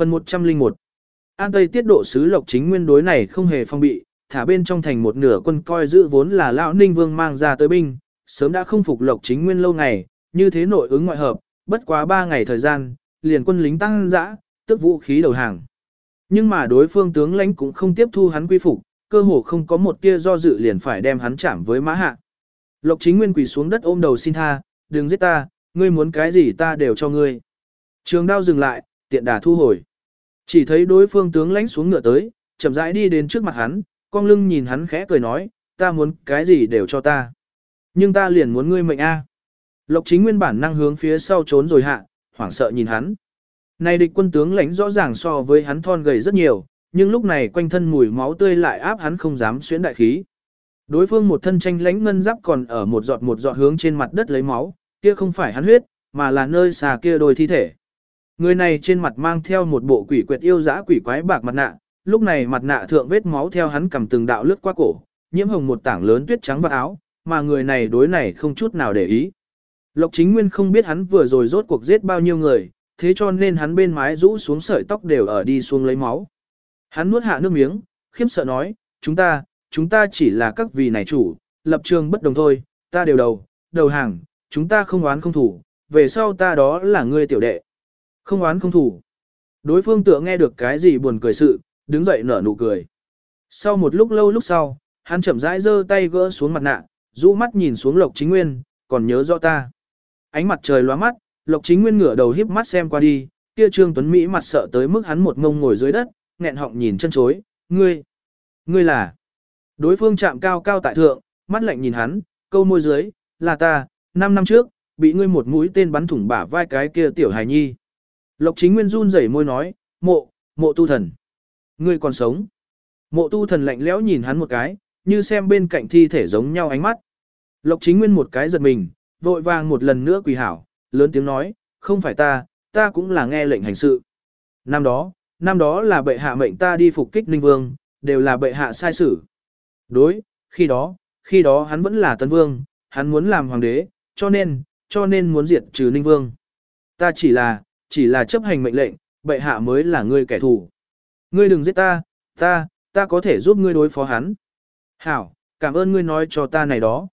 Phần 101 An Tây tiết độ sứ Lộc Chính Nguyên đối này không hề phong bị, thả bên trong thành một nửa quân coi giữ vốn là Lão Ninh Vương mang ra tới binh, sớm đã không phục Lộc Chính Nguyên lâu ngày, như thế nội ứng ngoại hợp, bất quá 3 ngày thời gian, liền quân lính tăng dã, tức vũ khí đầu hàng. Nhưng mà đối phương tướng lãnh cũng không tiếp thu hắn quy phục, cơ hồ không có một tia do dự liền phải đem hắn chạm với mã hạ. Lộc Chính Nguyên quỳ xuống đất ôm đầu xin tha, đừng giết ta, ngươi muốn cái gì ta đều cho ngươi. Trường đao dừng lại, tiện đà thu hồi. Chỉ thấy đối phương tướng lãnh xuống ngựa tới, chậm rãi đi đến trước mặt hắn, con lưng nhìn hắn khẽ cười nói, ta muốn cái gì đều cho ta. Nhưng ta liền muốn ngươi mệnh a. Lộc chính nguyên bản năng hướng phía sau trốn rồi hạ, hoảng sợ nhìn hắn. Này địch quân tướng lãnh rõ ràng so với hắn thon gầy rất nhiều, nhưng lúc này quanh thân mùi máu tươi lại áp hắn không dám xuyến đại khí. Đối phương một thân tranh lãnh ngân giáp còn ở một giọt một giọt hướng trên mặt đất lấy máu, kia không phải hắn huyết, mà là nơi xà kia đôi thi thể. Người này trên mặt mang theo một bộ quỷ quyệt yêu dã quỷ quái bạc mặt nạ, lúc này mặt nạ thượng vết máu theo hắn cầm từng đạo lướt qua cổ, nhiễm hồng một tảng lớn tuyết trắng vào áo, mà người này đối này không chút nào để ý. Lộc chính nguyên không biết hắn vừa rồi rốt cuộc giết bao nhiêu người, thế cho nên hắn bên mái rũ xuống sợi tóc đều ở đi xuống lấy máu. Hắn nuốt hạ nước miếng, khiếp sợ nói, chúng ta, chúng ta chỉ là các vị này chủ, lập trường bất đồng thôi, ta đều đầu, đầu hàng, chúng ta không oán không thủ, về sau ta đó là ngươi tiểu đệ. Không oán không thủ. Đối phương tựa nghe được cái gì buồn cười sự, đứng dậy nở nụ cười. Sau một lúc lâu lúc sau, hắn chậm rãi giơ tay gỡ xuống mặt nạ, rũ mắt nhìn xuống Lộc Chính Nguyên, còn nhớ rõ ta. Ánh mặt trời lóa mắt, Lộc Chính Nguyên ngửa đầu híp mắt xem qua đi, kia Trương Tuấn Mỹ mặt sợ tới mức hắn một ngông ngồi dưới đất, nghẹn họng nhìn chân chối, ngươi, ngươi là. Đối phương chạm cao cao tại thượng, mắt lạnh nhìn hắn, câu môi dưới, là ta, 5 năm trước, bị ngươi một mũi tên bắn thủng bả vai cái kia tiểu hài nhi. Lộc chính nguyên run rẩy môi nói, mộ, mộ tu thần. Ngươi còn sống. Mộ tu thần lạnh lẽo nhìn hắn một cái, như xem bên cạnh thi thể giống nhau ánh mắt. Lộc chính nguyên một cái giật mình, vội vàng một lần nữa quỳ hảo, lớn tiếng nói, không phải ta, ta cũng là nghe lệnh hành sự. Năm đó, năm đó là bệ hạ mệnh ta đi phục kích ninh vương, đều là bệ hạ sai sử. Đối, khi đó, khi đó hắn vẫn là tân vương, hắn muốn làm hoàng đế, cho nên, cho nên muốn diệt trừ ninh vương. Ta chỉ là, chỉ là chấp hành mệnh lệnh, bệ hạ mới là ngươi kẻ thù. Ngươi đừng giết ta, ta, ta có thể giúp ngươi đối phó hắn. Hảo, cảm ơn ngươi nói cho ta này đó.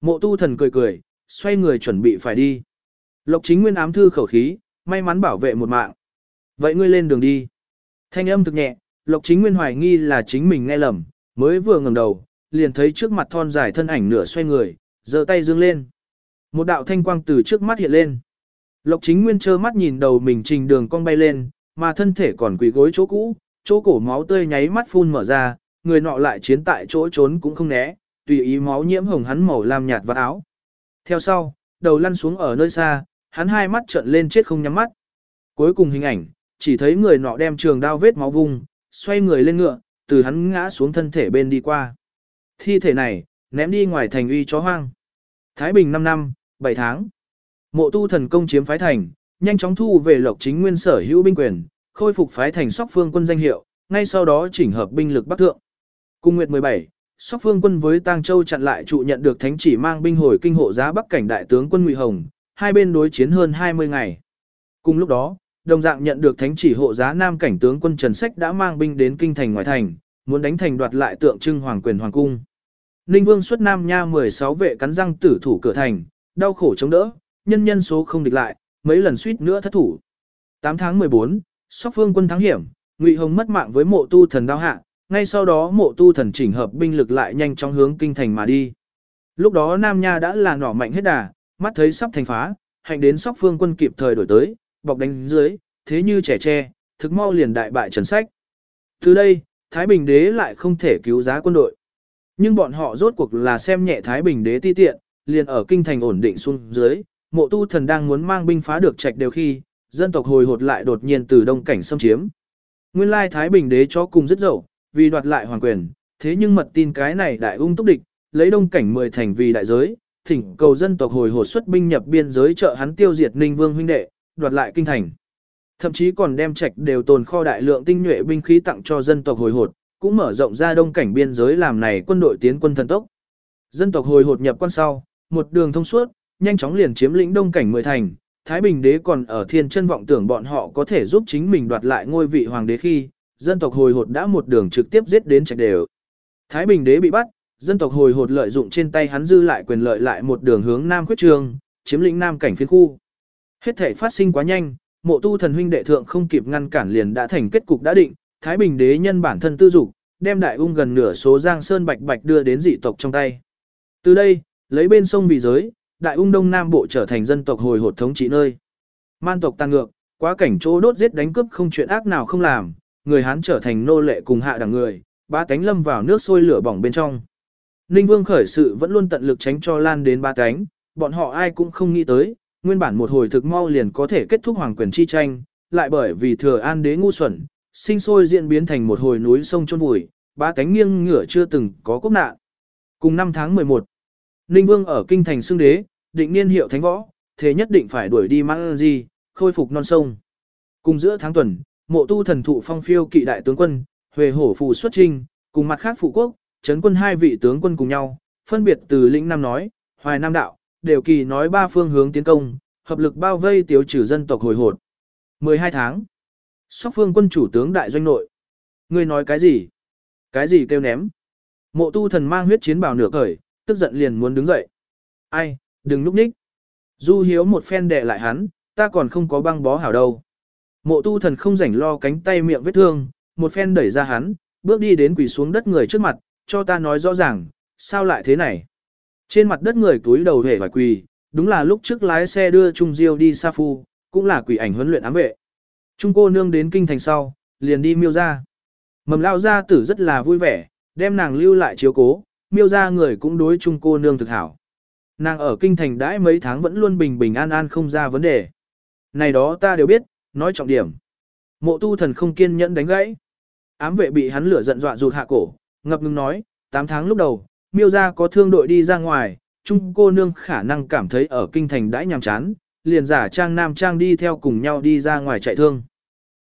Mộ tu thần cười cười, xoay người chuẩn bị phải đi. Lộc chính nguyên ám thư khẩu khí, may mắn bảo vệ một mạng. Vậy ngươi lên đường đi. Thanh âm thực nhẹ, lộc chính nguyên hoài nghi là chính mình nghe lầm, mới vừa ngẩng đầu, liền thấy trước mặt thon dài thân ảnh nửa xoay người, giơ tay dương lên. Một đạo thanh quang từ trước mắt hiện lên. Lộc chính nguyên trơ mắt nhìn đầu mình trình đường cong bay lên, mà thân thể còn quỳ gối chỗ cũ, chỗ cổ máu tươi nháy mắt phun mở ra, người nọ lại chiến tại chỗ trốn cũng không né, tùy ý máu nhiễm hồng hắn màu lam nhạt vào áo. Theo sau, đầu lăn xuống ở nơi xa, hắn hai mắt trợn lên chết không nhắm mắt. Cuối cùng hình ảnh, chỉ thấy người nọ đem trường đao vết máu vùng, xoay người lên ngựa, từ hắn ngã xuống thân thể bên đi qua. Thi thể này, ném đi ngoài thành uy chó hoang. Thái Bình 5 năm, 7 tháng. Mộ tu thần công chiếm phái thành, nhanh chóng thu về lộc chính nguyên sở hữu binh quyền, khôi phục phái thành sóc phương quân danh hiệu, ngay sau đó chỉnh hợp binh lực bắc thượng. Cung nguyệt 17, sóc phương quân với Tang Châu chặn lại trụ nhận được thánh chỉ mang binh hồi kinh hộ giá bắc cảnh đại tướng quân Ngụy Hồng, hai bên đối chiến hơn 20 ngày. Cùng lúc đó, đồng dạng nhận được thánh chỉ hộ giá nam cảnh tướng quân Trần Sách đã mang binh đến kinh thành ngoại thành, muốn đánh thành đoạt lại tượng trưng hoàng quyền hoàng cung. Ninh Vương xuất Nam Nha 16 vệ cắn răng tử thủ cửa thành, đau khổ chống đỡ, nhân nhân số không địch lại, mấy lần suýt nữa thất thủ. 8 tháng 14, Sóc Phương quân thắng hiểm, Ngụy Hồng mất mạng với mộ tu thần đao hạ, ngay sau đó mộ tu thần chỉnh hợp binh lực lại nhanh chóng hướng kinh thành mà đi. Lúc đó Nam Nha đã là nỏ mạnh hết đà, mắt thấy sắp thành phá, hành đến Sóc Phương quân kịp thời đổi tới, bọc đánh dưới, thế như trẻ tre, thực mau liền đại bại trần sách. Từ đây, Thái Bình đế lại không thể cứu giá quân đội. Nhưng bọn họ rốt cuộc là xem nhẹ Thái Bình đế ti tiện, liền ở kinh thành ổn định xuống dưới, mộ tu thần đang muốn mang binh phá được trạch đều khi, dân tộc hồi hột lại đột nhiên từ đông cảnh xâm chiếm. Nguyên lai Thái Bình đế cho cùng rất dậu, vì đoạt lại hoàng quyền, thế nhưng mật tin cái này đại ung túc địch, lấy đông cảnh mười thành vì đại giới, thỉnh cầu dân tộc hồi hột xuất binh nhập biên giới trợ hắn tiêu diệt Ninh Vương huynh đệ, đoạt lại kinh thành. Thậm chí còn đem trạch đều tồn kho đại lượng tinh nhuệ binh khí tặng cho dân tộc hồi hột, cũng mở rộng ra đông cảnh biên giới làm này quân đội tiến quân thần tốc. Dân tộc hồi hột nhập quan sau, một đường thông suốt, nhanh chóng liền chiếm lĩnh đông cảnh mười thành, Thái Bình đế còn ở thiên chân vọng tưởng bọn họ có thể giúp chính mình đoạt lại ngôi vị hoàng đế khi, dân tộc hồi hột đã một đường trực tiếp giết đến trạch đều. Thái Bình đế bị bắt, dân tộc hồi hột lợi dụng trên tay hắn dư lại quyền lợi lại một đường hướng nam khuyết trường, chiếm lĩnh nam cảnh phiên khu. Hết thể phát sinh quá nhanh, mộ tu thần huynh đệ thượng không kịp ngăn cản liền đã thành kết cục đã định, Thái Bình đế nhân bản thân tư dục, đem đại ung gần nửa số giang sơn bạch bạch đưa đến dị tộc trong tay. Từ đây, lấy bên sông vì giới, đại ung đông nam bộ trở thành dân tộc hồi hột thống trị nơi. Man tộc tan ngược, quá cảnh chỗ đốt giết đánh cướp không chuyện ác nào không làm, người Hán trở thành nô lệ cùng hạ đẳng người, ba Tánh lâm vào nước sôi lửa bỏng bên trong. Ninh Vương khởi sự vẫn luôn tận lực tránh cho lan đến ba Tánh, bọn họ ai cũng không nghĩ tới, nguyên bản một hồi thực mau liền có thể kết thúc hoàng quyền chi tranh, lại bởi vì thừa an đế ngu xuẩn, sinh sôi diễn biến thành một hồi núi sông chôn vùi, ba Tánh nghiêng ngửa chưa từng có quốc nạn. Cùng năm tháng 11, Ninh Vương ở kinh thành xưng đế, định niên hiệu thánh võ, thế nhất định phải đuổi đi mang gì, khôi phục non sông. Cùng giữa tháng tuần, mộ tu thần thụ phong phiêu kỵ đại tướng quân, huề hổ phù xuất trinh, cùng mặt khác phụ quốc, chấn quân hai vị tướng quân cùng nhau, phân biệt từ lĩnh Nam nói, Hoài Nam đạo, đều kỳ nói ba phương hướng tiến công, hợp lực bao vây tiêu trừ dân tộc hồi hột. 12 tháng. Sóc phương quân chủ tướng đại doanh nội. Ngươi nói cái gì? Cái gì kêu ném? Mộ tu thần mang huyết chiến bào nửa cởi, tức giận liền muốn đứng dậy. Ai, đừng núp ních. Du hiếu một phen đè lại hắn, ta còn không có băng bó hảo đâu. Mộ tu thần không rảnh lo cánh tay miệng vết thương, một phen đẩy ra hắn, bước đi đến quỳ xuống đất người trước mặt, cho ta nói rõ ràng, sao lại thế này. Trên mặt đất người túi đầu hề vài quỳ, đúng là lúc trước lái xe đưa Trung Diêu đi Sa Phu, cũng là quỷ ảnh huấn luyện ám vệ. Trung cô nương đến kinh thành sau, liền đi miêu ra. Mầm lao gia tử rất là vui vẻ, đem nàng lưu lại chiếu cố, miêu ra người cũng đối Trung cô nương thực hảo. Nàng ở kinh thành đãi mấy tháng vẫn luôn bình bình an an không ra vấn đề. Này đó ta đều biết, nói trọng điểm. Mộ tu thần không kiên nhẫn đánh gãy. Ám vệ bị hắn lửa giận dọa rụt hạ cổ, ngập ngừng nói, 8 tháng lúc đầu, miêu ra có thương đội đi ra ngoài, trung cô nương khả năng cảm thấy ở kinh thành đãi nhàm chán, liền giả trang nam trang đi theo cùng nhau đi ra ngoài chạy thương.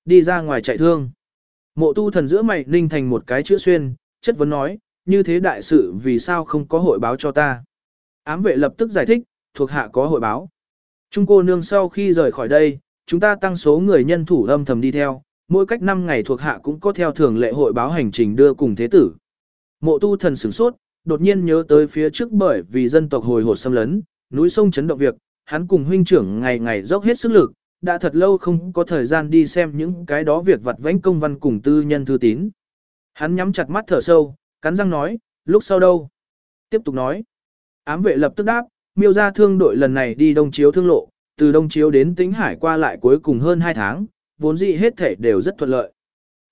Đi ra ngoài chạy thương. Mộ tu thần giữa mày ninh thành một cái chữ xuyên, chất vấn nói, như thế đại sự vì sao không có hội báo cho ta. Ám vệ lập tức giải thích, thuộc hạ có hội báo. Trung cô nương sau khi rời khỏi đây, chúng ta tăng số người nhân thủ âm thầm đi theo, mỗi cách 5 ngày thuộc hạ cũng có theo thường lệ hội báo hành trình đưa cùng thế tử. Mộ tu thần sửng sốt, đột nhiên nhớ tới phía trước bởi vì dân tộc hồi hột xâm lấn, núi sông chấn động việc, hắn cùng huynh trưởng ngày ngày dốc hết sức lực, đã thật lâu không có thời gian đi xem những cái đó việc vặt vãnh công văn cùng tư nhân thư tín. Hắn nhắm chặt mắt thở sâu, cắn răng nói, lúc sau đâu? Tiếp tục nói. Ám vệ lập tức đáp, miêu ra thương đội lần này đi đông chiếu thương lộ, từ đông chiếu đến tĩnh hải qua lại cuối cùng hơn 2 tháng, vốn dĩ hết thể đều rất thuận lợi.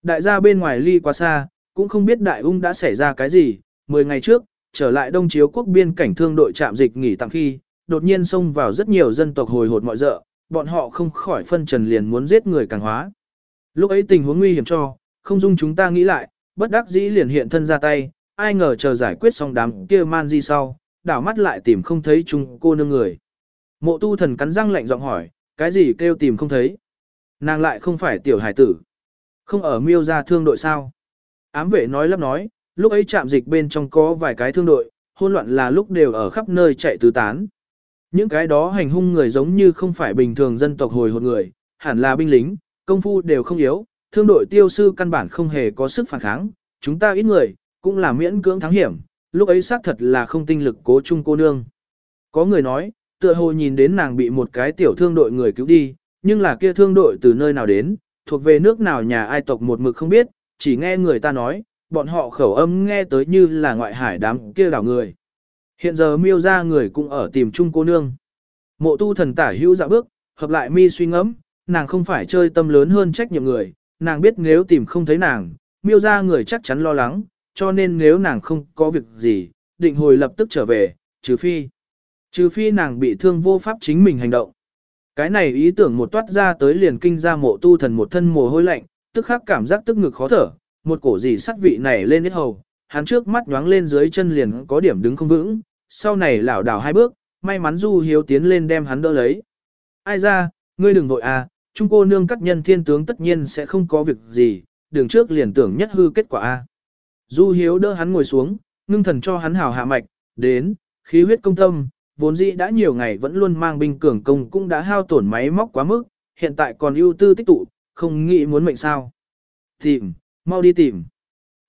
Đại gia bên ngoài ly quá xa, cũng không biết đại ung đã xảy ra cái gì, 10 ngày trước, trở lại đông chiếu quốc biên cảnh thương đội trạm dịch nghỉ tạm khi, đột nhiên xông vào rất nhiều dân tộc hồi hột mọi dợ, bọn họ không khỏi phân trần liền muốn giết người càng hóa. Lúc ấy tình huống nguy hiểm cho, không dung chúng ta nghĩ lại, bất đắc dĩ liền hiện thân ra tay, ai ngờ chờ giải quyết xong đám kia man di sau, đảo mắt lại tìm không thấy chung cô nương người. Mộ tu thần cắn răng lạnh giọng hỏi, cái gì kêu tìm không thấy? Nàng lại không phải tiểu hải tử. Không ở miêu ra thương đội sao? Ám vệ nói lắp nói, lúc ấy chạm dịch bên trong có vài cái thương đội, hôn loạn là lúc đều ở khắp nơi chạy tứ tán. Những cái đó hành hung người giống như không phải bình thường dân tộc hồi hột người, hẳn là binh lính, công phu đều không yếu, thương đội tiêu sư căn bản không hề có sức phản kháng, chúng ta ít người, cũng là miễn cưỡng thắng hiểm, lúc ấy xác thật là không tinh lực cố chung cô nương. Có người nói, tựa hồ nhìn đến nàng bị một cái tiểu thương đội người cứu đi, nhưng là kia thương đội từ nơi nào đến, thuộc về nước nào nhà ai tộc một mực không biết, chỉ nghe người ta nói, bọn họ khẩu âm nghe tới như là ngoại hải đám kia đảo người. Hiện giờ miêu ra người cũng ở tìm chung cô nương. Mộ tu thần tả hữu dạ bước, hợp lại mi suy ngẫm, nàng không phải chơi tâm lớn hơn trách nhiệm người, nàng biết nếu tìm không thấy nàng, miêu ra người chắc chắn lo lắng, cho nên nếu nàng không có việc gì, định hồi lập tức trở về, trừ phi. Trừ phi nàng bị thương vô pháp chính mình hành động. Cái này ý tưởng một toát ra tới liền kinh ra mộ tu thần một thân mồ hôi lạnh, tức khắc cảm giác tức ngực khó thở, một cổ gì sắt vị này lên hết hầu, hắn trước mắt nhoáng lên dưới chân liền có điểm đứng không vững, sau này lảo đảo hai bước, may mắn Du Hiếu tiến lên đem hắn đỡ lấy. Ai ra, ngươi đừng vội à, trung cô nương cắt nhân thiên tướng tất nhiên sẽ không có việc gì, đường trước liền tưởng nhất hư kết quả a. Du Hiếu đỡ hắn ngồi xuống, ngưng thần cho hắn hào hạ mạch, đến, khí huyết công tâm, vốn dĩ đã nhiều ngày vẫn luôn mang binh cường công cũng đã hao tổn máy móc quá mức, hiện tại còn ưu tư tích tụ, không nghĩ muốn mệnh sao. Tìm, mau đi tìm.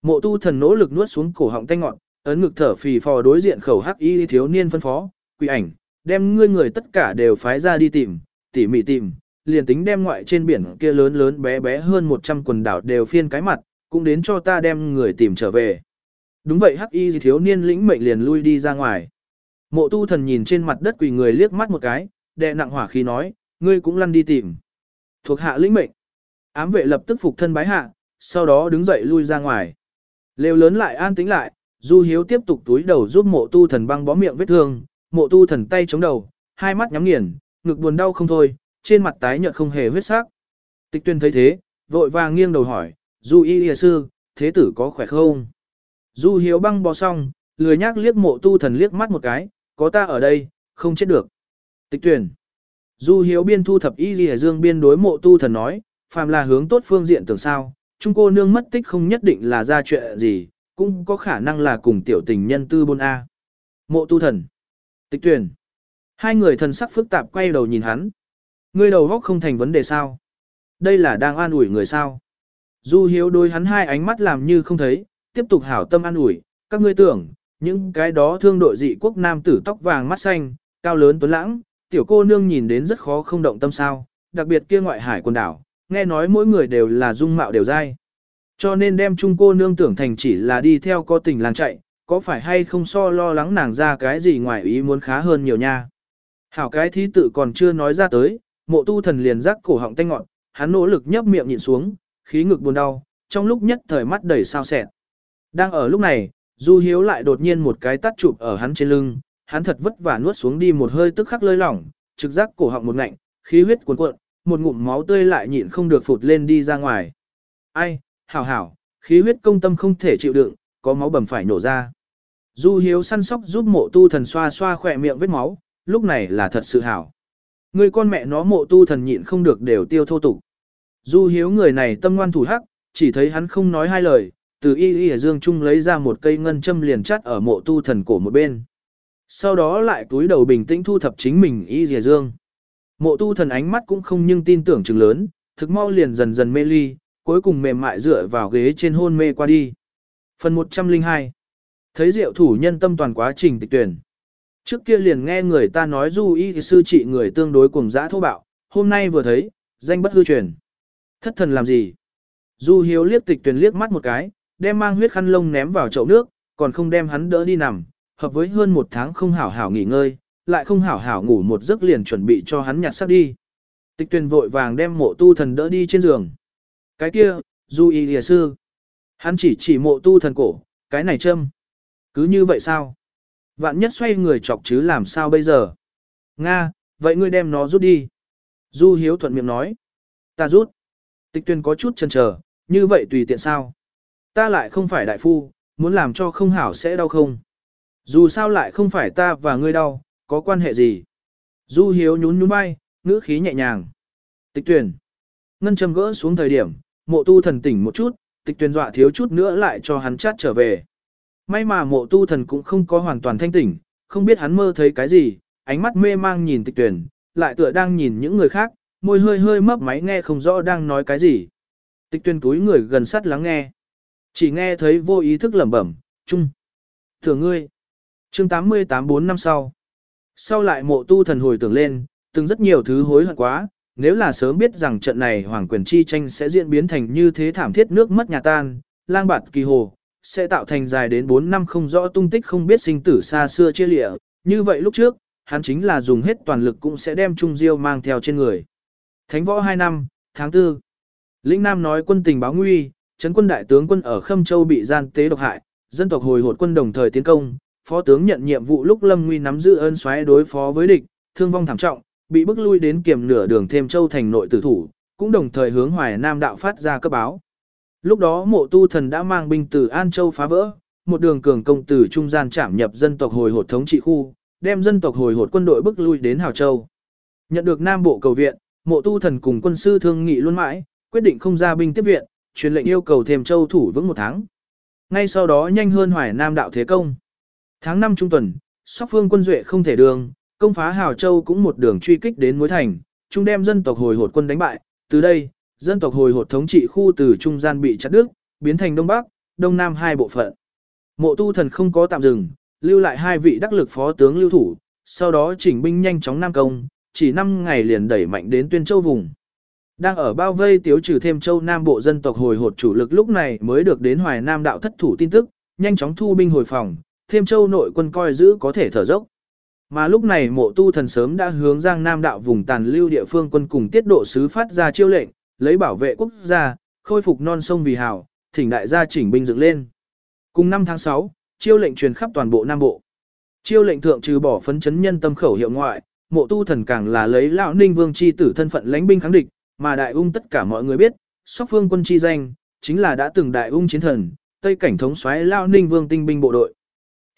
Mộ tu thần nỗ lực nuốt xuống cổ họng tanh ngọn, ấn ngực thở phì phò đối diện khẩu hắc y thiếu niên phân phó, quỷ ảnh, đem ngươi người tất cả đều phái ra đi tìm, tỉ mỉ tìm, liền tính đem ngoại trên biển kia lớn lớn bé bé hơn 100 quần đảo đều phiên cái mặt, cũng đến cho ta đem người tìm trở về. Đúng vậy hắc y thiếu niên lĩnh mệnh liền lui đi ra ngoài. Mộ tu thần nhìn trên mặt đất quỳ người liếc mắt một cái, đệ nặng hỏa khí nói, ngươi cũng lăn đi tìm. Thuộc hạ lĩnh mệnh. Ám vệ lập tức phục thân bái hạ, sau đó đứng dậy lui ra ngoài. Lều lớn lại an tĩnh lại, Du Hiếu tiếp tục túi đầu giúp mộ tu thần băng bó miệng vết thương, mộ tu thần tay chống đầu, hai mắt nhắm nghiền, ngực buồn đau không thôi, trên mặt tái nhợt không hề huyết sắc. Tịch tuyên thấy thế, vội vàng nghiêng đầu hỏi, Du Y Lìa Sư, thế tử có khỏe không? Du Hiếu băng bó xong, lười nhác liếc mộ tu thần liếc mắt một cái, có ta ở đây, không chết được. Tịch tuyển. Du Hiếu biên thu thập Y Lìa Dương biên đối mộ tu thần nói, phàm là hướng tốt phương diện tưởng sao, trung cô nương mất tích không nhất định là ra chuyện gì, cũng có khả năng là cùng tiểu tình nhân tư bôn A. Mộ tu thần. Tịch tuyển. Hai người thần sắc phức tạp quay đầu nhìn hắn. Ngươi đầu góc không thành vấn đề sao? Đây là đang an ủi người sao? Du hiếu đối hắn hai ánh mắt làm như không thấy, tiếp tục hảo tâm an ủi, các ngươi tưởng, những cái đó thương đội dị quốc nam tử tóc vàng mắt xanh, cao lớn tuấn lãng, tiểu cô nương nhìn đến rất khó không động tâm sao, đặc biệt kia ngoại hải quần đảo, nghe nói mỗi người đều là dung mạo đều dai. Cho nên đem chung cô nương tưởng thành chỉ là đi theo có tình làng chạy, có phải hay không so lo lắng nàng ra cái gì ngoài ý muốn khá hơn nhiều nha. Hảo cái thí tự còn chưa nói ra tới, mộ tu thần liền rắc cổ họng tanh ngọn, hắn nỗ lực nhấp miệng nhịn xuống, khí ngực buồn đau, trong lúc nhất thời mắt đầy sao sẹn. Đang ở lúc này, Du Hiếu lại đột nhiên một cái tắt chụp ở hắn trên lưng, hắn thật vất vả nuốt xuống đi một hơi tức khắc lơi lỏng, trực giác cổ họng một ngạnh, khí huyết cuồn cuộn, một ngụm máu tươi lại nhịn không được phụt lên đi ra ngoài. Ai, hảo hảo, khí huyết công tâm không thể chịu đựng, có máu bầm phải nổ ra. Du Hiếu săn sóc giúp mộ tu thần xoa xoa khỏe miệng vết máu, lúc này là thật sự hảo. Người con mẹ nó mộ tu thần nhịn không được đều tiêu thô tục. Du Hiếu người này tâm ngoan thủ hắc, chỉ thấy hắn không nói hai lời, từ y y ở dương trung lấy ra một cây ngân châm liền chắt ở mộ tu thần cổ một bên. Sau đó lại túi đầu bình tĩnh thu thập chính mình y y dương. Mộ tu thần ánh mắt cũng không nhưng tin tưởng chừng lớn, thực mau liền dần dần mê ly, cuối cùng mềm mại dựa vào ghế trên hôn mê qua đi. Phần 102 Thấy diệu thủ nhân tâm toàn quá trình tịch tuyển. Trước kia liền nghe người ta nói du y sư trị người tương đối cùng dã thô bạo, hôm nay vừa thấy, danh bất hư truyền. Thất thần làm gì? Du hiếu liếc tịch tuyển liếc mắt một cái, đem mang huyết khăn lông ném vào chậu nước, còn không đem hắn đỡ đi nằm, hợp với hơn một tháng không hảo hảo nghỉ ngơi, lại không hảo hảo ngủ một giấc liền chuẩn bị cho hắn nhặt xác đi. Tịch tuyển vội vàng đem mộ tu thần đỡ đi trên giường. Cái kia, du y lìa sư. Hắn chỉ chỉ mộ tu thần cổ, cái này châm. Cứ như vậy sao? Vạn nhất xoay người chọc chứ làm sao bây giờ? Nga, vậy ngươi đem nó rút đi. Du hiếu thuận miệng nói. Ta rút. Tịch tuyên có chút chần chờ, như vậy tùy tiện sao? Ta lại không phải đại phu, muốn làm cho không hảo sẽ đau không? Dù sao lại không phải ta và ngươi đau, có quan hệ gì? Du hiếu nhún nhún vai, ngữ khí nhẹ nhàng. Tịch tuyển. Ngân châm gỡ xuống thời điểm, mộ tu thần tỉnh một chút, tịch tuyển dọa thiếu chút nữa lại cho hắn chát trở về. May mà mộ tu thần cũng không có hoàn toàn thanh tỉnh, không biết hắn mơ thấy cái gì, ánh mắt mê mang nhìn tịch tuyển, lại tựa đang nhìn những người khác, môi hơi hơi mấp máy nghe không rõ đang nói cái gì. Tịch tuyển túi người gần sát lắng nghe. Chỉ nghe thấy vô ý thức lẩm bẩm, chung. thưa ngươi. chương 88 4 năm sau. Sau lại mộ tu thần hồi tưởng lên, từng rất nhiều thứ hối hận quá, nếu là sớm biết rằng trận này hoàng quyền chi tranh sẽ diễn biến thành như thế thảm thiết nước mất nhà tan, lang bạt kỳ hồ, sẽ tạo thành dài đến 4 năm không rõ tung tích không biết sinh tử xa xưa chia lịa, như vậy lúc trước, hắn chính là dùng hết toàn lực cũng sẽ đem Trung Diêu mang theo trên người. Thánh võ 2 năm, tháng 4. Lĩnh Nam nói quân tình báo nguy, chấn quân đại tướng quân ở Khâm Châu bị gian tế độc hại, dân tộc hồi hột quân đồng thời tiến công, phó tướng nhận nhiệm vụ lúc Lâm Nguy nắm giữ ơn xoáy đối phó với địch, thương vong thảm trọng, bị bức lui đến kiểm nửa đường thêm Châu thành nội tử thủ, cũng đồng thời hướng Hoài Nam đạo phát ra cấp báo. Lúc đó mộ tu thần đã mang binh từ An Châu phá vỡ, một đường cường công từ trung gian chạm nhập dân tộc hồi hột thống trị khu, đem dân tộc hồi hột quân đội bức lui đến Hào Châu. Nhận được Nam Bộ cầu viện, mộ tu thần cùng quân sư thương nghị luôn mãi, quyết định không ra binh tiếp viện, truyền lệnh yêu cầu thêm Châu thủ vững một tháng. Ngay sau đó nhanh hơn Hoài Nam đạo thế công. Tháng 5 trung tuần, sóc phương quân duệ không thể đường, công phá Hào Châu cũng một đường truy kích đến mối thành, chúng đem dân tộc hồi hột quân đánh bại, từ đây, dân tộc hồi hột thống trị khu từ trung gian bị chặt đứt, biến thành đông bắc, đông nam hai bộ phận. Mộ tu thần không có tạm dừng, lưu lại hai vị đắc lực phó tướng lưu thủ, sau đó chỉnh binh nhanh chóng nam công, chỉ 5 ngày liền đẩy mạnh đến tuyên châu vùng. Đang ở bao vây tiếu trừ thêm châu Nam bộ dân tộc hồi hột chủ lực lúc này mới được đến Hoài Nam đạo thất thủ tin tức, nhanh chóng thu binh hồi phòng, thêm châu nội quân coi giữ có thể thở dốc. Mà lúc này mộ tu thần sớm đã hướng Giang Nam đạo vùng tàn lưu địa phương quân cùng tiết độ sứ phát ra chiêu lệnh, lấy bảo vệ quốc gia, khôi phục non sông vì hào, thỉnh đại gia chỉnh binh dựng lên. Cùng năm tháng 6, chiêu lệnh truyền khắp toàn bộ Nam Bộ. Chiêu lệnh thượng trừ bỏ phấn chấn nhân tâm khẩu hiệu ngoại, mộ tu thần càng là lấy lão ninh vương chi tử thân phận lãnh binh kháng địch, mà đại ung tất cả mọi người biết, sóc phương quân chi danh, chính là đã từng đại ung chiến thần, tây cảnh thống soái lão ninh vương tinh binh bộ đội.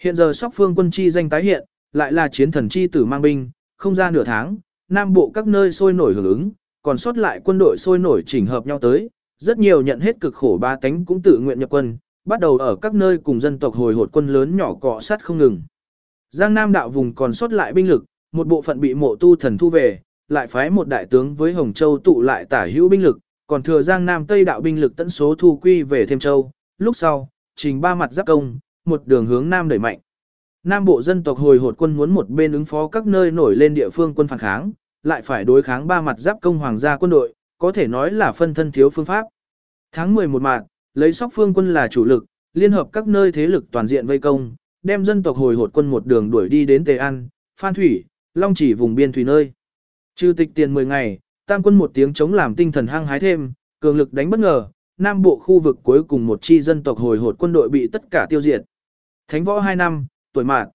Hiện giờ sóc phương quân chi danh tái hiện, lại là chiến thần chi tử mang binh, không ra nửa tháng, nam bộ các nơi sôi nổi hưởng ứng, còn sót lại quân đội sôi nổi chỉnh hợp nhau tới, rất nhiều nhận hết cực khổ ba tánh cũng tự nguyện nhập quân, bắt đầu ở các nơi cùng dân tộc hồi hột quân lớn nhỏ cọ sát không ngừng. Giang Nam đạo vùng còn sót lại binh lực, một bộ phận bị mộ tu thần thu về, lại phái một đại tướng với Hồng Châu tụ lại tả hữu binh lực, còn thừa Giang Nam Tây đạo binh lực tận số thu quy về thêm châu, lúc sau, trình ba mặt giáp công, một đường hướng Nam đẩy mạnh. Nam bộ dân tộc hồi hột quân muốn một bên ứng phó các nơi nổi lên địa phương quân phản kháng, lại phải đối kháng ba mặt giáp công hoàng gia quân đội, có thể nói là phân thân thiếu phương pháp. Tháng 11 mạng, lấy sóc phương quân là chủ lực, liên hợp các nơi thế lực toàn diện vây công, đem dân tộc hồi hột quân một đường đuổi đi đến Tề An, Phan Thủy, Long chỉ vùng biên thủy nơi. Trừ tịch tiền 10 ngày, tam quân một tiếng chống làm tinh thần hăng hái thêm, cường lực đánh bất ngờ, nam bộ khu vực cuối cùng một chi dân tộc hồi hột quân đội bị tất cả tiêu diệt. Thánh võ 2 năm, tuổi mạn.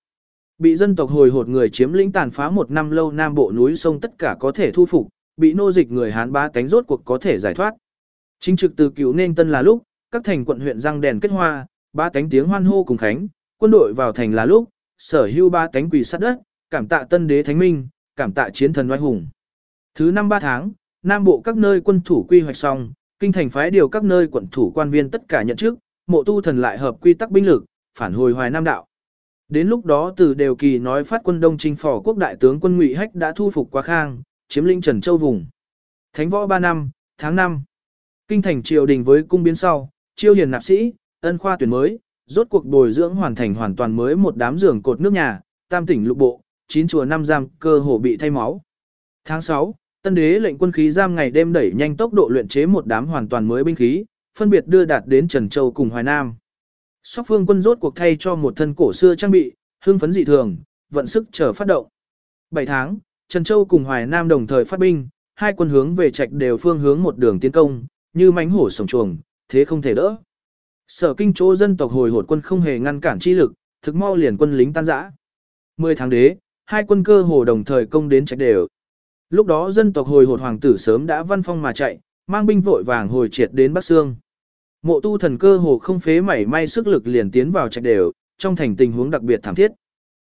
Bị dân tộc hồi hột người chiếm lĩnh tàn phá một năm lâu nam bộ núi sông tất cả có thể thu phục, bị nô dịch người Hán bá cánh rốt cuộc có thể giải thoát. Chính trực từ cựu nên tân là lúc, các thành quận huyện răng đèn kết hoa, ba cánh tiếng hoan hô cùng khánh, quân đội vào thành là lúc, sở hưu ba cánh quỳ sát đất, cảm tạ tân đế thánh minh, cảm tạ chiến thần oai hùng. Thứ năm ba tháng, Nam Bộ các nơi quân thủ quy hoạch xong, kinh thành phái điều các nơi quận thủ quan viên tất cả nhận trước, mộ tu thần lại hợp quy tắc binh lực, phản hồi hoài Nam Đạo. Đến lúc đó từ đều kỳ nói phát quân đông chinh phỏ quốc đại tướng quân ngụy Hách đã thu phục quá khang, chiếm lĩnh Trần Châu vùng. Thánh võ 3 năm, tháng 5. Kinh thành triều đình với cung biến sau, chiêu hiền nạp sĩ, ân khoa tuyển mới, rốt cuộc bồi dưỡng hoàn thành hoàn toàn mới một đám giường cột nước nhà, tam tỉnh lục bộ, chín chùa năm giam, cơ hồ bị thay máu. Tháng 6, tân đế lệnh quân khí giam ngày đêm đẩy nhanh tốc độ luyện chế một đám hoàn toàn mới binh khí, phân biệt đưa đạt đến Trần Châu cùng Hoài Nam. Sóc phương quân rốt cuộc thay cho một thân cổ xưa trang bị, hưng phấn dị thường, vận sức chờ phát động. 7 tháng, Trần Châu cùng Hoài Nam đồng thời phát binh, hai quân hướng về trạch đều phương hướng một đường tiến công, như mánh hổ sổng chuồng, thế không thể đỡ. Sở kinh chỗ dân tộc hồi hột quân không hề ngăn cản chi lực, thực mau liền quân lính tan rã. 10 tháng đế, hai quân cơ hồ đồng thời công đến trạch đều. Lúc đó dân tộc hồi hột hoàng tử sớm đã văn phong mà chạy, mang binh vội vàng hồi triệt đến Bắc Sương. Mộ tu thần cơ hồ không phế mảy may sức lực liền tiến vào trạch đều, trong thành tình huống đặc biệt thảm thiết.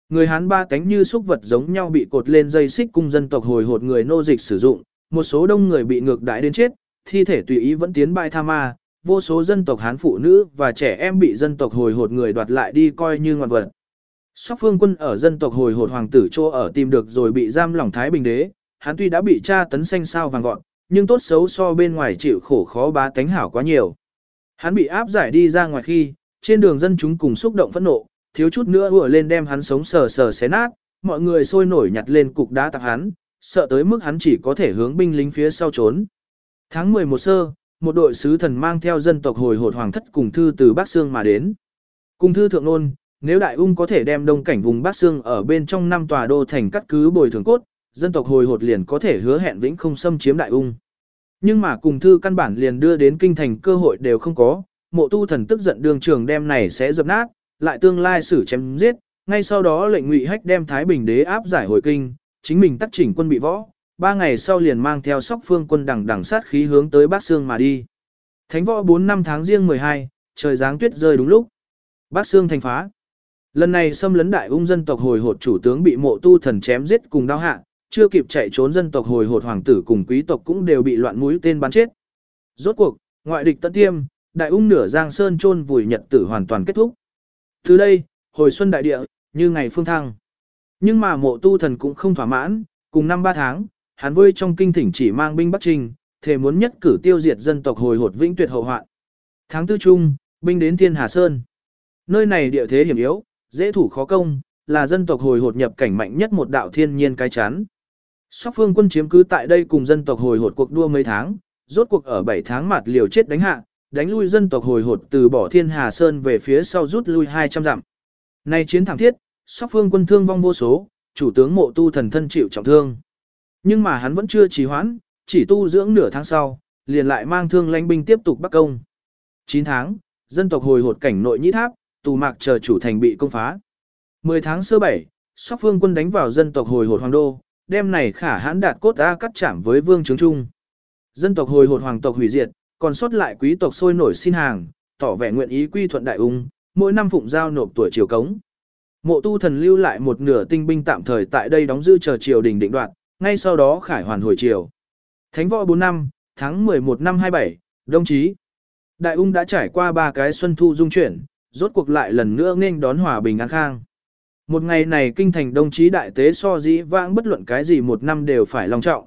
Người Hán ba cánh như xúc vật giống nhau bị cột lên dây xích cung dân tộc hồi hột người nô dịch sử dụng, một số đông người bị ngược đãi đến chết, thi thể tùy ý vẫn tiến bại tha ma, vô số dân tộc Hán phụ nữ và trẻ em bị dân tộc hồi hột người đoạt lại đi coi như ngoạn vật. Sóc phương quân ở dân tộc hồi hột hoàng tử chô ở tìm được rồi bị giam lỏng Thái Bình đế, hắn tuy đã bị tra tấn xanh sao vàng gọn, nhưng tốt xấu so bên ngoài chịu khổ khó bá tánh hảo quá nhiều. Hắn bị áp giải đi ra ngoài khi, trên đường dân chúng cùng xúc động phẫn nộ, thiếu chút nữa vừa lên đem hắn sống sờ sờ xé nát, mọi người sôi nổi nhặt lên cục đá tặng hắn, sợ tới mức hắn chỉ có thể hướng binh lính phía sau trốn. Tháng 11 sơ, một đội sứ thần mang theo dân tộc hồi hột hoàng thất cùng thư từ Bắc Sương mà đến. Cùng thư thượng nôn, nếu đại ung có thể đem đông cảnh vùng Bắc Sương ở bên trong năm tòa đô thành cắt cứ bồi thường cốt, dân tộc hồi hột liền có thể hứa hẹn vĩnh không xâm chiếm đại ung. Nhưng mà cùng thư căn bản liền đưa đến kinh thành cơ hội đều không có, mộ tu thần tức giận đường trường đem này sẽ dập nát, lại tương lai xử chém giết, ngay sau đó lệnh ngụy hách đem Thái Bình đế áp giải hồi kinh, chính mình tắt chỉnh quân bị võ, ba ngày sau liền mang theo sóc phương quân đằng đằng sát khí hướng tới Bác Sương mà đi. Thánh võ 4 năm tháng riêng 12, trời giáng tuyết rơi đúng lúc. Bác Sương thành phá. Lần này xâm lấn đại ung dân tộc hồi hột chủ tướng bị mộ tu thần chém giết cùng đau hạ, chưa kịp chạy trốn dân tộc hồi hột hoàng tử cùng quý tộc cũng đều bị loạn mũi tên bắn chết. Rốt cuộc, ngoại địch tận tiêm, đại ung nửa giang sơn chôn vùi nhật tử hoàn toàn kết thúc. Từ đây, hồi xuân đại địa, như ngày phương thăng. Nhưng mà mộ tu thần cũng không thỏa mãn, cùng năm ba tháng, hắn vơi trong kinh thỉnh chỉ mang binh Bắc Trình, thề muốn nhất cử tiêu diệt dân tộc hồi hột vĩnh tuyệt hậu hoạn. Tháng tư trung, binh đến Thiên Hà Sơn. Nơi này địa thế hiểm yếu, dễ thủ khó công, là dân tộc hồi hột nhập cảnh mạnh nhất một đạo thiên nhiên cái chắn. Sóc phương quân chiếm cứ tại đây cùng dân tộc hồi hột cuộc đua mấy tháng, rốt cuộc ở 7 tháng mặt liều chết đánh hạ, đánh lui dân tộc hồi hột từ bỏ thiên hà sơn về phía sau rút lui 200 dặm. Nay chiến thẳng thiết, sóc phương quân thương vong vô số, chủ tướng mộ tu thần thân chịu trọng thương. Nhưng mà hắn vẫn chưa trì hoãn, chỉ tu dưỡng nửa tháng sau, liền lại mang thương lãnh binh tiếp tục bắc công. 9 tháng, dân tộc hồi hột cảnh nội nhĩ tháp, tù mạc chờ chủ thành bị công phá. 10 tháng sơ bảy, sóc phương quân đánh vào dân tộc hồi hột hoàng đô, đêm này khả hãn đạt cốt A cắt chạm với vương trướng trung. Dân tộc hồi hột hoàng tộc hủy diệt, còn sót lại quý tộc sôi nổi xin hàng, tỏ vẻ nguyện ý quy thuận đại ung, mỗi năm phụng giao nộp tuổi triều cống. Mộ tu thần lưu lại một nửa tinh binh tạm thời tại đây đóng giữ chờ triều đình định đoạt, ngay sau đó khải hoàn hồi triều. Thánh võ 4 năm, tháng 11 năm 27, đồng chí. Đại ung đã trải qua ba cái xuân thu dung chuyển, rốt cuộc lại lần nữa nghênh đón hòa bình an khang. Một ngày này kinh thành đồng chí đại tế so dĩ vãng bất luận cái gì một năm đều phải long trọng.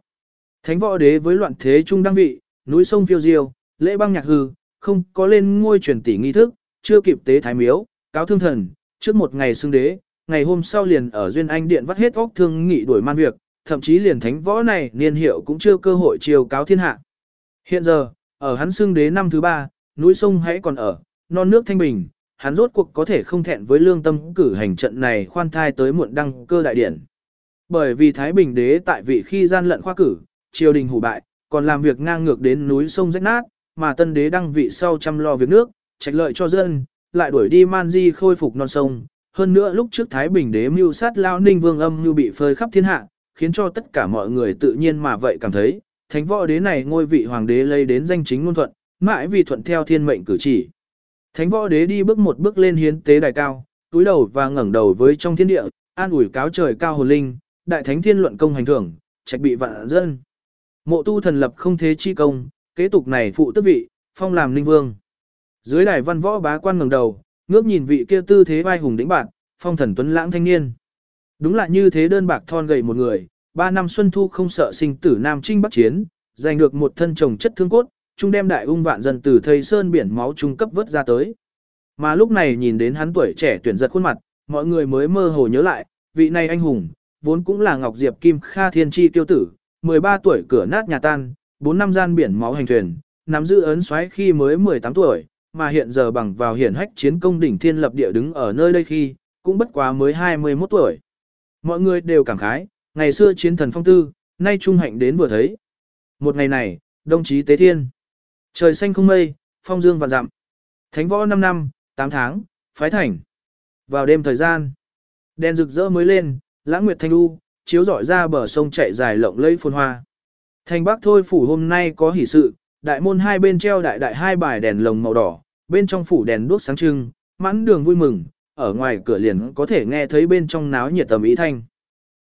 Thánh võ đế với loạn thế trung đăng vị, núi sông phiêu diêu, lễ băng nhạc hư, không có lên ngôi truyền tỷ nghi thức, chưa kịp tế thái miếu, cáo thương thần, trước một ngày xưng đế, ngày hôm sau liền ở duyên anh điện vắt hết óc thương nghị đuổi man việc, thậm chí liền thánh võ này niên hiệu cũng chưa cơ hội chiều cáo thiên hạ. Hiện giờ, ở hắn xưng đế năm thứ ba, núi sông hãy còn ở, non nước thanh bình, hắn rốt cuộc có thể không thẹn với lương tâm cử hành trận này khoan thai tới muộn đăng cơ đại điển. Bởi vì Thái Bình đế tại vị khi gian lận khoa cử, triều đình hủ bại, còn làm việc ngang ngược đến núi sông rách nát, mà tân đế đăng vị sau chăm lo việc nước, trạch lợi cho dân, lại đuổi đi man di khôi phục non sông. Hơn nữa lúc trước Thái Bình đế mưu sát lao ninh vương âm như bị phơi khắp thiên hạ, khiến cho tất cả mọi người tự nhiên mà vậy cảm thấy, thánh võ đế này ngôi vị hoàng đế lấy đến danh chính ngôn thuận, mãi vì thuận theo thiên mệnh cử chỉ. Thánh võ đế đi bước một bước lên hiến tế đài cao, túi đầu và ngẩng đầu với trong thiên địa, an ủi cáo trời cao hồn linh, đại thánh thiên luận công hành thưởng, trạch bị vạn dân. Mộ tu thần lập không thế chi công, kế tục này phụ tước vị, phong làm linh vương. Dưới đài văn võ bá quan ngẩng đầu, ngước nhìn vị kia tư thế vai hùng đĩnh bạn, phong thần tuấn lãng thanh niên. Đúng là như thế đơn bạc thon gầy một người, ba năm xuân thu không sợ sinh tử nam trinh bắc chiến, giành được một thân chồng chất thương cốt, trung đem đại ung vạn dân từ thầy sơn biển máu trung cấp vớt ra tới. Mà lúc này nhìn đến hắn tuổi trẻ tuyển giật khuôn mặt, mọi người mới mơ hồ nhớ lại, vị này anh hùng, vốn cũng là Ngọc Diệp Kim Kha Thiên Chi tiêu tử, 13 tuổi cửa nát nhà tan, 4 năm gian biển máu hành thuyền, nắm giữ ấn xoáy khi mới 18 tuổi, mà hiện giờ bằng vào hiển hách chiến công đỉnh thiên lập địa đứng ở nơi đây khi, cũng bất quá mới 21 tuổi. Mọi người đều cảm khái, ngày xưa chiến thần phong tư, nay trung hạnh đến vừa thấy. Một ngày này, đồng chí Tế Thiên. Trời xanh không mây, phong dương vạn dặm. Thánh võ 5 năm, 8 tháng, phái thành. Vào đêm thời gian, đèn rực rỡ mới lên, lãng nguyệt thanh u, chiếu rọi ra bờ sông chạy dài lộng lẫy phồn hoa. Thành Bắc thôi phủ hôm nay có hỷ sự, đại môn hai bên treo đại đại hai bài đèn lồng màu đỏ, bên trong phủ đèn đuốc sáng trưng, mãn đường vui mừng, ở ngoài cửa liền có thể nghe thấy bên trong náo nhiệt tầm ý thanh.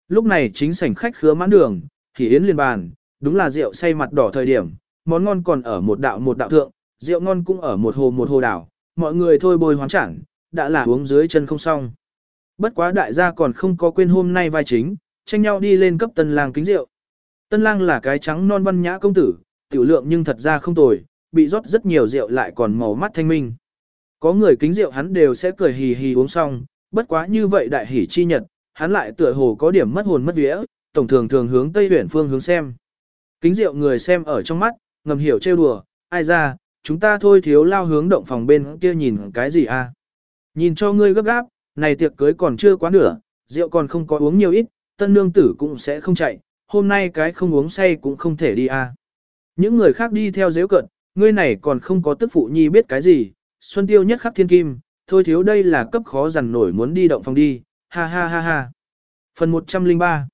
Lúc này chính sảnh khách khứa mãn đường, hỉ yến liền bàn, đúng là rượu say mặt đỏ thời điểm, món ngon còn ở một đạo một đạo thượng, rượu ngon cũng ở một hồ một hồ đảo, mọi người thôi bồi hoán chẳng, đã là uống dưới chân không xong. Bất quá đại gia còn không có quên hôm nay vai chính, tranh nhau đi lên cấp tân lang kính rượu. Tân lang là cái trắng non văn nhã công tử, tiểu lượng nhưng thật ra không tồi, bị rót rất nhiều rượu lại còn màu mắt thanh minh. Có người kính rượu hắn đều sẽ cười hì hì uống xong, bất quá như vậy đại hỉ chi nhật, hắn lại tựa hồ có điểm mất hồn mất vía, tổng thường thường hướng tây huyển phương hướng xem. Kính rượu người xem ở trong mắt, ngầm hiểu trêu đùa, ai ra, chúng ta thôi thiếu lao hướng động phòng bên kia nhìn cái gì a? À? Nhìn cho ngươi gấp gáp, này tiệc cưới còn chưa quá nửa, rượu còn không có uống nhiều ít, tân nương tử cũng sẽ không chạy, hôm nay cái không uống say cũng không thể đi a. À? Những người khác đi theo dễu cận, ngươi này còn không có tức phụ nhi biết cái gì, xuân tiêu nhất khắc thiên kim, thôi thiếu đây là cấp khó dằn nổi muốn đi động phòng đi, ha ha ha ha. Phần 103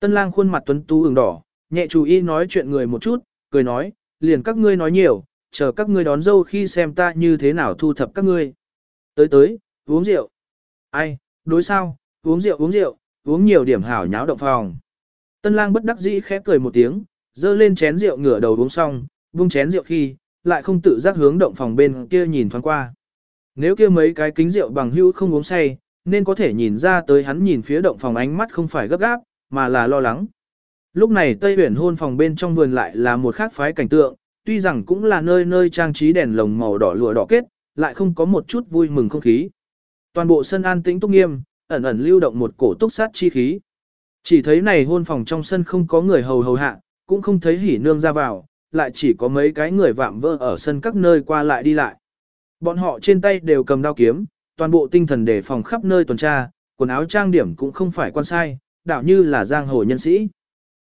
Tân lang khuôn mặt tuấn tú ửng đỏ, nhẹ chú ý nói chuyện người một chút, cười nói, liền các ngươi nói nhiều, chờ các ngươi đón dâu khi xem ta như thế nào thu thập các ngươi. Tới tới, uống rượu. Ai, đối sao, uống rượu uống rượu, uống nhiều điểm hảo nháo động phòng. Tân lang bất đắc dĩ khẽ cười một tiếng, dơ lên chén rượu ngửa đầu uống xong, vung chén rượu khi, lại không tự giác hướng động phòng bên kia nhìn thoáng qua. Nếu kia mấy cái kính rượu bằng hữu không uống say, Nên có thể nhìn ra tới hắn nhìn phía động phòng ánh mắt không phải gấp gáp, mà là lo lắng. Lúc này Tây Huyền hôn phòng bên trong vườn lại là một khác phái cảnh tượng, tuy rằng cũng là nơi nơi trang trí đèn lồng màu đỏ lụa đỏ kết, lại không có một chút vui mừng không khí. Toàn bộ sân an tĩnh túc nghiêm, ẩn ẩn lưu động một cổ túc sát chi khí. Chỉ thấy này hôn phòng trong sân không có người hầu hầu hạ, cũng không thấy hỉ nương ra vào, lại chỉ có mấy cái người vạm vỡ ở sân các nơi qua lại đi lại. Bọn họ trên tay đều cầm đao kiếm, toàn bộ tinh thần để phòng khắp nơi tuần tra, quần áo trang điểm cũng không phải quan sai, đạo như là giang hồ nhân sĩ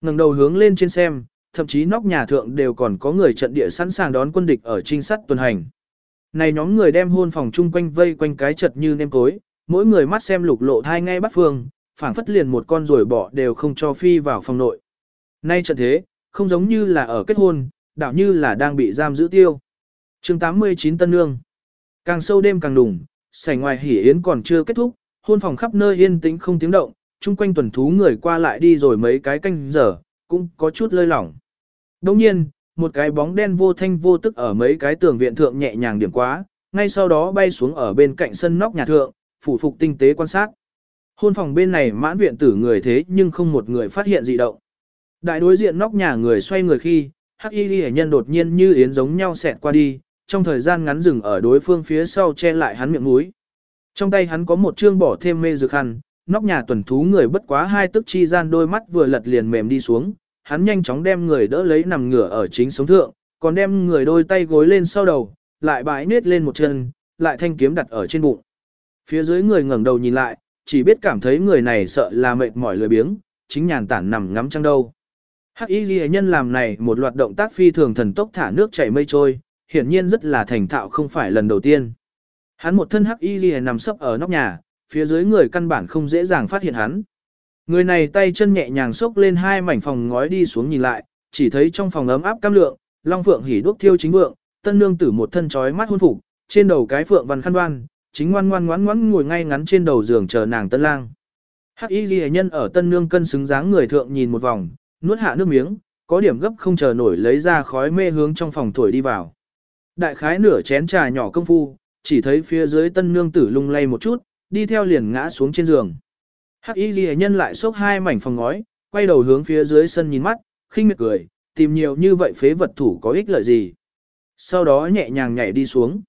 ngẩng đầu hướng lên trên xem, thậm chí nóc nhà thượng đều còn có người trận địa sẵn sàng đón quân địch ở trinh sát tuần hành. Này nhóm người đem hôn phòng chung quanh vây quanh cái chật như nêm cối, mỗi người mắt xem lục lộ thai ngay bắt phương, phảng phất liền một con rồi bỏ đều không cho phi vào phòng nội. Nay trận thế, không giống như là ở kết hôn, đảo như là đang bị giam giữ tiêu. chương 89 Tân Nương Càng sâu đêm càng đùng, sảnh ngoài hỉ yến còn chưa kết thúc, hôn phòng khắp nơi yên tĩnh không tiếng động, chung quanh tuần thú người qua lại đi rồi mấy cái canh giờ, cũng có chút lơi lỏng. Đồng nhiên, một cái bóng đen vô thanh vô tức ở mấy cái tường viện thượng nhẹ nhàng điểm quá, ngay sau đó bay xuống ở bên cạnh sân nóc nhà thượng, phủ phục tinh tế quan sát. Hôn phòng bên này mãn viện tử người thế nhưng không một người phát hiện gì động. Đại đối diện nóc nhà người xoay người khi, hắc y ghi nhân đột nhiên như yến giống nhau xẹt qua đi, trong thời gian ngắn dừng ở đối phương phía sau che lại hắn miệng mũi. Trong tay hắn có một chương bỏ thêm mê dược hẳn nóc nhà tuần thú người bất quá hai tức chi gian đôi mắt vừa lật liền mềm đi xuống, hắn nhanh chóng đem người đỡ lấy nằm ngửa ở chính sống thượng, còn đem người đôi tay gối lên sau đầu, lại bãi nết lên một chân, lại thanh kiếm đặt ở trên bụng. Phía dưới người ngẩng đầu nhìn lại, chỉ biết cảm thấy người này sợ là mệt mỏi lười biếng, chính nhàn tản nằm ngắm trăng đâu. Hắc y ghi nhân làm này một loạt động tác phi thường thần tốc thả nước chảy mây trôi, hiển nhiên rất là thành thạo không phải lần đầu tiên. Hắn một thân hắc y ghi nằm sấp ở nóc nhà, phía dưới người căn bản không dễ dàng phát hiện hắn. Người này tay chân nhẹ nhàng xốc lên hai mảnh phòng ngói đi xuống nhìn lại, chỉ thấy trong phòng ấm áp cam lượng, long phượng hỉ đuốc thiêu chính vượng, tân nương tử một thân trói mắt hôn phục, trên đầu cái phượng văn khăn đoan, chính ngoan ngoan ngoãn ngoãn ngồi ngay ngắn trên đầu giường chờ nàng tân lang. Hắc y ghi nhân ở tân nương cân xứng dáng người thượng nhìn một vòng, nuốt hạ nước miếng, có điểm gấp không chờ nổi lấy ra khói mê hướng trong phòng thổi đi vào. Đại khái nửa chén trà nhỏ công phu, chỉ thấy phía dưới tân nương tử lung lay một chút, đi theo liền ngã xuống trên giường. Hắc y ghi nhân lại xốc hai mảnh phòng ngói, quay đầu hướng phía dưới sân nhìn mắt, khinh miệt cười, tìm nhiều như vậy phế vật thủ có ích lợi gì. Sau đó nhẹ nhàng nhảy đi xuống.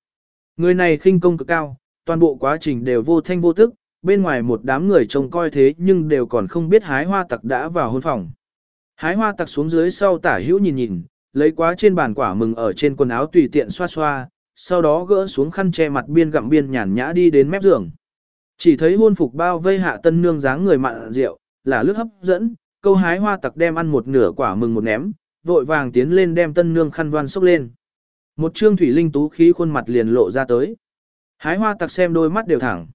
Người này khinh công cực cao, toàn bộ quá trình đều vô thanh vô tức, bên ngoài một đám người trông coi thế nhưng đều còn không biết hái hoa tặc đã vào hôn phòng. Hái hoa tặc xuống dưới sau tả hữu nhìn nhìn, lấy quá trên bàn quả mừng ở trên quần áo tùy tiện xoa xoa, sau đó gỡ xuống khăn che mặt biên gặm biên nhàn nhã đi đến mép giường. Chỉ thấy hôn phục bao vây hạ tân nương dáng người mặn rượu, là lướt hấp dẫn, câu hái hoa tặc đem ăn một nửa quả mừng một ném, vội vàng tiến lên đem tân nương khăn đoan xốc lên. Một trương thủy linh tú khí khuôn mặt liền lộ ra tới. Hái hoa tặc xem đôi mắt đều thẳng.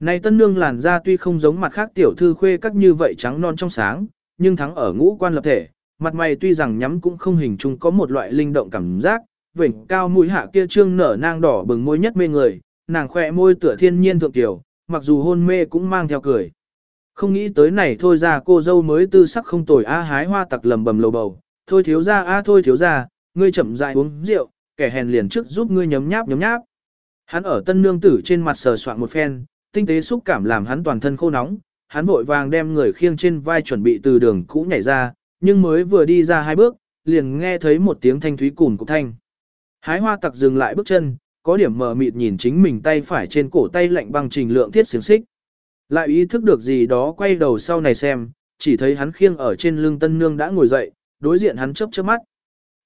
Này tân nương làn da tuy không giống mặt khác tiểu thư khuê các như vậy trắng non trong sáng, nhưng thắng ở ngũ quan lập thể, mặt mày tuy rằng nhắm cũng không hình chung có một loại linh động cảm giác, vểnh cao mũi hạ kia trương nở nang đỏ bừng môi nhất mê người, nàng khỏe môi tựa thiên nhiên thượng tiểu, mặc dù hôn mê cũng mang theo cười. Không nghĩ tới này thôi ra cô dâu mới tư sắc không tồi a hái hoa tặc lầm bầm lầu bầu, thôi thiếu ra a thôi thiếu ra, ngươi chậm dại uống rượu, kẻ hèn liền trước giúp ngươi nhấm nháp nhấm nháp. Hắn ở tân nương tử trên mặt sờ soạn một phen, tinh tế xúc cảm làm hắn toàn thân khô nóng, hắn vội vàng đem người khiêng trên vai chuẩn bị từ đường cũ nhảy ra, nhưng mới vừa đi ra hai bước, liền nghe thấy một tiếng thanh thúy cùn cục thanh. Hái hoa tặc dừng lại bước chân, có điểm mờ mịt nhìn chính mình tay phải trên cổ tay lạnh băng trình lượng thiết xiềng xích. Lại ý thức được gì đó quay đầu sau này xem, chỉ thấy hắn khiêng ở trên lưng tân nương đã ngồi dậy, đối diện hắn chớp chớp mắt.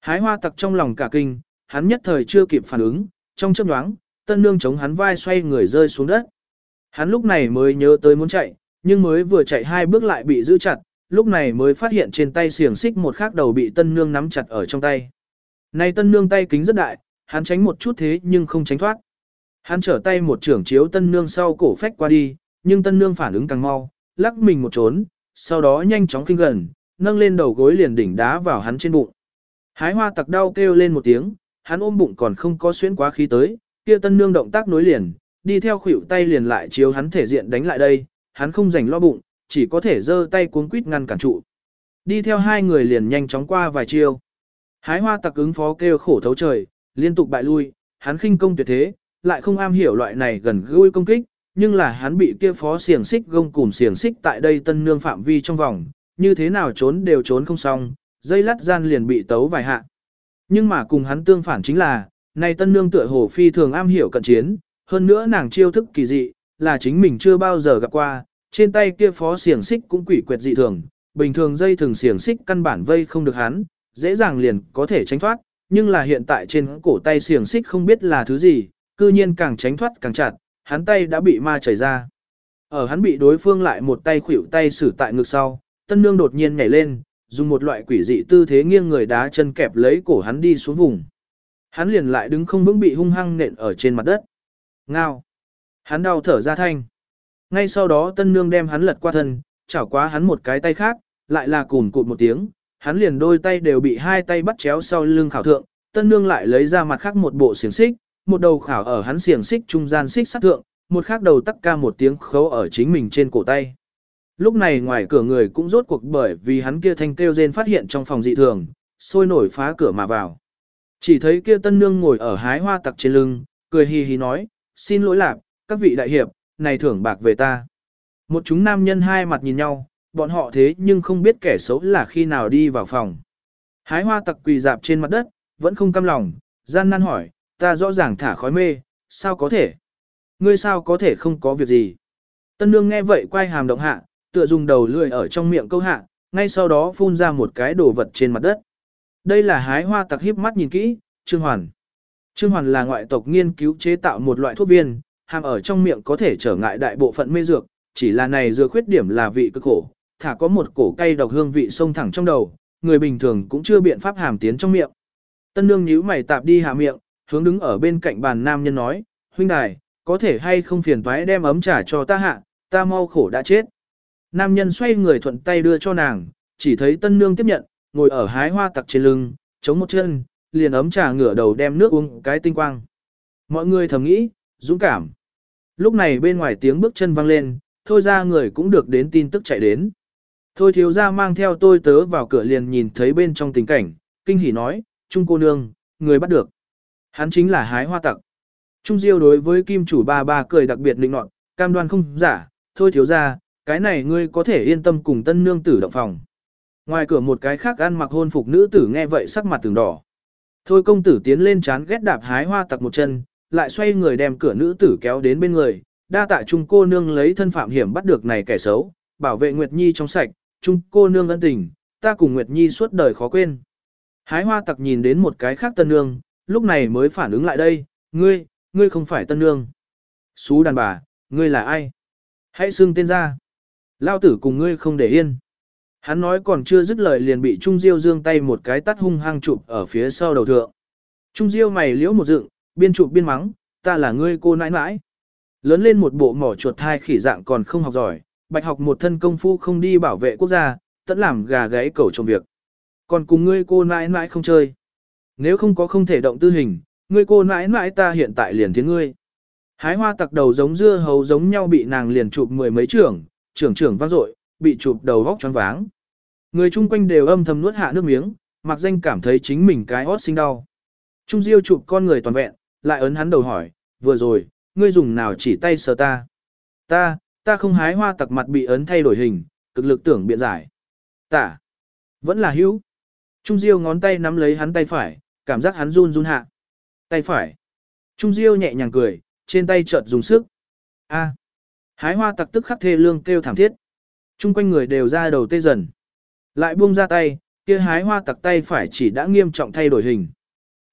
Hái hoa tặc trong lòng cả kinh, hắn nhất thời chưa kịp phản ứng, trong chớp nhoáng, tân nương chống hắn vai xoay người rơi xuống đất. Hắn lúc này mới nhớ tới muốn chạy, nhưng mới vừa chạy hai bước lại bị giữ chặt, lúc này mới phát hiện trên tay xiềng xích một khác đầu bị tân nương nắm chặt ở trong tay. Này tân nương tay kính rất đại, hắn tránh một chút thế nhưng không tránh thoát. Hắn trở tay một trưởng chiếu tân nương sau cổ phách qua đi, nhưng tân nương phản ứng càng mau, lắc mình một trốn, sau đó nhanh chóng kinh gần, nâng lên đầu gối liền đỉnh đá vào hắn trên bụng. Hái hoa tặc đau kêu lên một tiếng, hắn ôm bụng còn không có xuyến quá khí tới, kia tân nương động tác nối liền, đi theo khuỷu tay liền lại chiếu hắn thể diện đánh lại đây, hắn không rảnh lo bụng, chỉ có thể giơ tay cuốn quýt ngăn cản trụ. Đi theo hai người liền nhanh chóng qua vài chiêu. Hái hoa tặc ứng phó kêu khổ thấu trời, liên tục bại lui, hắn khinh công tuyệt thế, lại không am hiểu loại này gần gũi công kích, nhưng là hắn bị kia phó xiềng xích gông cùng xiềng xích tại đây tân nương phạm vi trong vòng, như thế nào trốn đều trốn không xong, dây lắt gian liền bị tấu vài hạ. Nhưng mà cùng hắn tương phản chính là, này tân nương tựa hồ phi thường am hiểu cận chiến, hơn nữa nàng chiêu thức kỳ dị, là chính mình chưa bao giờ gặp qua, trên tay kia phó xiềng xích cũng quỷ quyệt dị thường, bình thường dây thường xiềng xích căn bản vây không được hắn, dễ dàng liền có thể tránh thoát, nhưng là hiện tại trên cổ tay xiềng xích không biết là thứ gì, cư nhiên càng tránh thoát càng chặt, hắn tay đã bị ma chảy ra. Ở hắn bị đối phương lại một tay khuỷu tay xử tại ngực sau, tân nương đột nhiên nhảy lên, dùng một loại quỷ dị tư thế nghiêng người đá chân kẹp lấy cổ hắn đi xuống vùng. Hắn liền lại đứng không vững bị hung hăng nện ở trên mặt đất. Ngao. Hắn đau thở ra thanh. Ngay sau đó tân nương đem hắn lật qua thân, chảo quá hắn một cái tay khác, lại là cùn cụt một tiếng, hắn liền đôi tay đều bị hai tay bắt chéo sau lưng khảo thượng, tân nương lại lấy ra mặt khác một bộ xiềng xích, một đầu khảo ở hắn xiềng xích trung gian xích sát thượng, một khác đầu tắc ca một tiếng khấu ở chính mình trên cổ tay. Lúc này ngoài cửa người cũng rốt cuộc bởi vì hắn kia thanh kêu rên phát hiện trong phòng dị thường, sôi nổi phá cửa mà vào. Chỉ thấy kia tân nương ngồi ở hái hoa tặc trên lưng, cười hì hì nói, xin lỗi lạc, các vị đại hiệp, này thưởng bạc về ta. Một chúng nam nhân hai mặt nhìn nhau, bọn họ thế nhưng không biết kẻ xấu là khi nào đi vào phòng. Hái hoa tặc quỳ dạp trên mặt đất, vẫn không căm lòng, gian nan hỏi, ta rõ ràng thả khói mê, sao có thể? Ngươi sao có thể không có việc gì? Tân nương nghe vậy quay hàm động hạ, tựa dùng đầu lưỡi ở trong miệng câu hạ, ngay sau đó phun ra một cái đồ vật trên mặt đất. Đây là hái hoa tặc híp mắt nhìn kỹ, Trương Hoàn. Trương Hoàn là ngoại tộc nghiên cứu chế tạo một loại thuốc viên, hàm ở trong miệng có thể trở ngại đại bộ phận mê dược, chỉ là này dược khuyết điểm là vị cực khổ, thả có một cổ cay độc hương vị sông thẳng trong đầu, người bình thường cũng chưa biện pháp hàm tiến trong miệng. Tân nương nhíu mày tạp đi hạ miệng, hướng đứng ở bên cạnh bàn nam nhân nói, huynh đài, có thể hay không phiền toái đem ấm trà cho ta hạ, ta mau khổ đã chết. Nam nhân xoay người thuận tay đưa cho nàng, chỉ thấy tân nương tiếp nhận, ngồi ở hái hoa tặc trên lưng, chống một chân, liền ấm trà ngửa đầu đem nước uống cái tinh quang. Mọi người thầm nghĩ, dũng cảm. Lúc này bên ngoài tiếng bước chân vang lên, thôi ra người cũng được đến tin tức chạy đến. Thôi thiếu ra mang theo tôi tớ vào cửa liền nhìn thấy bên trong tình cảnh, kinh hỉ nói, Trung cô nương, người bắt được. Hắn chính là hái hoa tặc. Trung diêu đối với kim chủ ba ba cười đặc biệt định nọt, cam đoan không giả, thôi thiếu ra, cái này ngươi có thể yên tâm cùng tân nương tử động phòng. Ngoài cửa một cái khác ăn mặc hôn phục nữ tử nghe vậy sắc mặt từng đỏ. Thôi công tử tiến lên chán ghét đạp hái hoa tặc một chân, lại xoay người đem cửa nữ tử kéo đến bên người, đa tạ trung cô nương lấy thân phạm hiểm bắt được này kẻ xấu, bảo vệ Nguyệt Nhi trong sạch, trung cô nương ân tình, ta cùng Nguyệt Nhi suốt đời khó quên. Hái hoa tặc nhìn đến một cái khác tân nương, lúc này mới phản ứng lại đây, ngươi, ngươi không phải tân nương. Xú đàn bà, ngươi là ai? Hãy xưng tên ra. Lao tử cùng ngươi không để yên. Hắn nói còn chưa dứt lời liền bị Trung Diêu dương tay một cái tắt hung hăng chụp ở phía sau đầu thượng. Trung Diêu mày liễu một dựng, biên chụp biên mắng, ta là ngươi cô nãi nãi. Lớn lên một bộ mỏ chuột thai khỉ dạng còn không học giỏi, bạch học một thân công phu không đi bảo vệ quốc gia, tận làm gà gáy cẩu trong việc. Còn cùng ngươi cô nãi nãi không chơi. Nếu không có không thể động tư hình, ngươi cô nãi nãi ta hiện tại liền thiến ngươi. Hái hoa tặc đầu giống dưa hấu giống nhau bị nàng liền chụp mười mấy trưởng, trưởng trưởng vang dội, bị chụp đầu vóc choáng váng. Người chung quanh đều âm thầm nuốt hạ nước miếng, mặc danh cảm thấy chính mình cái hót sinh đau. Trung Diêu chụp con người toàn vẹn, lại ấn hắn đầu hỏi, vừa rồi, ngươi dùng nào chỉ tay sờ ta? Ta, ta không hái hoa tặc mặt bị ấn thay đổi hình, cực lực tưởng biện giải. Tả, vẫn là hữu. Trung Diêu ngón tay nắm lấy hắn tay phải, cảm giác hắn run run hạ. Tay phải. Trung Diêu nhẹ nhàng cười, trên tay chợt dùng sức. A. Hái hoa tặc tức khắc thê lương kêu thảm thiết. Trung quanh người đều ra đầu tê dần. Lại buông ra tay, kia hái hoa tặc tay phải chỉ đã nghiêm trọng thay đổi hình.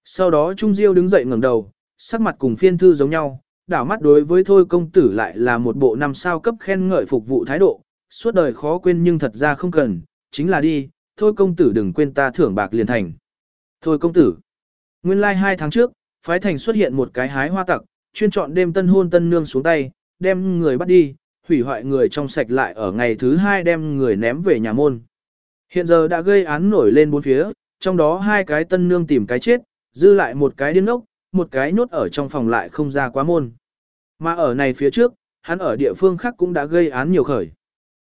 Sau đó Trung Diêu đứng dậy ngẩng đầu, sắc mặt cùng phiên thư giống nhau, đảo mắt đối với thôi công tử lại là một bộ năm sao cấp khen ngợi phục vụ thái độ, suốt đời khó quên nhưng thật ra không cần, chính là đi, thôi công tử đừng quên ta thưởng bạc liền thành. Thôi công tử, nguyên lai like hai tháng trước, phái thành xuất hiện một cái hái hoa tặc, chuyên chọn đêm tân hôn tân nương xuống tay, đem người bắt đi, hủy hoại người trong sạch lại ở ngày thứ hai đem người ném về nhà môn. Hiện giờ đã gây án nổi lên bốn phía, trong đó hai cái tân nương tìm cái chết, dư lại một cái điên ốc, một cái nhốt ở trong phòng lại không ra quá môn. Mà ở này phía trước, hắn ở địa phương khác cũng đã gây án nhiều khởi.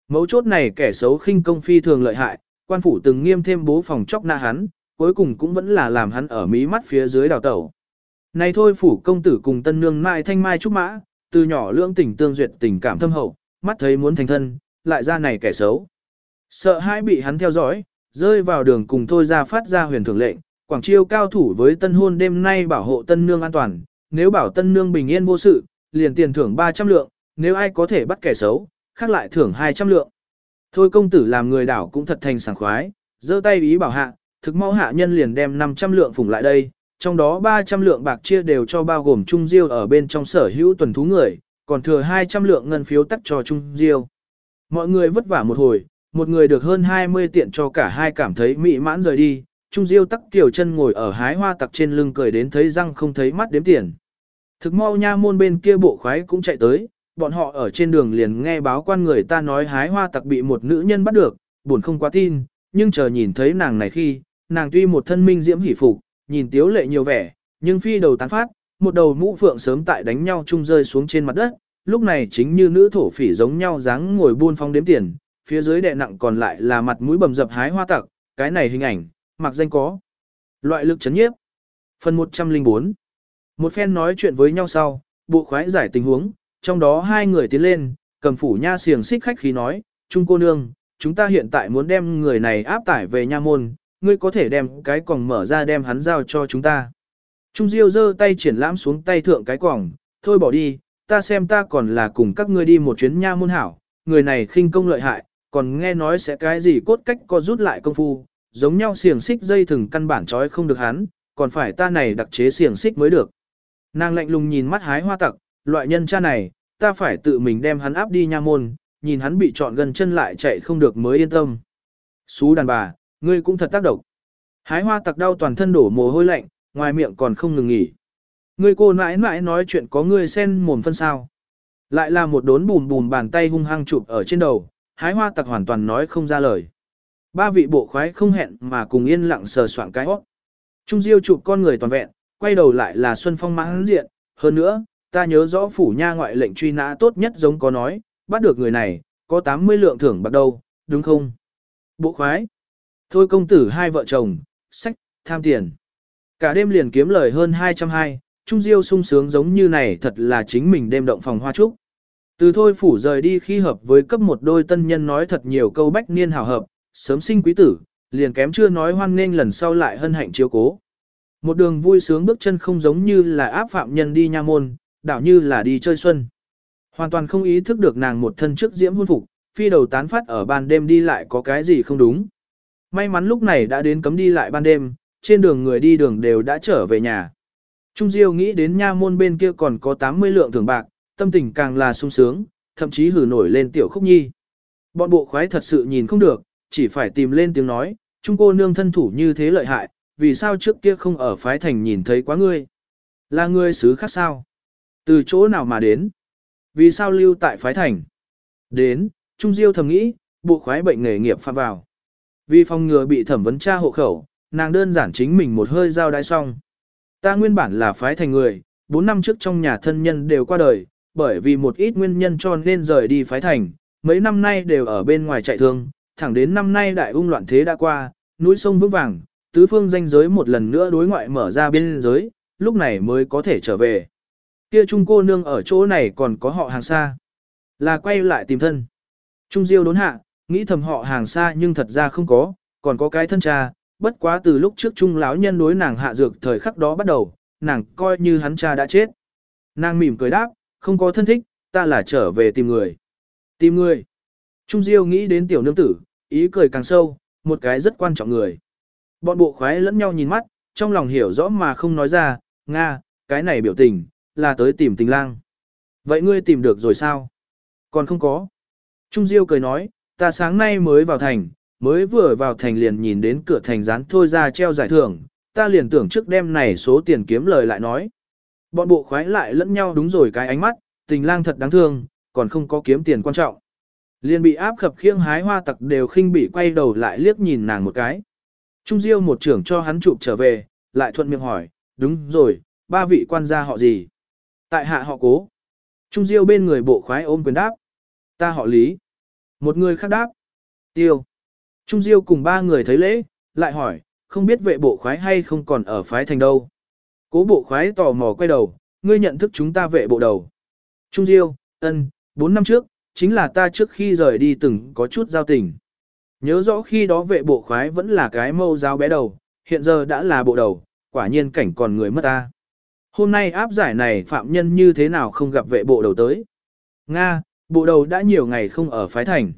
Mấu chốt này kẻ xấu khinh công phi thường lợi hại, quan phủ từng nghiêm thêm bố phòng chóc na hắn, cuối cùng cũng vẫn là làm hắn ở mí mắt phía dưới đào tẩu. Này thôi phủ công tử cùng tân nương mai thanh mai trúc mã, từ nhỏ lưỡng tình tương duyệt tình cảm thâm hậu, mắt thấy muốn thành thân, lại ra này kẻ xấu. Sợ hãi bị hắn theo dõi, rơi vào đường cùng thôi ra phát ra huyền thưởng lệnh, Quảng Chiêu cao thủ với tân hôn đêm nay bảo hộ tân nương an toàn, nếu bảo tân nương bình yên vô sự, liền tiền thưởng 300 lượng, nếu ai có thể bắt kẻ xấu, khác lại thưởng 200 lượng. Thôi công tử làm người đảo cũng thật thành sảng khoái, giơ tay ý bảo hạ, thực mau hạ nhân liền đem 500 lượng phủng lại đây, trong đó 300 lượng bạc chia đều cho bao gồm Trung Diêu ở bên trong sở hữu tuần thú người, còn thừa 200 lượng ngân phiếu tắt cho Trung Diêu. Mọi người vất vả một hồi, một người được hơn 20 tiện cho cả hai cảm thấy mỹ mãn rời đi, Trung Diêu tắc tiểu chân ngồi ở hái hoa tặc trên lưng cười đến thấy răng không thấy mắt đếm tiền. Thực mau nha môn bên kia bộ khoái cũng chạy tới, bọn họ ở trên đường liền nghe báo quan người ta nói hái hoa tặc bị một nữ nhân bắt được, buồn không quá tin, nhưng chờ nhìn thấy nàng này khi, nàng tuy một thân minh diễm hỉ phục, nhìn tiếu lệ nhiều vẻ, nhưng phi đầu tán phát, một đầu mũ phượng sớm tại đánh nhau chung rơi xuống trên mặt đất, lúc này chính như nữ thổ phỉ giống nhau dáng ngồi buôn phong đếm tiền, phía dưới đệ nặng còn lại là mặt mũi bầm dập hái hoa tặc, cái này hình ảnh, mặc danh có. Loại lực chấn nhiếp. Phần 104 một phen nói chuyện với nhau sau, bộ khoái giải tình huống, trong đó hai người tiến lên, cầm phủ nha xiềng xích khách khí nói, Trung cô nương, chúng ta hiện tại muốn đem người này áp tải về nha môn, ngươi có thể đem cái còng mở ra đem hắn giao cho chúng ta. Trung Diêu giơ tay triển lãm xuống tay thượng cái còng, thôi bỏ đi, ta xem ta còn là cùng các ngươi đi một chuyến nha môn hảo, người này khinh công lợi hại, còn nghe nói sẽ cái gì cốt cách co rút lại công phu, giống nhau xiềng xích dây thừng căn bản trói không được hắn, còn phải ta này đặc chế xiềng xích mới được. Nàng lạnh lùng nhìn mắt hái hoa tặc, loại nhân cha này, ta phải tự mình đem hắn áp đi nha môn, nhìn hắn bị trọn gần chân lại chạy không được mới yên tâm. Xú đàn bà, ngươi cũng thật tác độc. Hái hoa tặc đau toàn thân đổ mồ hôi lạnh, ngoài miệng còn không ngừng nghỉ. Ngươi cô nãi nãi nói chuyện có ngươi sen mồm phân sao. Lại là một đốn bùm bùm bàn tay hung hăng chụp ở trên đầu, hái hoa tặc hoàn toàn nói không ra lời. Ba vị bộ khoái không hẹn mà cùng yên lặng sờ soạn cái hót. Trung Diêu chụp con người toàn vẹn, quay đầu lại là Xuân Phong mãn diện, hơn nữa, ta nhớ rõ phủ nha ngoại lệnh truy nã tốt nhất giống có nói, bắt được người này, có 80 lượng thưởng bạc đâu, đúng không? Bộ khoái. Thôi công tử hai vợ chồng, sách, tham tiền. Cả đêm liền kiếm lời hơn 220, Trung Diêu sung sướng giống như này thật là chính mình đêm động phòng hoa trúc. Từ thôi phủ rời đi khi hợp với cấp một đôi tân nhân nói thật nhiều câu bách niên hào hợp, sớm sinh quý tử, liền kém chưa nói hoan nghênh lần sau lại hân hạnh chiếu cố. Một đường vui sướng bước chân không giống như là áp phạm nhân đi nha môn, đảo như là đi chơi xuân. Hoàn toàn không ý thức được nàng một thân trước diễm hôn phục, phi đầu tán phát ở ban đêm đi lại có cái gì không đúng. May mắn lúc này đã đến cấm đi lại ban đêm, trên đường người đi đường đều đã trở về nhà. Trung Diêu nghĩ đến nha môn bên kia còn có 80 lượng thưởng bạc, tâm tình càng là sung sướng, thậm chí hử nổi lên tiểu khúc nhi. Bọn bộ khoái thật sự nhìn không được, chỉ phải tìm lên tiếng nói, Trung cô nương thân thủ như thế lợi hại, vì sao trước kia không ở phái thành nhìn thấy quá ngươi? Là ngươi xứ khác sao? Từ chỗ nào mà đến? Vì sao lưu tại phái thành? Đến, Trung Diêu thầm nghĩ, bộ khoái bệnh nghề nghiệp phạm vào. Vì phòng ngừa bị thẩm vấn tra hộ khẩu, nàng đơn giản chính mình một hơi giao đai xong. Ta nguyên bản là phái thành người, 4 năm trước trong nhà thân nhân đều qua đời, bởi vì một ít nguyên nhân cho nên rời đi phái thành, mấy năm nay đều ở bên ngoài chạy thương, thẳng đến năm nay đại ung loạn thế đã qua, núi sông vững vàng, tứ phương danh giới một lần nữa đối ngoại mở ra biên giới, lúc này mới có thể trở về. Kia trung cô nương ở chỗ này còn có họ hàng xa. Là quay lại tìm thân. Trung diêu đốn hạ, nghĩ thầm họ hàng xa nhưng thật ra không có, còn có cái thân cha, bất quá từ lúc trước trung lão nhân đối nàng hạ dược thời khắc đó bắt đầu, nàng coi như hắn cha đã chết. Nàng mỉm cười đáp, không có thân thích, ta là trở về tìm người. Tìm người. Trung Diêu nghĩ đến tiểu nương tử, ý cười càng sâu, một cái rất quan trọng người. Bọn bộ khoái lẫn nhau nhìn mắt, trong lòng hiểu rõ mà không nói ra, Nga, cái này biểu tình, là tới tìm tình lang. Vậy ngươi tìm được rồi sao? Còn không có. Trung Diêu cười nói, ta sáng nay mới vào thành, mới vừa vào thành liền nhìn đến cửa thành rán thôi ra treo giải thưởng, ta liền tưởng trước đêm này số tiền kiếm lời lại nói. Bọn bộ khoái lại lẫn nhau đúng rồi cái ánh mắt, tình lang thật đáng thương, còn không có kiếm tiền quan trọng. Liền bị áp khập khiêng hái hoa tặc đều khinh bị quay đầu lại liếc nhìn nàng một cái. Trung Diêu một trưởng cho hắn chụp trở về, lại thuận miệng hỏi, đúng rồi, ba vị quan gia họ gì? Tại hạ họ cố. Trung Diêu bên người bộ khoái ôm quyền đáp. Ta họ Lý. Một người khác đáp. Tiêu. Trung Diêu cùng ba người thấy lễ, lại hỏi, không biết vệ bộ khoái hay không còn ở phái thành đâu. Cố bộ khoái tò mò quay đầu, ngươi nhận thức chúng ta vệ bộ đầu. Trung Diêu, ân, 4 năm trước, chính là ta trước khi rời đi từng có chút giao tình. Nhớ rõ khi đó vệ bộ khoái vẫn là cái mâu giáo bé đầu, hiện giờ đã là bộ đầu, quả nhiên cảnh còn người mất ta. Hôm nay áp giải này phạm nhân như thế nào không gặp vệ bộ đầu tới. Nga, bộ đầu đã nhiều ngày không ở phái thành.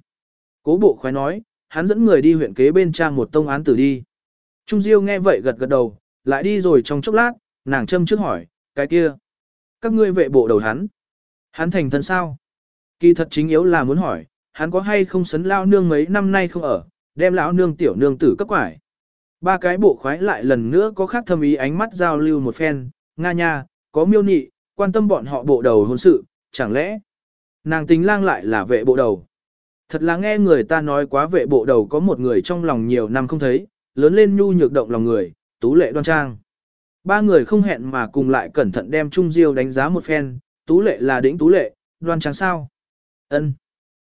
Cố bộ khoái nói, hắn dẫn người đi huyện kế bên trang một tông án tử đi. Trung Diêu nghe vậy gật gật đầu, lại đi rồi trong chốc lát, nàng châm trước hỏi, cái kia. Các ngươi vệ bộ đầu hắn. Hắn thành thân sao? Kỳ thật chính yếu là muốn hỏi, hắn có hay không sấn lao nương mấy năm nay không ở, đem lão nương tiểu nương tử cấp quải. Ba cái bộ khoái lại lần nữa có khác thâm ý ánh mắt giao lưu một phen, nga nha, có miêu nị, quan tâm bọn họ bộ đầu hôn sự, chẳng lẽ nàng tính lang lại là vệ bộ đầu. Thật là nghe người ta nói quá vệ bộ đầu có một người trong lòng nhiều năm không thấy, lớn lên nhu nhược động lòng người, tú lệ đoan trang. Ba người không hẹn mà cùng lại cẩn thận đem Trung Diêu đánh giá một phen, tú lệ là đỉnh tú lệ, đoan trang sao. ân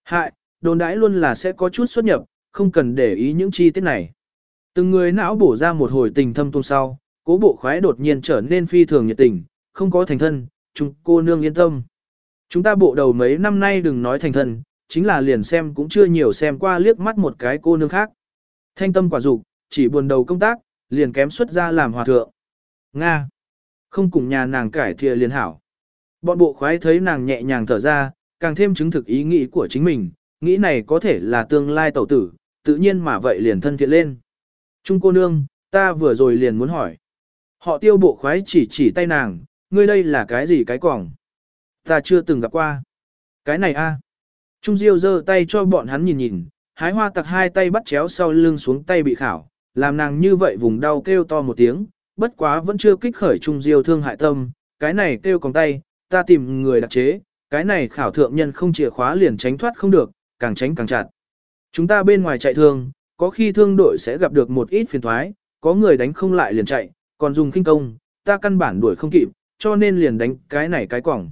Hại, đồn đãi luôn là sẽ có chút xuất nhập, không cần để ý những chi tiết này. Từng người não bổ ra một hồi tình thâm tuôn sau, cố bộ khoái đột nhiên trở nên phi thường nhiệt tình, không có thành thân, chúng cô nương yên tâm. Chúng ta bộ đầu mấy năm nay đừng nói thành thân, chính là liền xem cũng chưa nhiều xem qua liếc mắt một cái cô nương khác. Thanh tâm quả dục, chỉ buồn đầu công tác, liền kém xuất ra làm hòa thượng. Nga. Không cùng nhà nàng cải thìa liền hảo. Bọn bộ khoái thấy nàng nhẹ nhàng thở ra, càng thêm chứng thực ý nghĩ của chính mình, nghĩ này có thể là tương lai tẩu tử, tự nhiên mà vậy liền thân thiện lên. Trung cô nương, ta vừa rồi liền muốn hỏi. Họ tiêu bộ khoái chỉ chỉ tay nàng, ngươi đây là cái gì cái quỏng? Ta chưa từng gặp qua. Cái này a. Trung Diêu giơ tay cho bọn hắn nhìn nhìn, hái hoa tặc hai tay bắt chéo sau lưng xuống tay bị khảo, làm nàng như vậy vùng đau kêu to một tiếng, bất quá vẫn chưa kích khởi Trung Diêu thương hại tâm, cái này kêu còng tay, ta tìm người đặc chế, cái này khảo thượng nhân không chìa khóa liền tránh thoát không được, càng tránh càng chặt. Chúng ta bên ngoài chạy thương, có khi thương đội sẽ gặp được một ít phiền thoái, có người đánh không lại liền chạy, còn dùng kinh công, ta căn bản đuổi không kịp, cho nên liền đánh cái này cái quỏng.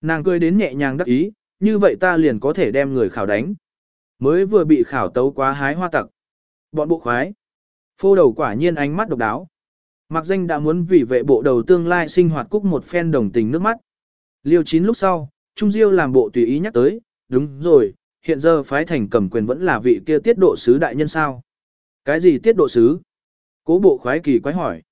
Nàng cười đến nhẹ nhàng đắc ý, như vậy ta liền có thể đem người khảo đánh. Mới vừa bị khảo tấu quá hái hoa tặc. Bọn bộ khoái. Phô đầu quả nhiên ánh mắt độc đáo. Mặc danh đã muốn vì vệ bộ đầu tương lai sinh hoạt cúc một phen đồng tình nước mắt. Liêu chín lúc sau, Trung Diêu làm bộ tùy ý nhắc tới, đúng rồi, hiện giờ phái thành cầm quyền vẫn là vị kia tiết độ sứ đại nhân sao. Cái gì tiết độ sứ? Cố bộ khoái kỳ quái hỏi.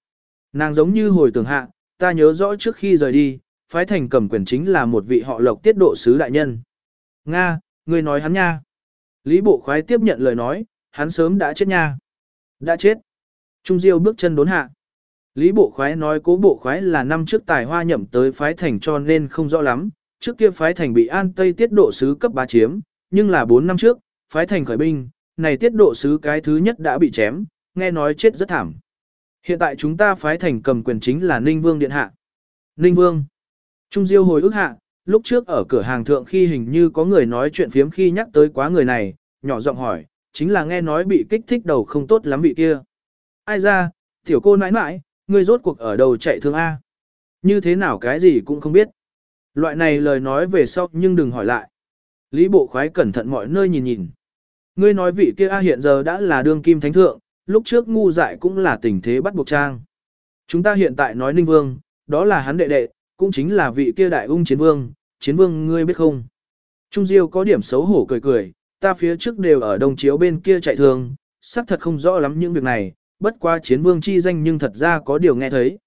Nàng giống như hồi tưởng hạ, ta nhớ rõ trước khi rời đi, phái thành cầm quyền chính là một vị họ lộc tiết độ sứ đại nhân. Nga, người nói hắn nha. Lý bộ khoái tiếp nhận lời nói, hắn sớm đã chết nha. Đã chết. Trung Diêu bước chân đốn hạ. Lý bộ khoái nói cố bộ khoái là năm trước tài hoa nhậm tới phái thành cho nên không rõ lắm, trước kia phái thành bị an tây tiết độ sứ cấp bá chiếm, nhưng là 4 năm trước, phái thành khởi binh, này tiết độ sứ cái thứ nhất đã bị chém, nghe nói chết rất thảm. Hiện tại chúng ta phái thành cầm quyền chính là Ninh Vương Điện Hạ. Ninh Vương. Trung Diêu hồi ức hạ, lúc trước ở cửa hàng thượng khi hình như có người nói chuyện phiếm khi nhắc tới quá người này, nhỏ giọng hỏi, chính là nghe nói bị kích thích đầu không tốt lắm vị kia. Ai ra, tiểu cô nãi nãi, ngươi rốt cuộc ở đầu chạy thương A. Như thế nào cái gì cũng không biết. Loại này lời nói về sau nhưng đừng hỏi lại. Lý bộ khoái cẩn thận mọi nơi nhìn nhìn. Ngươi nói vị kia A hiện giờ đã là đương kim thánh thượng, lúc trước ngu dại cũng là tình thế bắt buộc trang. Chúng ta hiện tại nói ninh vương, đó là hắn đệ đệ, cũng chính là vị kia đại ung chiến vương, chiến vương ngươi biết không? Trung Diêu có điểm xấu hổ cười cười, ta phía trước đều ở đồng chiếu bên kia chạy thường, xác thật không rõ lắm những việc này, bất qua chiến vương chi danh nhưng thật ra có điều nghe thấy.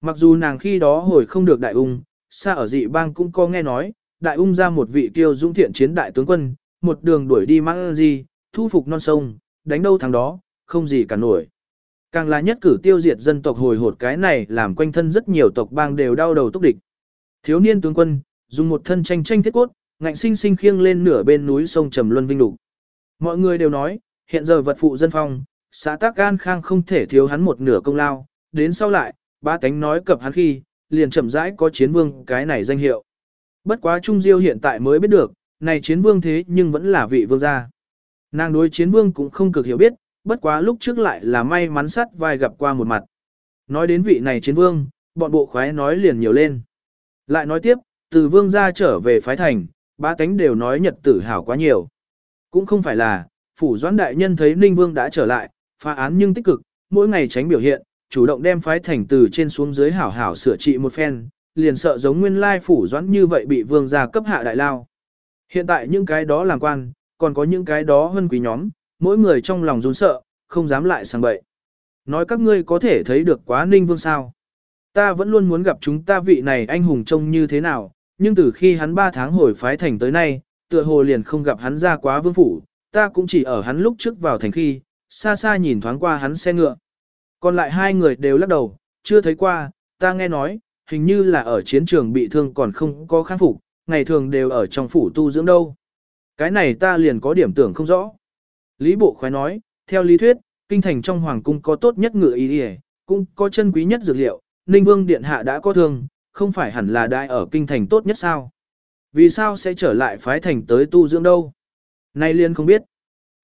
Mặc dù nàng khi đó hồi không được đại ung, xa ở dị bang cũng có nghe nói, đại ung ra một vị kiêu dũng thiện chiến đại tướng quân, một đường đuổi đi mang gì, thu phục non sông, đánh đâu thằng đó, không gì cả nổi. Càng là nhất cử tiêu diệt dân tộc hồi hột cái này làm quanh thân rất nhiều tộc bang đều đau đầu túc địch. Thiếu niên tướng quân, dùng một thân tranh tranh thiết cốt, ngạnh sinh sinh khiêng lên nửa bên núi sông Trầm Luân Vinh Đục. Mọi người đều nói, hiện giờ vật phụ dân phong, xã tác gan khang không thể thiếu hắn một nửa công lao, đến sau lại, ba tánh nói cập hắn khi, liền chậm rãi có chiến vương cái này danh hiệu. Bất quá Trung Diêu hiện tại mới biết được, này chiến vương thế nhưng vẫn là vị vương gia. Nàng đối chiến vương cũng không cực hiểu biết, bất quá lúc trước lại là may mắn sắt vai gặp qua một mặt. Nói đến vị này chiến vương, bọn bộ khoái nói liền nhiều lên. Lại nói tiếp, từ vương gia trở về phái thành, ba cánh đều nói nhật tử hảo quá nhiều. Cũng không phải là, phủ doãn đại nhân thấy Ninh Vương đã trở lại, phá án nhưng tích cực, mỗi ngày tránh biểu hiện, chủ động đem phái thành từ trên xuống dưới hảo hảo sửa trị một phen, liền sợ giống nguyên lai phủ doãn như vậy bị vương gia cấp hạ đại lao. Hiện tại những cái đó làm quan, còn có những cái đó hơn quý nhóm, mỗi người trong lòng run sợ, không dám lại sang bậy. Nói các ngươi có thể thấy được quá ninh vương sao. Ta vẫn luôn muốn gặp chúng ta vị này anh hùng trông như thế nào, nhưng từ khi hắn 3 tháng hồi phái thành tới nay, tựa hồ liền không gặp hắn ra quá vương phủ, ta cũng chỉ ở hắn lúc trước vào thành khi, xa xa nhìn thoáng qua hắn xe ngựa. Còn lại hai người đều lắc đầu, chưa thấy qua, ta nghe nói, hình như là ở chiến trường bị thương còn không có kháng phục, ngày thường đều ở trong phủ tu dưỡng đâu. Cái này ta liền có điểm tưởng không rõ. Lý Bộ khoái nói, theo lý thuyết, kinh thành trong hoàng cung có tốt nhất ngựa y y, cũng có chân quý nhất dược liệu, Ninh Vương Điện Hạ đã có thương, không phải hẳn là đại ở kinh thành tốt nhất sao? Vì sao sẽ trở lại phái thành tới tu dưỡng đâu? Nay liên không biết.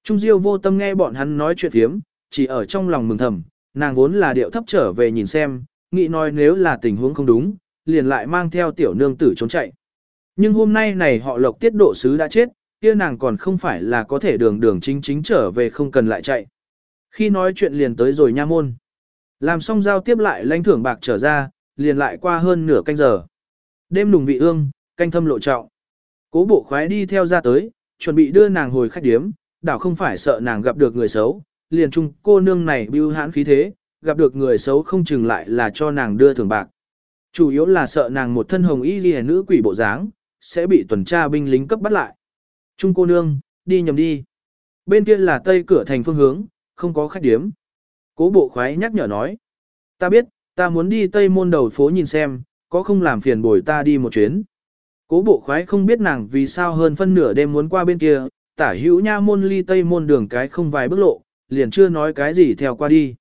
Trung Diêu vô tâm nghe bọn hắn nói chuyện thiếm, chỉ ở trong lòng mừng thầm, nàng vốn là điệu thấp trở về nhìn xem, nghĩ nói nếu là tình huống không đúng, liền lại mang theo tiểu nương tử trốn chạy. Nhưng hôm nay này họ lộc tiết độ sứ đã chết, kia nàng còn không phải là có thể đường đường chính chính trở về không cần lại chạy. Khi nói chuyện liền tới rồi nha môn. Làm xong giao tiếp lại lãnh thưởng bạc trở ra, liền lại qua hơn nửa canh giờ. Đêm nùng vị ương, canh thâm lộ trọng. Cố bộ khoái đi theo ra tới, chuẩn bị đưa nàng hồi khách điếm, đảo không phải sợ nàng gặp được người xấu, liền chung cô nương này bưu hãn khí thế, gặp được người xấu không chừng lại là cho nàng đưa thưởng bạc. Chủ yếu là sợ nàng một thân hồng y ghi nữ quỷ bộ dáng, sẽ bị tuần tra binh lính cấp bắt lại. Trung cô nương, đi nhầm đi. Bên kia là tây cửa thành phương hướng, không có khách điếm. Cố bộ khoái nhắc nhở nói. Ta biết, ta muốn đi tây môn đầu phố nhìn xem, có không làm phiền bồi ta đi một chuyến. Cố bộ khoái không biết nàng vì sao hơn phân nửa đêm muốn qua bên kia, tả hữu nha môn ly tây môn đường cái không vài bước lộ, liền chưa nói cái gì theo qua đi.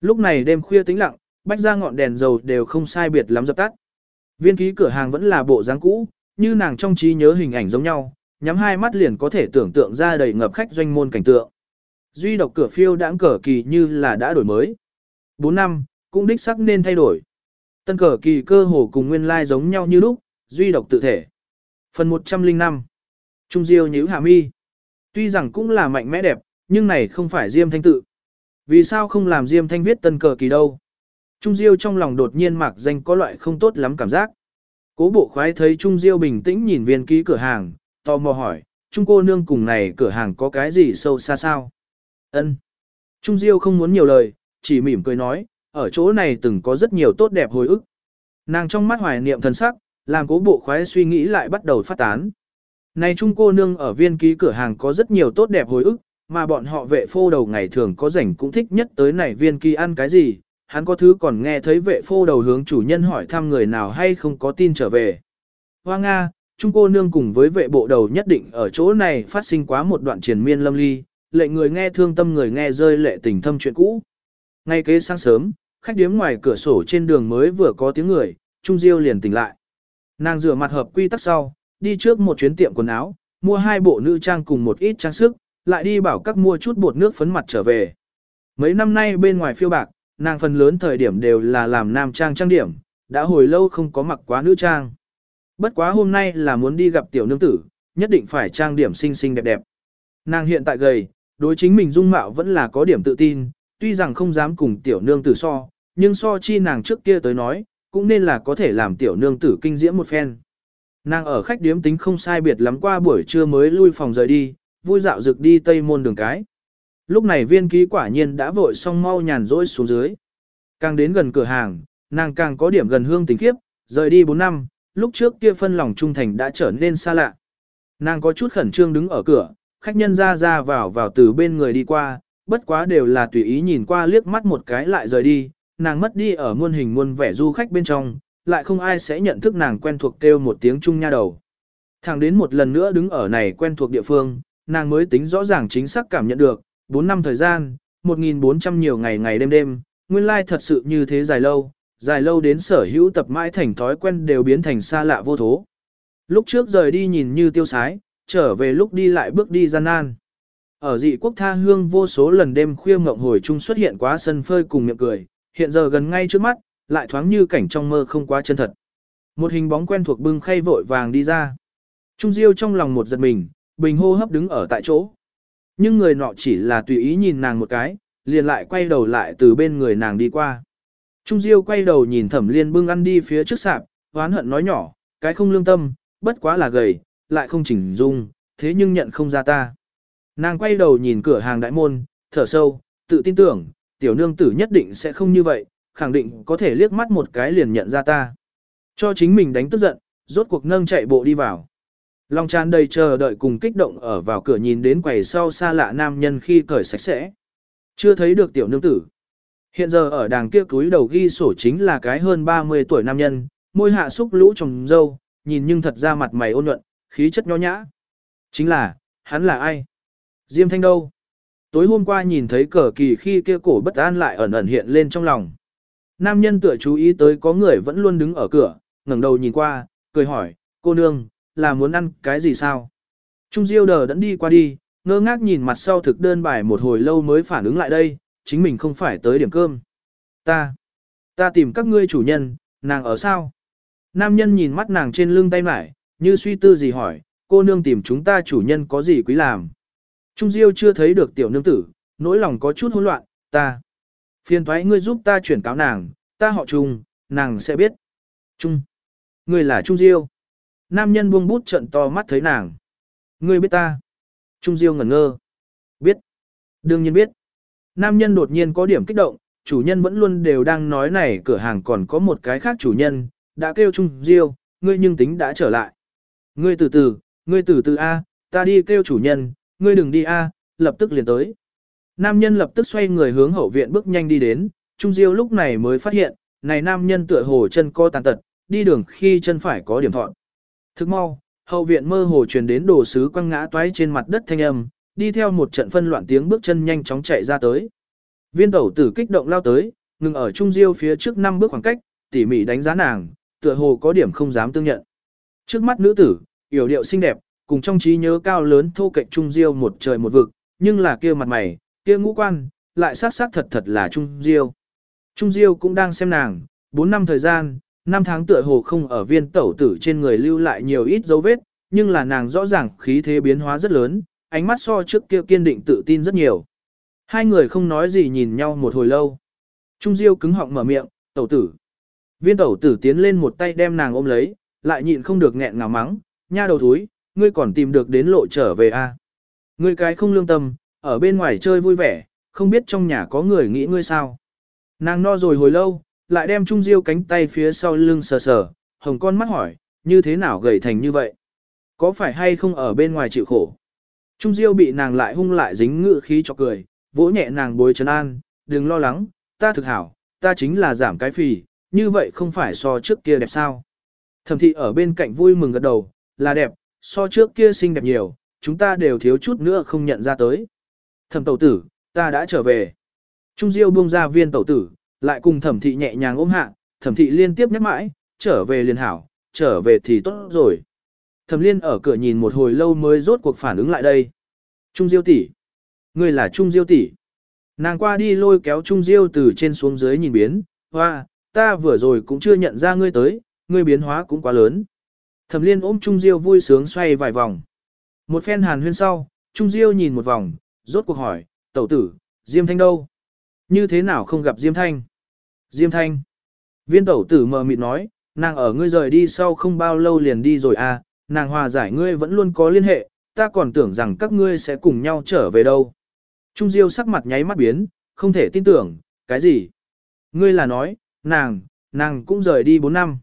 Lúc này đêm khuya tĩnh lặng, bách ra ngọn đèn dầu đều không sai biệt lắm dập tắt. Viên ký cửa hàng vẫn là bộ dáng cũ, như nàng trong trí nhớ hình ảnh giống nhau, nhắm hai mắt liền có thể tưởng tượng ra đầy ngập khách doanh môn cảnh tượng. Duy độc cửa phiêu đãng cờ kỳ như là đã đổi mới. 4 năm, cũng đích sắc nên thay đổi. Tân cờ kỳ cơ hồ cùng nguyên lai giống nhau như lúc, duy độc tự thể. Phần 105 Trung Diêu nhíu hạ mi. Tuy rằng cũng là mạnh mẽ đẹp, nhưng này không phải Diêm Thanh tự. Vì sao không làm Diêm Thanh viết tân cờ kỳ đâu? Trung Diêu trong lòng đột nhiên mạc danh có loại không tốt lắm cảm giác. Cố bộ khoái thấy Trung Diêu bình tĩnh nhìn viên ký cửa hàng, tò mò hỏi, Trung cô nương cùng này cửa hàng có cái gì sâu xa sao? Ân. Trung Diêu không muốn nhiều lời, chỉ mỉm cười nói, ở chỗ này từng có rất nhiều tốt đẹp hồi ức. Nàng trong mắt hoài niệm thần sắc, làm cố bộ khoái suy nghĩ lại bắt đầu phát tán. Này Trung cô nương ở viên ký cửa hàng có rất nhiều tốt đẹp hồi ức, mà bọn họ vệ phô đầu ngày thường có rảnh cũng thích nhất tới này viên kỳ ăn cái gì, hắn có thứ còn nghe thấy vệ phô đầu hướng chủ nhân hỏi thăm người nào hay không có tin trở về. Hoa Nga, Trung cô nương cùng với vệ bộ đầu nhất định ở chỗ này phát sinh quá một đoạn triền miên lâm ly, lệ người nghe thương tâm người nghe rơi lệ tình thâm chuyện cũ. Ngay kế sáng sớm, khách điếm ngoài cửa sổ trên đường mới vừa có tiếng người, Trung Diêu liền tỉnh lại. Nàng rửa mặt hợp quy tắc sau, đi trước một chuyến tiệm quần áo, mua hai bộ nữ trang cùng một ít trang sức, lại đi bảo các mua chút bột nước phấn mặt trở về. Mấy năm nay bên ngoài phiêu bạc, nàng phần lớn thời điểm đều là làm nam trang trang điểm, đã hồi lâu không có mặc quá nữ trang. Bất quá hôm nay là muốn đi gặp tiểu nương tử, nhất định phải trang điểm xinh xinh đẹp đẹp. Nàng hiện tại gầy, đối chính mình dung mạo vẫn là có điểm tự tin, tuy rằng không dám cùng tiểu nương tử so, nhưng so chi nàng trước kia tới nói, cũng nên là có thể làm tiểu nương tử kinh diễm một phen. Nàng ở khách điếm tính không sai biệt lắm qua buổi trưa mới lui phòng rời đi, vui dạo rực đi tây môn đường cái. Lúc này viên ký quả nhiên đã vội xong mau nhàn rỗi xuống dưới. Càng đến gần cửa hàng, nàng càng có điểm gần hương tình kiếp rời đi 4 năm, lúc trước kia phân lòng trung thành đã trở nên xa lạ. Nàng có chút khẩn trương đứng ở cửa, khách nhân ra ra vào vào từ bên người đi qua, bất quá đều là tùy ý nhìn qua liếc mắt một cái lại rời đi, nàng mất đi ở muôn hình muôn vẻ du khách bên trong, lại không ai sẽ nhận thức nàng quen thuộc kêu một tiếng chung nha đầu. Thẳng đến một lần nữa đứng ở này quen thuộc địa phương, nàng mới tính rõ ràng chính xác cảm nhận được, 4 năm thời gian, 1.400 nhiều ngày ngày đêm đêm, nguyên lai thật sự như thế dài lâu, dài lâu đến sở hữu tập mãi thành thói quen đều biến thành xa lạ vô thố. Lúc trước rời đi nhìn như tiêu sái, trở về lúc đi lại bước đi gian nan. Ở dị quốc tha hương vô số lần đêm khuya mộng hồi chung xuất hiện quá sân phơi cùng miệng cười, hiện giờ gần ngay trước mắt, lại thoáng như cảnh trong mơ không quá chân thật. Một hình bóng quen thuộc bưng khay vội vàng đi ra. Trung Diêu trong lòng một giật mình, bình hô hấp đứng ở tại chỗ. Nhưng người nọ chỉ là tùy ý nhìn nàng một cái, liền lại quay đầu lại từ bên người nàng đi qua. Trung Diêu quay đầu nhìn Thẩm Liên bưng ăn đi phía trước sạp, hoán hận nói nhỏ, cái không lương tâm, bất quá là gầy, lại không chỉnh dung, thế nhưng nhận không ra ta. Nàng quay đầu nhìn cửa hàng đại môn, thở sâu, tự tin tưởng, tiểu nương tử nhất định sẽ không như vậy, khẳng định có thể liếc mắt một cái liền nhận ra ta. Cho chính mình đánh tức giận, rốt cuộc nâng chạy bộ đi vào. Lòng tràn đầy chờ đợi cùng kích động ở vào cửa nhìn đến quầy sau xa lạ nam nhân khi cởi sạch sẽ. Chưa thấy được tiểu nương tử. Hiện giờ ở đàng kia túi đầu ghi sổ chính là cái hơn 30 tuổi nam nhân, môi hạ xúc lũ trồng dâu, nhìn nhưng thật ra mặt mày ôn nhuận, khí chất nho nhã. Chính là, hắn là ai? Diêm Thanh đâu? Tối hôm qua nhìn thấy cờ kỳ khi kia cổ bất an lại ẩn ẩn hiện lên trong lòng. Nam nhân tựa chú ý tới có người vẫn luôn đứng ở cửa, ngẩng đầu nhìn qua, cười hỏi, cô nương, là muốn ăn cái gì sao? Trung Diêu đờ đẫn đi qua đi, ngơ ngác nhìn mặt sau thực đơn bài một hồi lâu mới phản ứng lại đây, chính mình không phải tới điểm cơm. Ta, ta tìm các ngươi chủ nhân, nàng ở sao? Nam nhân nhìn mắt nàng trên lưng tay mải, như suy tư gì hỏi, cô nương tìm chúng ta chủ nhân có gì quý làm. Trung Diêu chưa thấy được tiểu nương tử, nỗi lòng có chút hỗn loạn, ta. Phiền thoái ngươi giúp ta chuyển cáo nàng, ta họ Trung, nàng sẽ biết. Trung. Ngươi là Trung Diêu. Nam nhân buông bút trận to mắt thấy nàng. Ngươi biết ta. Trung Diêu ngẩn ngơ. Biết. Đương nhiên biết. Nam nhân đột nhiên có điểm kích động, chủ nhân vẫn luôn đều đang nói này cửa hàng còn có một cái khác chủ nhân, đã kêu Trung Diêu, ngươi nhưng tính đã trở lại. Ngươi từ từ, ngươi từ từ A, ta đi kêu chủ nhân, ngươi đừng đi A, lập tức liền tới. Nam nhân lập tức xoay người hướng hậu viện bước nhanh đi đến, Trung Diêu lúc này mới phát hiện, này nam nhân tựa hồ chân co tàn tật, đi đường khi chân phải có điểm thọn. Thức mau, hậu viện mơ hồ truyền đến đồ sứ quăng ngã toái trên mặt đất thanh âm, đi theo một trận phân loạn tiếng bước chân nhanh chóng chạy ra tới. Viên tẩu tử kích động lao tới, ngừng ở Trung Diêu phía trước năm bước khoảng cách, tỉ mỉ đánh giá nàng, tựa hồ có điểm không dám tương nhận. Trước mắt nữ tử, yểu điệu xinh đẹp, cùng trong trí nhớ cao lớn thô cạnh Trung Diêu một trời một vực, nhưng là kia mặt mày, kia ngũ quan, lại sát sát thật thật là Trung Diêu. Trung Diêu cũng đang xem nàng, 4 năm thời gian, năm tháng tựa hồ không ở viên tẩu tử trên người lưu lại nhiều ít dấu vết, nhưng là nàng rõ ràng khí thế biến hóa rất lớn, ánh mắt so trước kia kiên định tự tin rất nhiều. Hai người không nói gì nhìn nhau một hồi lâu. Trung Diêu cứng họng mở miệng, tẩu tử. Viên tẩu tử tiến lên một tay đem nàng ôm lấy, lại nhịn không được nghẹn ngào mắng, nha đầu thúi, ngươi còn tìm được đến lộ trở về a? À? Ngươi cái không lương tâm, ở bên ngoài chơi vui vẻ, không biết trong nhà có người nghĩ ngươi sao. Nàng no rồi hồi lâu, lại đem Trung Diêu cánh tay phía sau lưng sờ sờ, hồng con mắt hỏi, như thế nào gầy thành như vậy? Có phải hay không ở bên ngoài chịu khổ? Trung Diêu bị nàng lại hung lại dính ngự khí cho cười, vỗ nhẹ nàng bối trấn an, đừng lo lắng, ta thực hảo, ta chính là giảm cái phì, như vậy không phải so trước kia đẹp sao? Thẩm thị ở bên cạnh vui mừng gật đầu, là đẹp, so trước kia xinh đẹp nhiều, chúng ta đều thiếu chút nữa không nhận ra tới. Thẩm tẩu tử, ta đã trở về. Trung Diêu buông ra viên tẩu tử, lại cùng thẩm thị nhẹ nhàng ôm hạ, thẩm thị liên tiếp nhắc mãi, trở về liền hảo, trở về thì tốt rồi. Thẩm liên ở cửa nhìn một hồi lâu mới rốt cuộc phản ứng lại đây. Trung Diêu tỷ, Ngươi là Trung Diêu tỷ. Nàng qua đi lôi kéo Trung Diêu từ trên xuống dưới nhìn biến, hoa, ta vừa rồi cũng chưa nhận ra ngươi tới, ngươi biến hóa cũng quá lớn. Thẩm liên ôm Trung Diêu vui sướng xoay vài vòng. Một phen hàn huyên sau, Trung Diêu nhìn một vòng, rốt cuộc hỏi, tẩu tử, Diêm Thanh đâu? Như thế nào không gặp Diêm Thanh? Diêm Thanh. Viên tẩu tử mờ mịt nói, nàng ở ngươi rời đi sau không bao lâu liền đi rồi à, nàng hòa giải ngươi vẫn luôn có liên hệ, ta còn tưởng rằng các ngươi sẽ cùng nhau trở về đâu. Trung Diêu sắc mặt nháy mắt biến, không thể tin tưởng, cái gì? Ngươi là nói, nàng, nàng cũng rời đi 4 năm.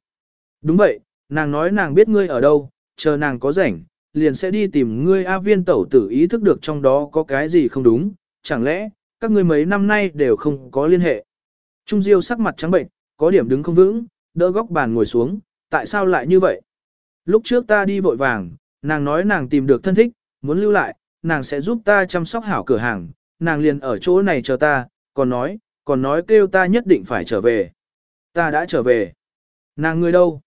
Đúng vậy, nàng nói nàng biết ngươi ở đâu, chờ nàng có rảnh, liền sẽ đi tìm ngươi A viên tẩu tử ý thức được trong đó có cái gì không đúng, chẳng lẽ, các ngươi mấy năm nay đều không có liên hệ. Trung Diêu sắc mặt trắng bệnh, có điểm đứng không vững, đỡ góc bàn ngồi xuống, tại sao lại như vậy? Lúc trước ta đi vội vàng, nàng nói nàng tìm được thân thích, muốn lưu lại, nàng sẽ giúp ta chăm sóc hảo cửa hàng, nàng liền ở chỗ này chờ ta, còn nói, còn nói kêu ta nhất định phải trở về. Ta đã trở về. Nàng người đâu?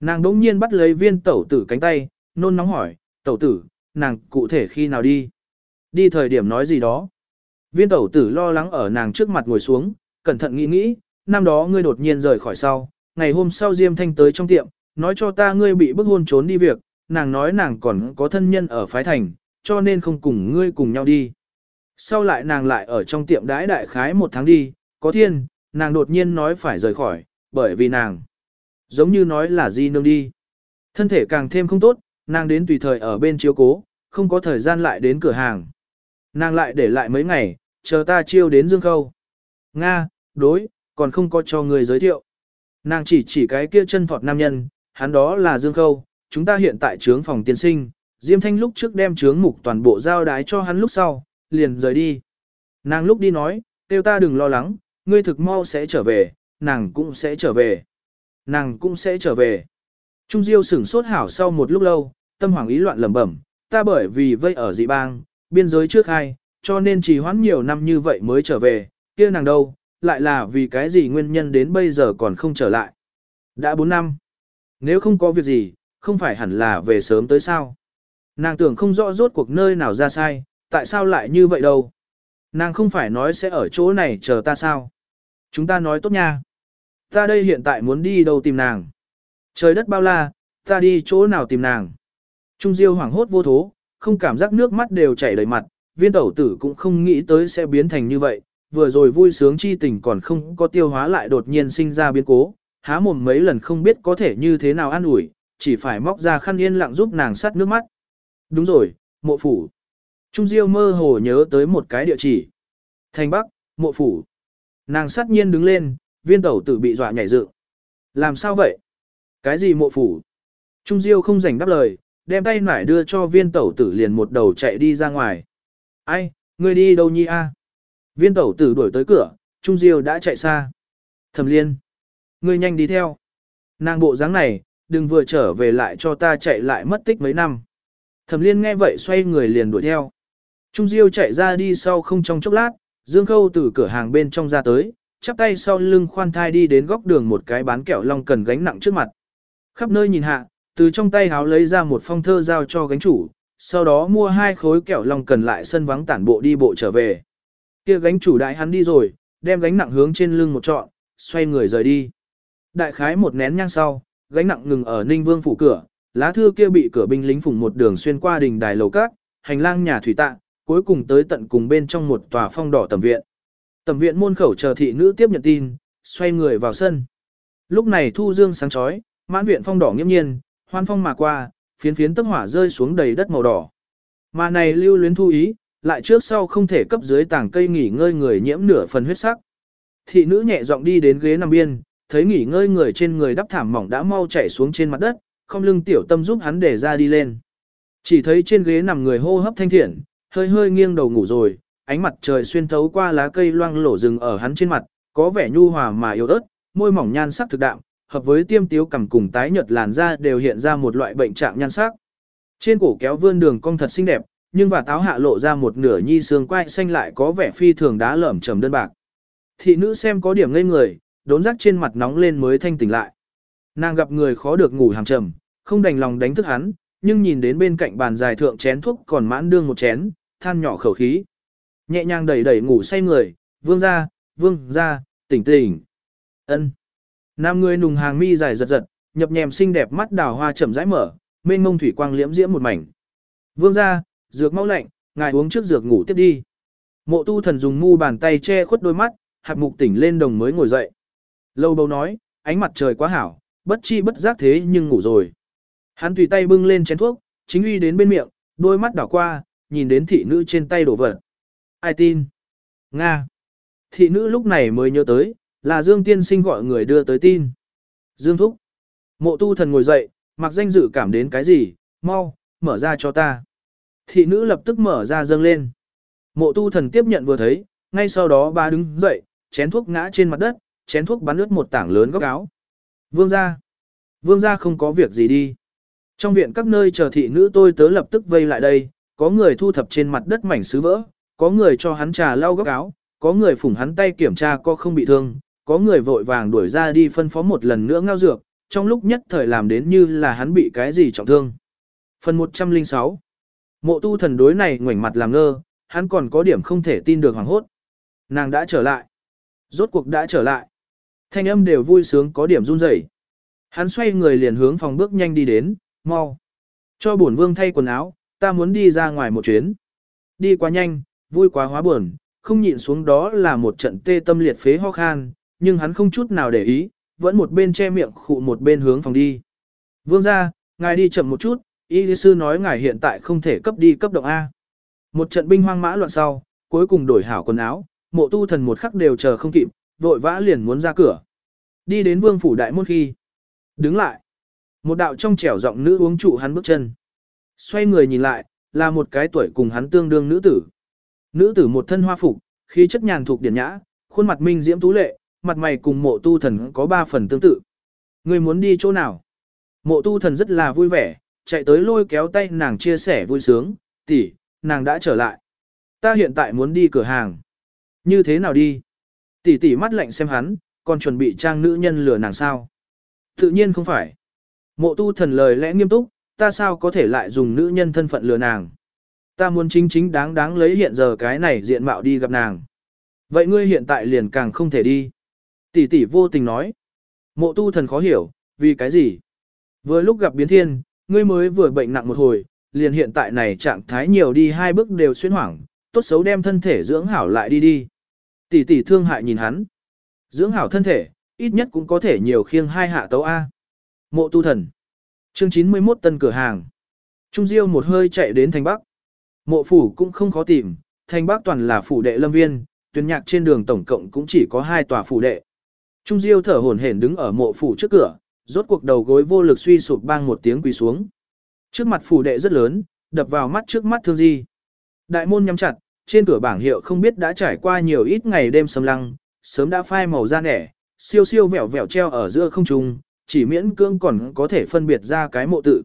Nàng đỗng nhiên bắt lấy viên tẩu tử cánh tay, nôn nóng hỏi, tẩu tử, nàng cụ thể khi nào đi? Đi thời điểm nói gì đó? Viên tẩu tử lo lắng ở nàng trước mặt ngồi xuống, cẩn thận nghĩ nghĩ, năm đó ngươi đột nhiên rời khỏi sau, ngày hôm sau Diêm Thanh tới trong tiệm, nói cho ta ngươi bị bức hôn trốn đi việc, nàng nói nàng còn có thân nhân ở phái thành, cho nên không cùng ngươi cùng nhau đi. Sau lại nàng lại ở trong tiệm đãi đại khái một tháng đi, có thiên, nàng đột nhiên nói phải rời khỏi, bởi vì nàng Giống như nói là di nương đi. Thân thể càng thêm không tốt, nàng đến tùy thời ở bên chiếu cố, không có thời gian lại đến cửa hàng. Nàng lại để lại mấy ngày, chờ ta chiêu đến Dương Khâu. Nga, đối, còn không có cho người giới thiệu. Nàng chỉ chỉ cái kia chân thọt nam nhân, hắn đó là Dương Khâu, chúng ta hiện tại trướng phòng tiên sinh, Diêm Thanh lúc trước đem trướng mục toàn bộ giao đái cho hắn lúc sau, liền rời đi. Nàng lúc đi nói, kêu ta đừng lo lắng, ngươi thực mau sẽ trở về, nàng cũng sẽ trở về. Nàng cũng sẽ trở về. Trung Diêu sửng sốt hảo sau một lúc lâu, tâm hoàng ý loạn lẩm bẩm, ta bởi vì vây ở dị bang, biên giới trước hai, cho nên trì hoãn nhiều năm như vậy mới trở về, kia nàng đâu, lại là vì cái gì nguyên nhân đến bây giờ còn không trở lại. Đã 4 năm. Nếu không có việc gì, không phải hẳn là về sớm tới sao. Nàng tưởng không rõ rốt cuộc nơi nào ra sai, tại sao lại như vậy đâu. Nàng không phải nói sẽ ở chỗ này chờ ta sao. Chúng ta nói tốt nha. Ta đây hiện tại muốn đi đâu tìm nàng. Trời đất bao la, ta đi chỗ nào tìm nàng. Trung Diêu hoảng hốt vô thố, không cảm giác nước mắt đều chảy đầy mặt, viên tẩu tử cũng không nghĩ tới sẽ biến thành như vậy, vừa rồi vui sướng chi tình còn không có tiêu hóa lại đột nhiên sinh ra biến cố, há mồm mấy lần không biết có thể như thế nào an ủi, chỉ phải móc ra khăn yên lặng giúp nàng sắt nước mắt. Đúng rồi, mộ phủ. Trung Diêu mơ hồ nhớ tới một cái địa chỉ. Thành Bắc, mộ phủ. Nàng sát nhiên đứng lên, viên tẩu tử bị dọa nhảy dựng. Làm sao vậy? Cái gì mộ phủ? Trung Diêu không rảnh đáp lời, đem tay nải đưa cho viên tẩu tử liền một đầu chạy đi ra ngoài. Ai, ngươi đi đâu nhi a? Viên tẩu tử đuổi tới cửa, Trung Diêu đã chạy xa. Thẩm liên. Ngươi nhanh đi theo. Nàng bộ dáng này, đừng vừa trở về lại cho ta chạy lại mất tích mấy năm. Thẩm liên nghe vậy xoay người liền đuổi theo. Trung Diêu chạy ra đi sau không trong chốc lát, Dương Khâu từ cửa hàng bên trong ra tới, chắp tay sau lưng khoan thai đi đến góc đường một cái bán kẹo long cần gánh nặng trước mặt. Khắp nơi nhìn hạ, từ trong tay háo lấy ra một phong thơ giao cho gánh chủ, sau đó mua hai khối kẹo long cần lại sân vắng tản bộ đi bộ trở về. Kia gánh chủ đại hắn đi rồi, đem gánh nặng hướng trên lưng một trọn, xoay người rời đi. Đại khái một nén nhang sau, gánh nặng ngừng ở Ninh Vương phủ cửa, lá thư kia bị cửa binh lính phủng một đường xuyên qua đình đài lầu các, hành lang nhà thủy tạ, cuối cùng tới tận cùng bên trong một tòa phong đỏ tầm viện. Tầm viện môn khẩu chờ thị nữ tiếp nhận tin, xoay người vào sân. Lúc này thu dương sáng chói, mãn viện phong đỏ nghiêm nhiên, hoan phong mà qua, phiến phiến tấc hỏa rơi xuống đầy đất màu đỏ. Mà này lưu luyến thu ý, lại trước sau không thể cấp dưới tảng cây nghỉ ngơi người nhiễm nửa phần huyết sắc. Thị nữ nhẹ giọng đi đến ghế nằm biên, thấy nghỉ ngơi người trên người đắp thảm mỏng đã mau chảy xuống trên mặt đất, không lưng tiểu tâm giúp hắn để ra đi lên. Chỉ thấy trên ghế nằm người hô hấp thanh thiện, hơi hơi nghiêng đầu ngủ rồi, ánh mặt trời xuyên thấu qua lá cây loang lổ rừng ở hắn trên mặt, có vẻ nhu hòa mà yếu ớt, môi mỏng nhan sắc thực đạm, hợp với tiêm tiếu cằm cùng tái nhợt làn da đều hiện ra một loại bệnh trạng nhan sắc. Trên cổ kéo vươn đường cong thật xinh đẹp, nhưng và táo hạ lộ ra một nửa nhi xương quai xanh lại có vẻ phi thường đá lởm chầm đơn bạc. Thị nữ xem có điểm ngây người, đốn rắc trên mặt nóng lên mới thanh tỉnh lại. Nàng gặp người khó được ngủ hàng trầm, không đành lòng đánh thức hắn, nhưng nhìn đến bên cạnh bàn dài thượng chén thuốc còn mãn đương một chén, than nhỏ khẩu khí. Nhẹ nhàng đẩy đẩy ngủ say người, vương ra, vương ra, tỉnh tỉnh. ân Nam người nùng hàng mi dài giật giật, nhập nhèm xinh đẹp mắt đào hoa chậm rãi mở, mênh mông thủy quang liễm diễm một mảnh. Vương ra, dược mau lạnh, ngài uống trước dược ngủ tiếp đi. Mộ tu thần dùng mu bàn tay che khuất đôi mắt, hạt mục tỉnh lên đồng mới ngồi dậy. Lâu bầu nói, ánh mặt trời quá hảo, bất chi bất giác thế nhưng ngủ rồi. Hắn tùy tay bưng lên chén thuốc, chính uy đến bên miệng, đôi mắt đảo qua, nhìn đến thị nữ trên tay đổ vật. Ai tin? Nga. Thị nữ lúc này mới nhớ tới, là Dương Tiên Sinh gọi người đưa tới tin. Dương Thúc. Mộ tu thần ngồi dậy, mặc danh dự cảm đến cái gì, mau, mở ra cho ta. Thị nữ lập tức mở ra dâng lên. Mộ tu thần tiếp nhận vừa thấy, ngay sau đó ba đứng dậy, chén thuốc ngã trên mặt đất, chén thuốc bắn ướt một tảng lớn góc áo. Vương gia. Vương gia không có việc gì đi. Trong viện các nơi chờ thị nữ tôi tớ lập tức vây lại đây, có người thu thập trên mặt đất mảnh sứ vỡ, có người cho hắn trà lau góc áo, có người phủng hắn tay kiểm tra có không bị thương, có người vội vàng đuổi ra đi phân phó một lần nữa ngao dược, trong lúc nhất thời làm đến như là hắn bị cái gì trọng thương. Phần 106 Mộ tu thần đối này ngoảnh mặt làm ngơ, hắn còn có điểm không thể tin được hoàng hốt. Nàng đã trở lại. Rốt cuộc đã trở lại. Thanh âm đều vui sướng có điểm run rẩy. Hắn xoay người liền hướng phòng bước nhanh đi đến, mau. Cho bổn vương thay quần áo, ta muốn đi ra ngoài một chuyến. Đi quá nhanh, vui quá hóa buồn, không nhịn xuống đó là một trận tê tâm liệt phế ho khan, nhưng hắn không chút nào để ý, vẫn một bên che miệng khụ một bên hướng phòng đi. Vương ra, ngài đi chậm một chút, y sư nói ngài hiện tại không thể cấp đi cấp động A. Một trận binh hoang mã loạn sau, cuối cùng đổi hảo quần áo, mộ tu thần một khắc đều chờ không kịp, vội vã liền muốn ra cửa. Đi đến vương phủ đại môn khi. Đứng lại. Một đạo trong trẻo giọng nữ uống trụ hắn bước chân. Xoay người nhìn lại, là một cái tuổi cùng hắn tương đương nữ tử. Nữ tử một thân hoa phục, khí chất nhàn thuộc điển nhã, khuôn mặt minh diễm tú lệ, mặt mày cùng mộ tu thần có ba phần tương tự. Người muốn đi chỗ nào? Mộ tu thần rất là vui vẻ, chạy tới lôi kéo tay nàng chia sẻ vui sướng, tỷ, nàng đã trở lại. Ta hiện tại muốn đi cửa hàng. Như thế nào đi? Tỷ tỷ mắt lạnh xem hắn, còn chuẩn bị trang nữ nhân lừa nàng sao? Tự nhiên không phải. Mộ tu thần lời lẽ nghiêm túc, ta sao có thể lại dùng nữ nhân thân phận lừa nàng? Ta muốn chính chính đáng đáng lấy hiện giờ cái này diện mạo đi gặp nàng. Vậy ngươi hiện tại liền càng không thể đi. Tỷ tỷ vô tình nói. Mộ tu thần khó hiểu, vì cái gì? Vừa lúc gặp biến thiên, ngươi mới vừa bệnh nặng một hồi, liền hiện tại này trạng thái nhiều đi hai bước đều xuyên hoảng, tốt xấu đem thân thể dưỡng hảo lại đi đi. Tỷ tỷ thương hại nhìn hắn. Dưỡng hảo thân thể, ít nhất cũng có thể nhiều khiêng hai hạ tấu A. Mộ tu thần. Chương 91 tân cửa hàng. Trung Diêu một hơi chạy đến thành Bắc. Mộ phủ cũng không khó tìm, thành Bắc toàn là phủ đệ lâm viên, tuyên nhạc trên đường tổng cộng cũng chỉ có hai tòa phủ đệ. Trung Diêu thở hổn hển đứng ở mộ phủ trước cửa, rốt cuộc đầu gối vô lực suy sụp bang một tiếng quỳ xuống. Trước mặt phủ đệ rất lớn, đập vào mắt trước mắt thương di. Đại môn nhắm chặt, trên cửa bảng hiệu không biết đã trải qua nhiều ít ngày đêm sầm lăng, sớm đã phai màu da nẻ, siêu siêu vẹo vẹo treo ở giữa không trung, chỉ miễn cưỡng còn có thể phân biệt ra cái mộ tự.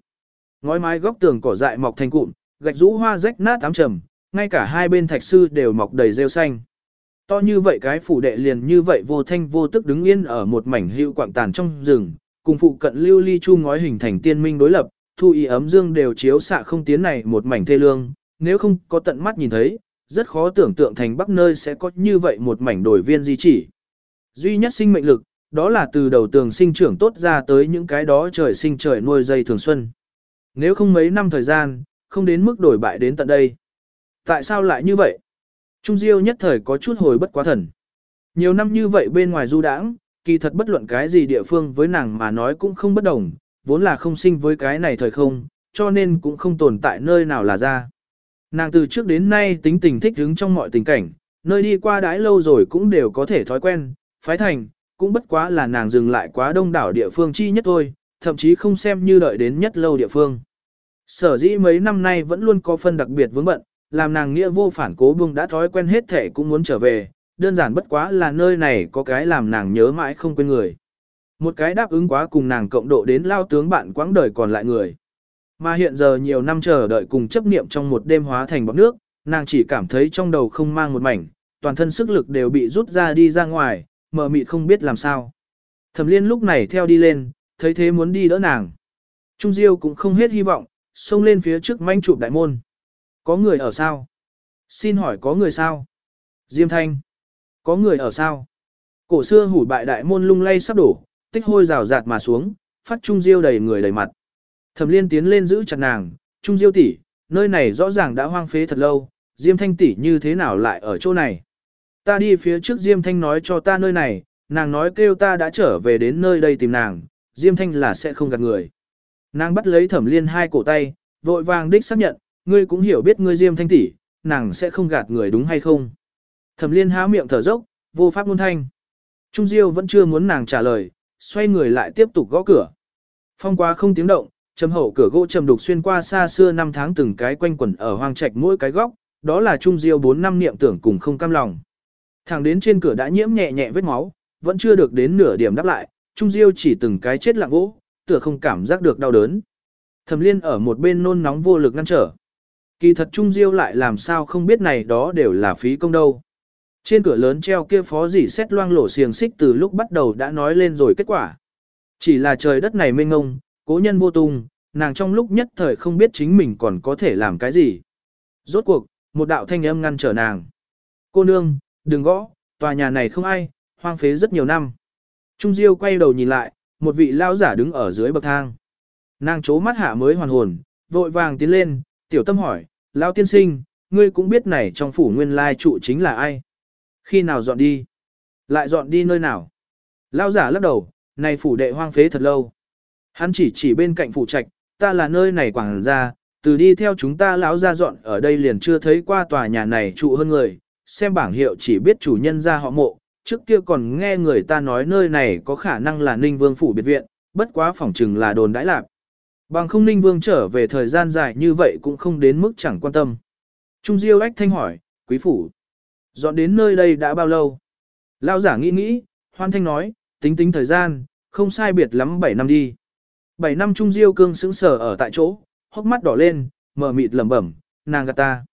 Ngói mái góc tường cỏ dại mọc thành cụm, gạch rũ hoa rách nát ám trầm, ngay cả hai bên thạch sư đều mọc đầy rêu xanh. To như vậy cái phủ đệ liền như vậy vô thanh vô tức đứng yên ở một mảnh hữu quảng tàn trong rừng, cùng phụ cận lưu ly chu ngói hình thành tiên minh đối lập, thu y ấm dương đều chiếu xạ không tiến này một mảnh thê lương, nếu không có tận mắt nhìn thấy, rất khó tưởng tượng thành bắc nơi sẽ có như vậy một mảnh đổi viên di chỉ. Duy nhất sinh mệnh lực, đó là từ đầu tường sinh trưởng tốt ra tới những cái đó trời sinh trời nuôi dây thường xuân. Nếu không mấy năm thời gian, không đến mức đổi bại đến tận đây. Tại sao lại như vậy? Trung Diêu nhất thời có chút hồi bất quá thần. Nhiều năm như vậy bên ngoài du đãng, kỳ thật bất luận cái gì địa phương với nàng mà nói cũng không bất đồng, vốn là không sinh với cái này thời không, cho nên cũng không tồn tại nơi nào là ra. Nàng từ trước đến nay tính tình thích hứng trong mọi tình cảnh, nơi đi qua đãi lâu rồi cũng đều có thể thói quen, phái thành, cũng bất quá là nàng dừng lại quá đông đảo địa phương chi nhất thôi, thậm chí không xem như đợi đến nhất lâu địa phương. Sở dĩ mấy năm nay vẫn luôn có phân đặc biệt vướng bận, làm nàng nghĩa vô phản cố buông đã thói quen hết thể cũng muốn trở về, đơn giản bất quá là nơi này có cái làm nàng nhớ mãi không quên người. Một cái đáp ứng quá cùng nàng cộng độ đến lao tướng bạn quãng đời còn lại người. Mà hiện giờ nhiều năm chờ đợi cùng chấp niệm trong một đêm hóa thành bọc nước, nàng chỉ cảm thấy trong đầu không mang một mảnh, toàn thân sức lực đều bị rút ra đi ra ngoài, mờ mịt không biết làm sao. Thẩm liên lúc này theo đi lên, thấy thế muốn đi đỡ nàng. Trung Diêu cũng không hết hy vọng, xông lên phía trước manh chụp đại môn. Có người ở sao? Xin hỏi có người sao? Diêm Thanh. Có người ở sao? Cổ xưa hủ bại đại môn lung lay sắp đổ, tích hôi rào rạt mà xuống, phát Trung Diêu đầy người đầy mặt. Thẩm liên tiến lên giữ chặt nàng, Trung Diêu tỷ, nơi này rõ ràng đã hoang phế thật lâu, Diêm Thanh tỷ như thế nào lại ở chỗ này? Ta đi phía trước Diêm Thanh nói cho ta nơi này, nàng nói kêu ta đã trở về đến nơi đây tìm nàng, Diêm Thanh là sẽ không gạt người. Nàng bắt lấy thẩm liên hai cổ tay, vội vàng đích xác nhận, ngươi cũng hiểu biết ngươi Diêm Thanh tỷ, nàng sẽ không gạt người đúng hay không. Thẩm liên há miệng thở dốc, vô pháp ngôn thanh. Trung Diêu vẫn chưa muốn nàng trả lời, xoay người lại tiếp tục gõ cửa. Phong qua không tiếng động, trầm hậu cửa gỗ trầm đục xuyên qua xa xưa năm tháng từng cái quanh quẩn ở hoang trạch mỗi cái góc, đó là Trung Diêu bốn năm niệm tưởng cùng không cam lòng. Thẳng đến trên cửa đã nhiễm nhẹ nhẹ vết máu, vẫn chưa được đến nửa điểm đáp lại, Trung Diêu chỉ từng cái chết lặng gỗ, tựa không cảm giác được đau đớn. Thẩm Liên ở một bên nôn nóng vô lực ngăn trở. Kỳ thật Trung Diêu lại làm sao không biết này đó đều là phí công đâu. Trên cửa lớn treo kia phó dỉ xét loang lổ xiềng xích từ lúc bắt đầu đã nói lên rồi kết quả. Chỉ là trời đất này mênh ngông, cố nhân vô tung, nàng trong lúc nhất thời không biết chính mình còn có thể làm cái gì. Rốt cuộc, một đạo thanh âm ngăn trở nàng. Cô nương, đừng gõ, tòa nhà này không ai, hoang phế rất nhiều năm. Trung Diêu quay đầu nhìn lại, một vị lao giả đứng ở dưới bậc thang. Nàng chố mắt hạ mới hoàn hồn, vội vàng tiến lên, tiểu tâm hỏi, lao tiên sinh, ngươi cũng biết này trong phủ nguyên lai trụ chính là ai. Khi nào dọn đi? Lại dọn đi nơi nào? Lao giả lắc đầu, Này phủ đệ hoang phế thật lâu. Hắn chỉ chỉ bên cạnh phủ trạch, ta là nơi này quảng ra, từ đi theo chúng ta lão ra dọn ở đây liền chưa thấy qua tòa nhà này trụ hơn người, xem bảng hiệu chỉ biết chủ nhân ra họ mộ, trước kia còn nghe người ta nói nơi này có khả năng là Ninh Vương phủ biệt viện, bất quá phỏng chừng là đồn đãi lạc. Bằng không Ninh Vương trở về thời gian dài như vậy cũng không đến mức chẳng quan tâm. Trung Diêu ách thanh hỏi, quý phủ, dọn đến nơi đây đã bao lâu? Lao giả nghĩ nghĩ, hoan thanh nói, tính tính thời gian, không sai biệt lắm 7 năm đi. 7 năm Trung Diêu cương sững sờ ở tại chỗ, hốc mắt đỏ lên, mở mịt lẩm bẩm, nàng gạt ta.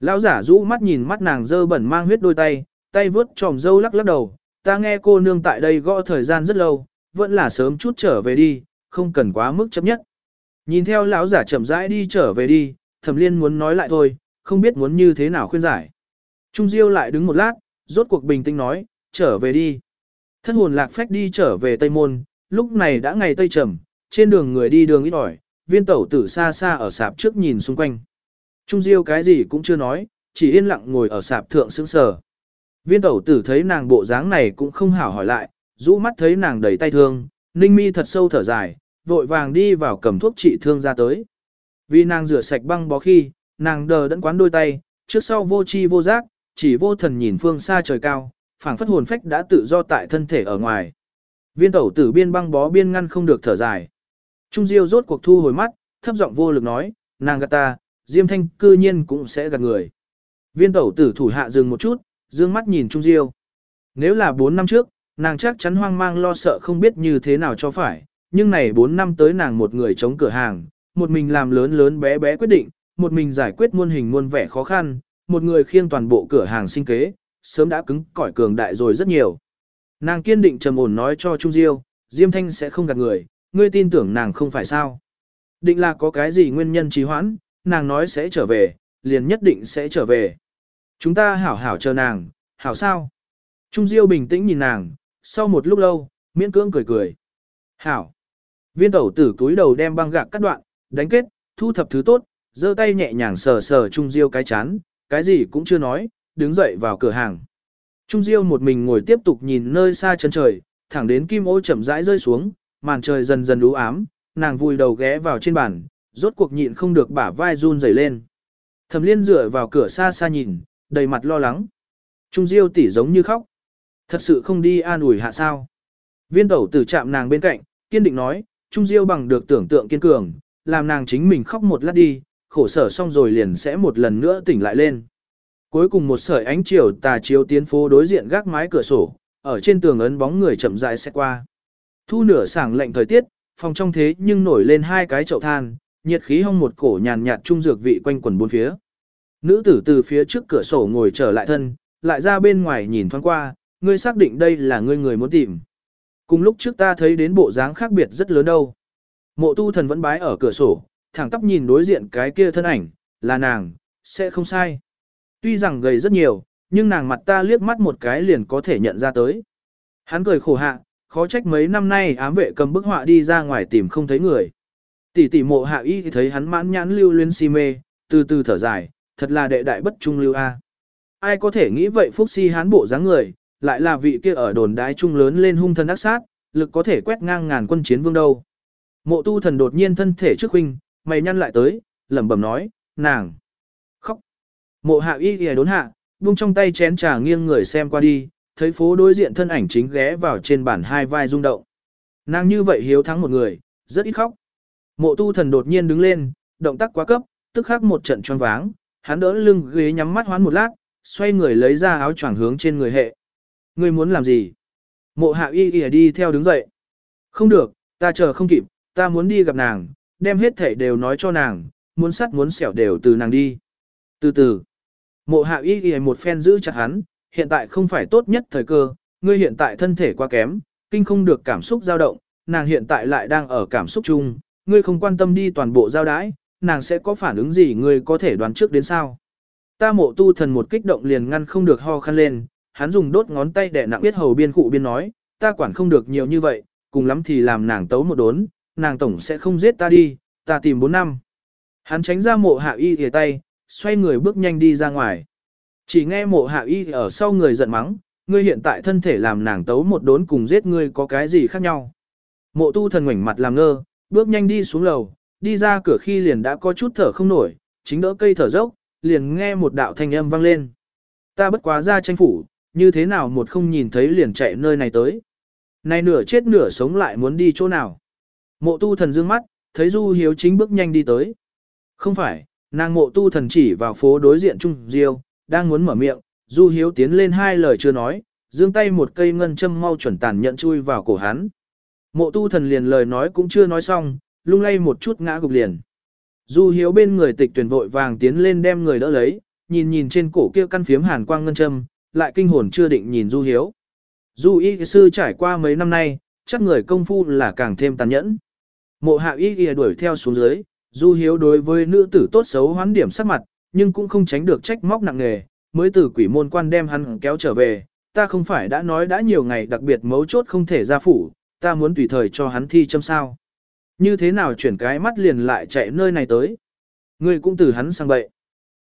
Lão giả rũ mắt nhìn mắt nàng dơ bẩn mang huyết đôi tay, tay vướt tròm dâu lắc lắc đầu, ta nghe cô nương tại đây gõ thời gian rất lâu, vẫn là sớm chút trở về đi, không cần quá mức chấp nhất. Nhìn theo lão giả chậm rãi đi trở về đi, thẩm liên muốn nói lại thôi, không biết muốn như thế nào khuyên giải. Trung Diêu lại đứng một lát, rốt cuộc bình tĩnh nói, trở về đi. Thất hồn lạc phách đi trở về Tây Môn, lúc này đã ngày Tây trầm, trên đường người đi đường ít ỏi, viên tẩu tử xa xa ở sạp trước nhìn xung quanh. Trung Diêu cái gì cũng chưa nói, chỉ yên lặng ngồi ở sạp thượng sững sờ. Viên tẩu tử thấy nàng bộ dáng này cũng không hảo hỏi lại, rũ mắt thấy nàng đầy tay thương, ninh mi thật sâu thở dài, vội vàng đi vào cầm thuốc trị thương ra tới. Vì nàng rửa sạch băng bó khi, nàng đờ đẫn quán đôi tay, trước sau vô chi vô giác, chỉ vô thần nhìn phương xa trời cao, phảng phất hồn phách đã tự do tại thân thể ở ngoài. Viên tẩu tử biên băng bó biên ngăn không được thở dài. Trung Diêu rốt cuộc thu hồi mắt, thấp giọng vô lực nói, nàng gạt ta, Diêm Thanh cư nhiên cũng sẽ gạt người. Viên tẩu tử thủ hạ dừng một chút, dương mắt nhìn Trung Diêu. Nếu là 4 năm trước, nàng chắc chắn hoang mang lo sợ không biết như thế nào cho phải, nhưng này 4 năm tới nàng một người chống cửa hàng, một mình làm lớn lớn bé bé quyết định, một mình giải quyết muôn hình muôn vẻ khó khăn, một người khiêng toàn bộ cửa hàng sinh kế, sớm đã cứng cỏi cường đại rồi rất nhiều. Nàng kiên định trầm ổn nói cho Trung Diêu, Diêm Thanh sẽ không gạt người, ngươi tin tưởng nàng không phải sao. Định là có cái gì nguyên nhân trì hoãn, nàng nói sẽ trở về, liền nhất định sẽ trở về. Chúng ta hảo hảo chờ nàng, hảo sao? Trung Diêu bình tĩnh nhìn nàng, sau một lúc lâu, miễn cưỡng cười cười. Hảo. Viên tẩu tử túi đầu đem băng gạc cắt đoạn, đánh kết, thu thập thứ tốt, giơ tay nhẹ nhàng sờ sờ Trung Diêu cái chán, cái gì cũng chưa nói, đứng dậy vào cửa hàng. Trung Diêu một mình ngồi tiếp tục nhìn nơi xa chân trời, thẳng đến kim ô chậm rãi rơi xuống, màn trời dần dần u ám, nàng vùi đầu ghé vào trên bàn, rốt cuộc nhịn không được bả vai run rẩy lên. Thẩm Liên dựa vào cửa xa xa nhìn, đầy mặt lo lắng. Trung Diêu tỉ giống như khóc. Thật sự không đi an ủi hạ sao. Viên tẩu tử chạm nàng bên cạnh, kiên định nói, Trung Diêu bằng được tưởng tượng kiên cường, làm nàng chính mình khóc một lát đi, khổ sở xong rồi liền sẽ một lần nữa tỉnh lại lên. Cuối cùng một sợi ánh chiều tà chiếu tiến phố đối diện gác mái cửa sổ, ở trên tường ấn bóng người chậm rãi sẽ qua. Thu nửa sảng lạnh thời tiết, phòng trong thế nhưng nổi lên hai cái chậu than, nhiệt khí hong một cổ nhàn nhạt trung dược vị quanh quần bốn phía. Nữ tử từ phía trước cửa sổ ngồi trở lại thân, lại ra bên ngoài nhìn thoáng qua, ngươi xác định đây là ngươi người muốn tìm. Cùng lúc trước ta thấy đến bộ dáng khác biệt rất lớn đâu. Mộ tu thần vẫn bái ở cửa sổ, thẳng tắp nhìn đối diện cái kia thân ảnh, là nàng, sẽ không sai. Tuy rằng gầy rất nhiều, nhưng nàng mặt ta liếc mắt một cái liền có thể nhận ra tới. Hắn cười khổ hạ, khó trách mấy năm nay ám vệ cầm bức họa đi ra ngoài tìm không thấy người. Tỷ tỷ mộ hạ y thì thấy hắn mãn nhãn lưu luyến si mê, từ từ thở dài, thật là đệ đại bất trung lưu a. Ai có thể nghĩ vậy phúc si hán bộ dáng người, lại là vị kia ở đồn đái trung lớn lên hung thân ác sát, lực có thể quét ngang ngàn quân chiến vương đâu. Mộ tu thần đột nhiên thân thể trước huynh, mày nhăn lại tới, lẩm bẩm nói, nàng. Khóc. Mộ hạ y thì đốn hạ, buông trong tay chén trà nghiêng người xem qua đi, thấy phố đối diện thân ảnh chính ghé vào trên bàn hai vai rung động. Nàng như vậy hiếu thắng một người, rất ít khóc. Mộ tu thần đột nhiên đứng lên, động tác quá cấp, tức khắc một trận choáng váng, hắn đỡ lưng ghế nhắm mắt hoán một lát, xoay người lấy ra áo choàng hướng trên người hệ. Ngươi muốn làm gì? Mộ hạ y y đi theo đứng dậy. Không được, ta chờ không kịp, ta muốn đi gặp nàng, đem hết thể đều nói cho nàng, muốn sắt muốn xẻo đều từ nàng đi. Từ từ, mộ hạ y y một phen giữ chặt hắn, hiện tại không phải tốt nhất thời cơ, ngươi hiện tại thân thể quá kém, kinh không được cảm xúc dao động, nàng hiện tại lại đang ở cảm xúc chung, ngươi không quan tâm đi toàn bộ giao đái, nàng sẽ có phản ứng gì ngươi có thể đoán trước đến sao. Ta mộ tu thần một kích động liền ngăn không được ho khăn lên, hắn dùng đốt ngón tay để nặng biết hầu biên cụ biên nói, ta quản không được nhiều như vậy, cùng lắm thì làm nàng tấu một đốn, nàng tổng sẽ không giết ta đi, ta tìm 4 năm. Hắn tránh ra mộ hạ y thìa tay, xoay người bước nhanh đi ra ngoài. Chỉ nghe mộ hạ y ở sau người giận mắng, ngươi hiện tại thân thể làm nàng tấu một đốn cùng giết ngươi có cái gì khác nhau. Mộ tu thần ngoảnh mặt làm ngơ, bước nhanh đi xuống lầu, đi ra cửa khi liền đã có chút thở không nổi, chính đỡ cây thở dốc, liền nghe một đạo thanh âm vang lên. Ta bất quá ra tranh phủ, như thế nào một không nhìn thấy liền chạy nơi này tới. Này nửa chết nửa sống lại muốn đi chỗ nào. Mộ tu thần dương mắt, thấy Du Hiếu chính bước nhanh đi tới. Không phải, nàng mộ tu thần chỉ vào phố đối diện Trung Diêu, đang muốn mở miệng, Du Hiếu tiến lên hai lời chưa nói, dương tay một cây ngân châm mau chuẩn tàn nhận chui vào cổ hắn. Mộ tu thần liền lời nói cũng chưa nói xong, lung lay một chút ngã gục liền. Du Hiếu bên người tịch tuyển vội vàng tiến lên đem người đỡ lấy, nhìn nhìn trên cổ kia căn phiếm hàn quang ngân châm, lại kinh hồn chưa định nhìn Du Hiếu. Du y sư trải qua mấy năm nay, chắc người công phu là càng thêm tàn nhẫn. Mộ hạ y ghi đuổi theo xuống dưới, Du Hiếu đối với nữ tử tốt xấu hoán điểm sắc mặt, nhưng cũng không tránh được trách móc nặng nề, mới từ quỷ môn quan đem hắn kéo trở về. Ta không phải đã nói đã nhiều ngày đặc biệt mấu chốt không thể ra phủ, ta muốn tùy thời cho hắn thi châm sao. Như thế nào chuyển cái mắt liền lại chạy nơi này tới. Người cũng từ hắn sang bậy.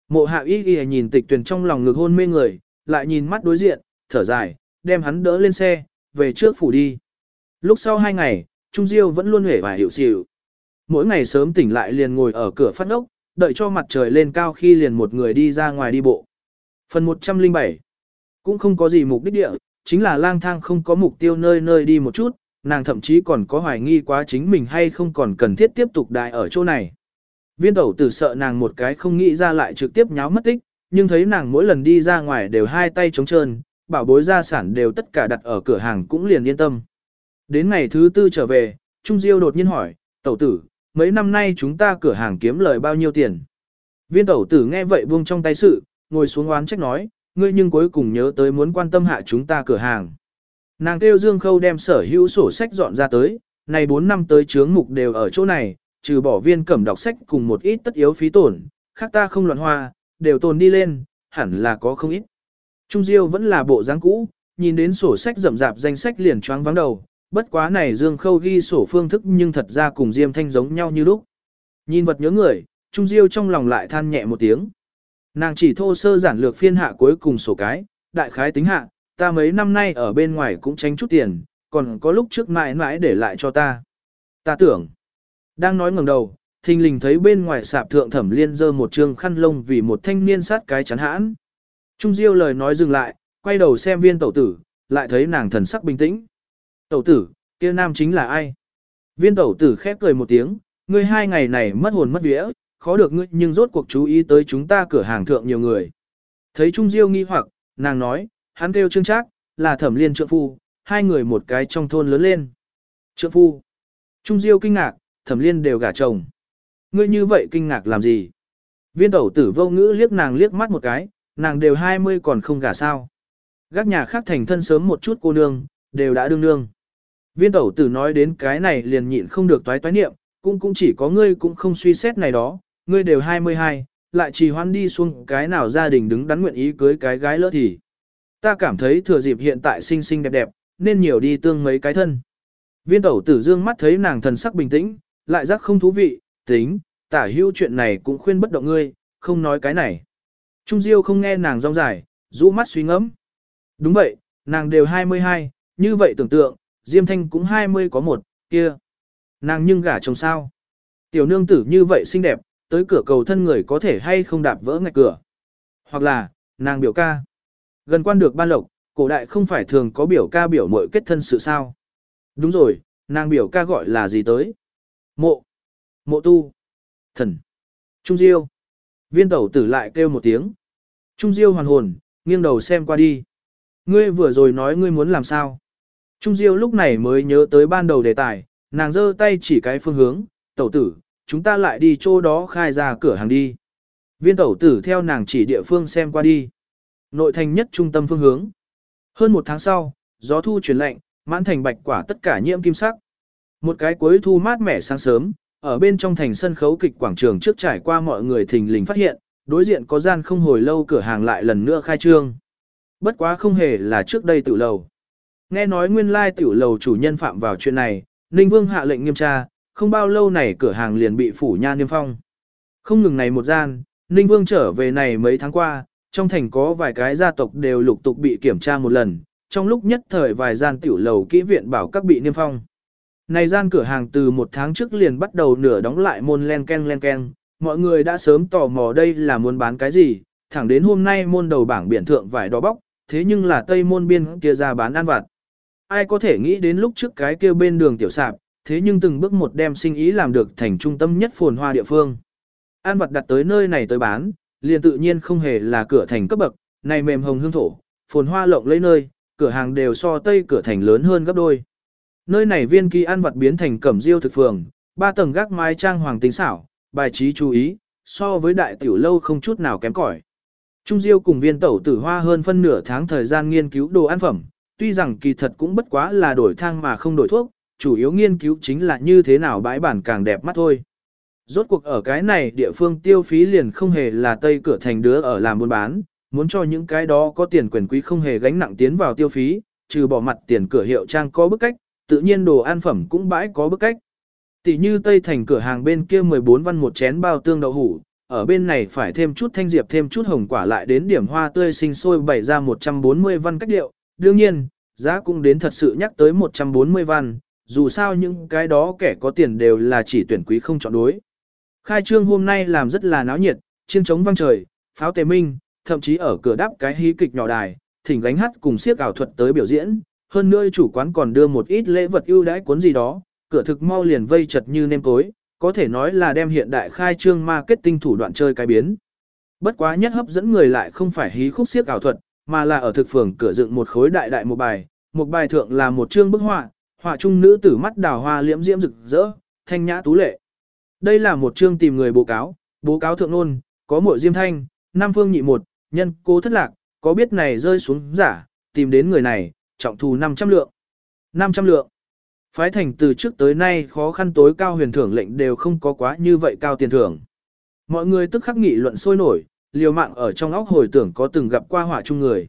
Mộ hạ y ghi nhìn tịch tuyển trong lòng ngực hôn mê người, lại nhìn mắt đối diện, thở dài, đem hắn đỡ lên xe, về trước phủ đi. Lúc sau hai ngày, Trung Diêu vẫn luôn hể và hiểu xỉu. Mỗi ngày sớm tỉnh lại liền ngồi ở cửa phát ốc, đợi cho mặt trời lên cao khi liền một người đi ra ngoài đi bộ. Phần 107 Cũng không có gì mục đích địa, chính là lang thang không có mục tiêu nơi nơi đi một chút, nàng thậm chí còn có hoài nghi quá chính mình hay không còn cần thiết tiếp tục đại ở chỗ này. Viên tẩu tử sợ nàng một cái không nghĩ ra lại trực tiếp nháo mất tích, nhưng thấy nàng mỗi lần đi ra ngoài đều hai tay trống trơn, bảo bối gia sản đều tất cả đặt ở cửa hàng cũng liền yên tâm. Đến ngày thứ tư trở về, Trung Diêu đột nhiên hỏi, tẩu tử, mấy năm nay chúng ta cửa hàng kiếm lời bao nhiêu tiền? Viên tẩu tử nghe vậy buông trong tay sự, ngồi xuống oán trách nói, ngươi nhưng cuối cùng nhớ tới muốn quan tâm hạ chúng ta cửa hàng. Nàng kêu Dương Khâu đem sở hữu sổ sách dọn ra tới, này 4 năm tới chướng mục đều ở chỗ này, trừ bỏ viên cẩm đọc sách cùng một ít tất yếu phí tổn, khác ta không loạn hoa, đều tồn đi lên, hẳn là có không ít. Trung Diêu vẫn là bộ dáng cũ, nhìn đến sổ sách rậm rạp danh sách liền choáng vắng đầu, bất quá này Dương Khâu ghi sổ phương thức nhưng thật ra cùng Diêm Thanh giống nhau như lúc. Nhìn vật nhớ người, Trung Diêu trong lòng lại than nhẹ một tiếng. Nàng chỉ thô sơ giản lược phiên hạ cuối cùng sổ cái, đại khái tính hạ, ta mấy năm nay ở bên ngoài cũng tránh chút tiền, còn có lúc trước mãi mãi để lại cho ta. Ta tưởng, đang nói ngẩng đầu, thình lình thấy bên ngoài sạp thượng thẩm liên dơ một trương khăn lông vì một thanh niên sát cái chắn hãn. Trung Diêu lời nói dừng lại, quay đầu xem viên tẩu tử, lại thấy nàng thần sắc bình tĩnh. Tẩu tử, kia nam chính là ai? Viên tẩu tử khép cười một tiếng, ngươi hai ngày này mất hồn mất vía, khó được ngươi nhưng rốt cuộc chú ý tới chúng ta cửa hàng thượng nhiều người. Thấy Trung Diêu nghi hoặc, nàng nói, hắn kêu trương trác, là thẩm liên trượng phu, hai người một cái trong thôn lớn lên. Trượng phu. Trung Diêu kinh ngạc, thẩm liên đều gả chồng. Ngươi như vậy kinh ngạc làm gì? Viên tẩu tử vô ngữ liếc nàng liếc mắt một cái, nàng đều 20 còn không gả sao. Gác nhà khác thành thân sớm một chút cô nương, đều đã đương nương. Viên tẩu tử nói đến cái này liền nhịn không được toái toái niệm, cũng cũng chỉ có ngươi cũng không suy xét này đó, ngươi đều 22, lại trì hoan đi xuống cái nào gia đình đứng đắn nguyện ý cưới cái gái lỡ thì. Ta cảm thấy thừa dịp hiện tại xinh xinh đẹp đẹp, nên nhiều đi tương mấy cái thân. Viên tẩu tử dương mắt thấy nàng thần sắc bình tĩnh, lại giác không thú vị, tính, tả hữu chuyện này cũng khuyên bất động ngươi, không nói cái này. Trung Diêu không nghe nàng rong dài, rũ mắt suy ngẫm. Đúng vậy, nàng đều 22, như vậy tưởng tượng, Diêm Thanh cũng 20 có một, kia. Nàng nhưng gả chồng sao. Tiểu nương tử như vậy xinh đẹp, tới cửa cầu thân người có thể hay không đạp vỡ ngạch cửa. Hoặc là, nàng biểu ca. Gần quan được ban lộc, cổ đại không phải thường có biểu ca biểu mội kết thân sự sao. Đúng rồi, nàng biểu ca gọi là gì tới? Mộ. Mộ tu. Thần. Trung Diêu. Viên tẩu tử lại kêu một tiếng. Trung Diêu hoàn hồn, nghiêng đầu xem qua đi. Ngươi vừa rồi nói ngươi muốn làm sao? Trung Diêu lúc này mới nhớ tới ban đầu đề tài, nàng giơ tay chỉ cái phương hướng, tẩu tử, chúng ta lại đi chỗ đó khai ra cửa hàng đi. Viên tẩu tử theo nàng chỉ địa phương xem qua đi. Nội thành nhất trung tâm phương hướng. Hơn một tháng sau, gió thu chuyển lạnh, mãn thành bạch quả tất cả nhiễm kim sắc. Một cái cuối thu mát mẻ sáng sớm, ở bên trong thành sân khấu kịch quảng trường trước trải qua mọi người thình lình phát hiện, đối diện có gian không hồi lâu cửa hàng lại lần nữa khai trương. Bất quá không hề là trước đây tự lầu. Nghe nói nguyên lai tiểu lầu chủ nhân phạm vào chuyện này, Ninh Vương hạ lệnh nghiêm tra, không bao lâu này cửa hàng liền bị phủ nha niêm phong. Không ngừng này một gian, Ninh Vương trở về này mấy tháng qua, trong thành có vài cái gia tộc đều lục tục bị kiểm tra một lần, trong lúc nhất thời vài gian tiểu lầu kỹ viện bảo các bị niêm phong. Này gian cửa hàng từ một tháng trước liền bắt đầu nửa đóng lại môn len ken len ken, mọi người đã sớm tò mò đây là muốn bán cái gì, thẳng đến hôm nay môn đầu bảng biển thượng vải đỏ bóc, thế nhưng là tây môn biên kia ra bán ăn vặt. Ai có thể nghĩ đến lúc trước cái kia bên đường tiểu sạp, thế nhưng từng bước một đem sinh ý làm được thành trung tâm nhất phồn hoa địa phương. An vật đặt tới nơi này tới bán, liền tự nhiên không hề là cửa thành cấp bậc, này mềm hồng hương thổ, phồn hoa lộng lấy nơi, cửa hàng đều so tây cửa thành lớn hơn gấp đôi. Nơi này viên kỳ an vật biến thành cẩm diêu thực phường, ba tầng gác mái trang hoàng tính xảo, bài trí chú ý, so với đại tiểu lâu không chút nào kém cỏi. Trung Diêu cùng viên tẩu tử hoa hơn phân nửa tháng thời gian nghiên cứu đồ ăn phẩm, tuy rằng kỳ thật cũng bất quá là đổi thang mà không đổi thuốc, chủ yếu nghiên cứu chính là như thế nào bãi bản càng đẹp mắt thôi. Rốt cuộc ở cái này địa phương tiêu phí liền không hề là tây cửa thành đứa ở làm buôn bán, muốn cho những cái đó có tiền quyền quý không hề gánh nặng tiến vào tiêu phí, trừ bỏ mặt tiền cửa hiệu trang có bức cách, tự nhiên đồ ăn phẩm cũng bãi có bức cách. Tỷ như Tây Thành cửa hàng bên kia 14 văn một chén bao tương đậu hủ, ở bên này phải thêm chút thanh diệp thêm chút hồng quả lại đến điểm hoa tươi sinh sôi bày ra 140 văn cách điệu. Đương nhiên, giá cũng đến thật sự nhắc tới 140 văn, dù sao những cái đó kẻ có tiền đều là chỉ tuyển quý không chọn đối. Khai trương hôm nay làm rất là náo nhiệt, chiêng trống vang trời, pháo tề minh, thậm chí ở cửa đáp cái hí kịch nhỏ đài, thỉnh gánh hát cùng siếc ảo thuật tới biểu diễn, hơn nữa chủ quán còn đưa một ít lễ vật ưu đãi cuốn gì đó, cửa thực mau liền vây chật như nêm cối, có thể nói là đem hiện đại khai trương marketing thủ đoạn chơi cái biến. Bất quá nhất hấp dẫn người lại không phải hí khúc siếc ảo thuật, mà là ở thực phường cửa dựng một khối đại đại một bài, một bài thượng là một chương bức họa, họa trung nữ tử mắt đào hoa liễm diễm rực rỡ, thanh nhã tú lệ. Đây là một chương tìm người bố cáo, bố cáo thượng nôn, có muội diêm thanh, nam phương nhị một, nhân cô thất lạc, có biết này rơi xuống giả, tìm đến người này, trọng thù 500 lượng. 500 lượng. Phái thành từ trước tới nay khó khăn tối cao huyền thưởng lệnh đều không có quá như vậy cao tiền thưởng. Mọi người tức khắc nghị luận sôi nổi, liều mạng ở trong óc hồi tưởng có từng gặp qua hỏa chung người.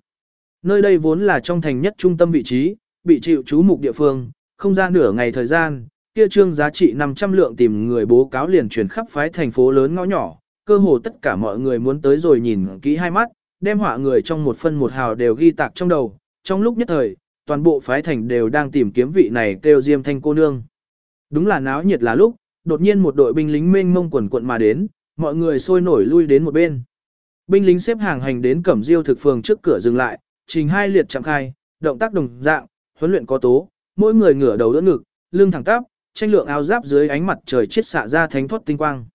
Nơi đây vốn là trong thành nhất trung tâm vị trí, bị chịu chú mục địa phương, không ra nửa ngày thời gian, kia trương giá trị 500 lượng tìm người bố cáo liền truyền khắp phái thành phố lớn ngõ nhỏ, cơ hồ tất cả mọi người muốn tới rồi nhìn kỹ hai mắt, đem họa người trong một phân một hào đều ghi tạc trong đầu, trong lúc nhất thời, toàn bộ phái thành đều đang tìm kiếm vị này kêu Diêm Thanh cô nương. Đúng là náo nhiệt là lúc, đột nhiên một đội binh lính mênh mông quần quận mà đến, mọi người sôi nổi lui đến một bên. Binh lính xếp hàng hành đến Cẩm Diêu thực phường trước cửa dừng lại, trình hai liệt chạm khai, động tác đồng dạng, huấn luyện có tố, mỗi người ngửa đầu đỡ ngực, lưng thẳng tắp, tranh lượng áo giáp dưới ánh mặt trời chiết xạ ra thánh thoát tinh quang.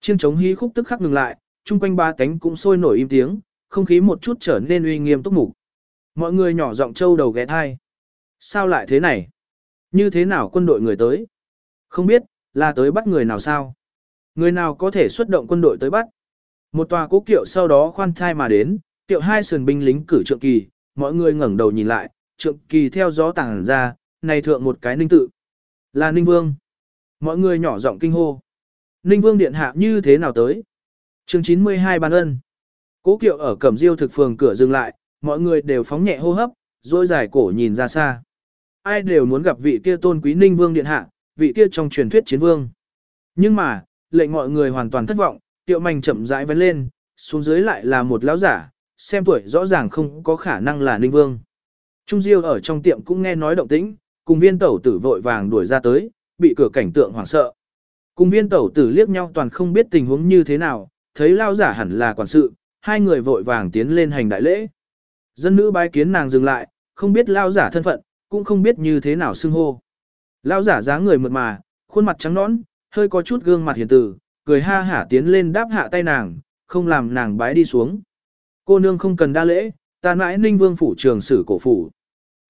Chiêng chống hí khúc tức khắc ngừng lại, chung quanh ba cánh cũng sôi nổi im tiếng, không khí một chút trở nên uy nghiêm túc mục. Mọi người nhỏ giọng trâu đầu ghé thai. Sao lại thế này? Như thế nào quân đội người tới? Không biết, là tới bắt người nào sao? Người nào có thể xuất động quân đội tới bắt? Một tòa cố kiệu sau đó khoan thai mà đến, kiệu hai sườn binh lính cử trượng kỳ, mọi người ngẩng đầu nhìn lại, trượng kỳ theo gió tàng ra, này thượng một cái ninh tự. Là ninh vương. Mọi người nhỏ giọng kinh hô. Ninh vương điện hạ như thế nào tới? chương 92 ban ân. Cố kiệu ở cẩm diêu thực phường cửa dừng lại, mọi người đều phóng nhẹ hô hấp, rồi dài cổ nhìn ra xa. Ai đều muốn gặp vị kia tôn quý ninh vương điện hạ, vị kia trong truyền thuyết chiến vương. Nhưng mà, lệnh mọi người hoàn toàn thất vọng, tiệu mảnh chậm rãi vấn lên, xuống dưới lại là một lão giả, xem tuổi rõ ràng không có khả năng là ninh vương. Trung Diêu ở trong tiệm cũng nghe nói động tĩnh, cùng viên tẩu tử vội vàng đuổi ra tới, bị cửa cảnh tượng hoảng sợ. Cùng viên tẩu tử liếc nhau toàn không biết tình huống như thế nào, thấy lao giả hẳn là quản sự, hai người vội vàng tiến lên hành đại lễ. Dân nữ bái kiến nàng dừng lại, không biết lao giả thân phận, cũng không biết như thế nào xưng hô. Lao giả dáng người mượt mà, khuôn mặt trắng nõn, hơi có chút gương mặt hiền từ, cười ha hả tiến lên đáp hạ tay nàng, không làm nàng bái đi xuống. Cô nương không cần đa lễ, ta mãi ninh vương phủ trường sử cổ phủ.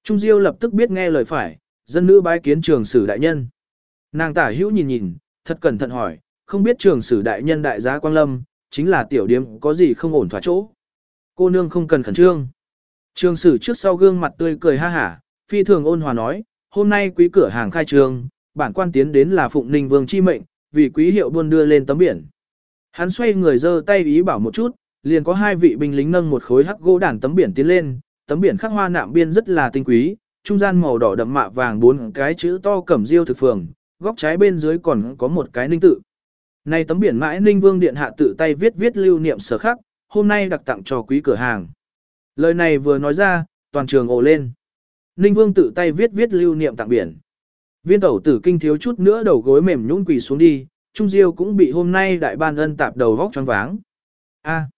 Trung Diêu lập tức biết nghe lời phải, dân nữ bái kiến trường sử đại nhân. Nàng tả hữu nhìn nhìn, thật cẩn thận hỏi, không biết trường sử đại nhân đại giá Quang Lâm, chính là tiểu điếm có gì không ổn thỏa chỗ. Cô nương không cần khẩn trương. Trường sử trước sau gương mặt tươi cười ha hả, phi thường ôn hòa nói, hôm nay quý cửa hàng khai trường, bản quan tiến đến là Phụng Ninh Vương chi mệnh, vì quý hiệu buôn đưa lên tấm biển. Hắn xoay người giơ tay ý bảo một chút, liền có hai vị binh lính nâng một khối hắc gỗ đàn tấm biển tiến lên, tấm biển khắc hoa nạm biên rất là tinh quý, trung gian màu đỏ đậm mạ vàng bốn cái chữ to cẩm diêu thực phường, góc trái bên dưới còn có một cái ninh tự. Này tấm biển mãi ninh vương điện hạ tự tay viết viết lưu niệm sở khắc, hôm nay đặc tặng cho quý cửa hàng. Lời này vừa nói ra, toàn trường ồ lên. Ninh vương tự tay viết viết lưu niệm tặng biển. Viên tẩu tử kinh thiếu chút nữa đầu gối mềm nhũn quỳ xuống đi, Trung Diêu cũng bị hôm nay đại ban ân tạp đầu vóc choáng váng. A,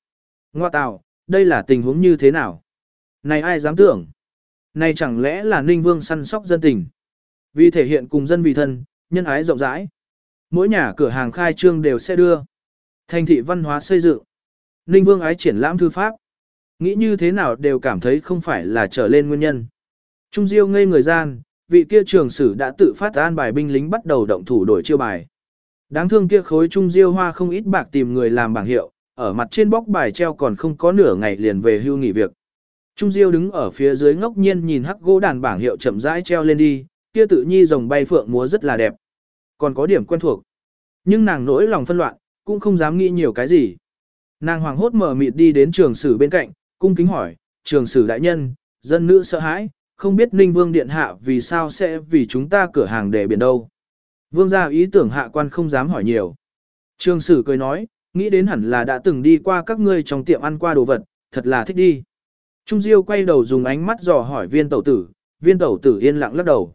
ngoa tào, đây là tình huống như thế nào? Này ai dám tưởng? Này chẳng lẽ là Ninh Vương săn sóc dân tình? Vì thể hiện cùng dân vì thân, nhân ái rộng rãi. Mỗi nhà cửa hàng khai trương đều sẽ đưa. Thành thị văn hóa xây dựng. Ninh Vương ái triển lãm thư pháp. Nghĩ như thế nào đều cảm thấy không phải là trở lên nguyên nhân. Trung Diêu ngây người gian, vị kia trường sử đã tự phát an bài binh lính bắt đầu động thủ đổi chiêu bài. Đáng thương kia khối Trung Diêu hoa không ít bạc tìm người làm bảng hiệu, ở mặt trên bóc bài treo còn không có nửa ngày liền về hưu nghỉ việc. Trung Diêu đứng ở phía dưới ngốc nhiên nhìn hắc gỗ đàn bảng hiệu chậm rãi treo lên đi, kia tự nhi rồng bay phượng múa rất là đẹp. Còn có điểm quen thuộc. Nhưng nàng nỗi lòng phân loạn, cũng không dám nghĩ nhiều cái gì. Nàng hoàng hốt mở mịt đi đến trường sử bên cạnh, cung kính hỏi, trường sử đại nhân, dân nữ sợ hãi, không biết Ninh Vương Điện Hạ vì sao sẽ vì chúng ta cửa hàng để biển đâu. Vương gia ý tưởng hạ quan không dám hỏi nhiều. trương sử cười nói, nghĩ đến hẳn là đã từng đi qua các ngươi trong tiệm ăn qua đồ vật, thật là thích đi. Trung Diêu quay đầu dùng ánh mắt dò hỏi viên tẩu tử, viên tẩu tử yên lặng lắc đầu.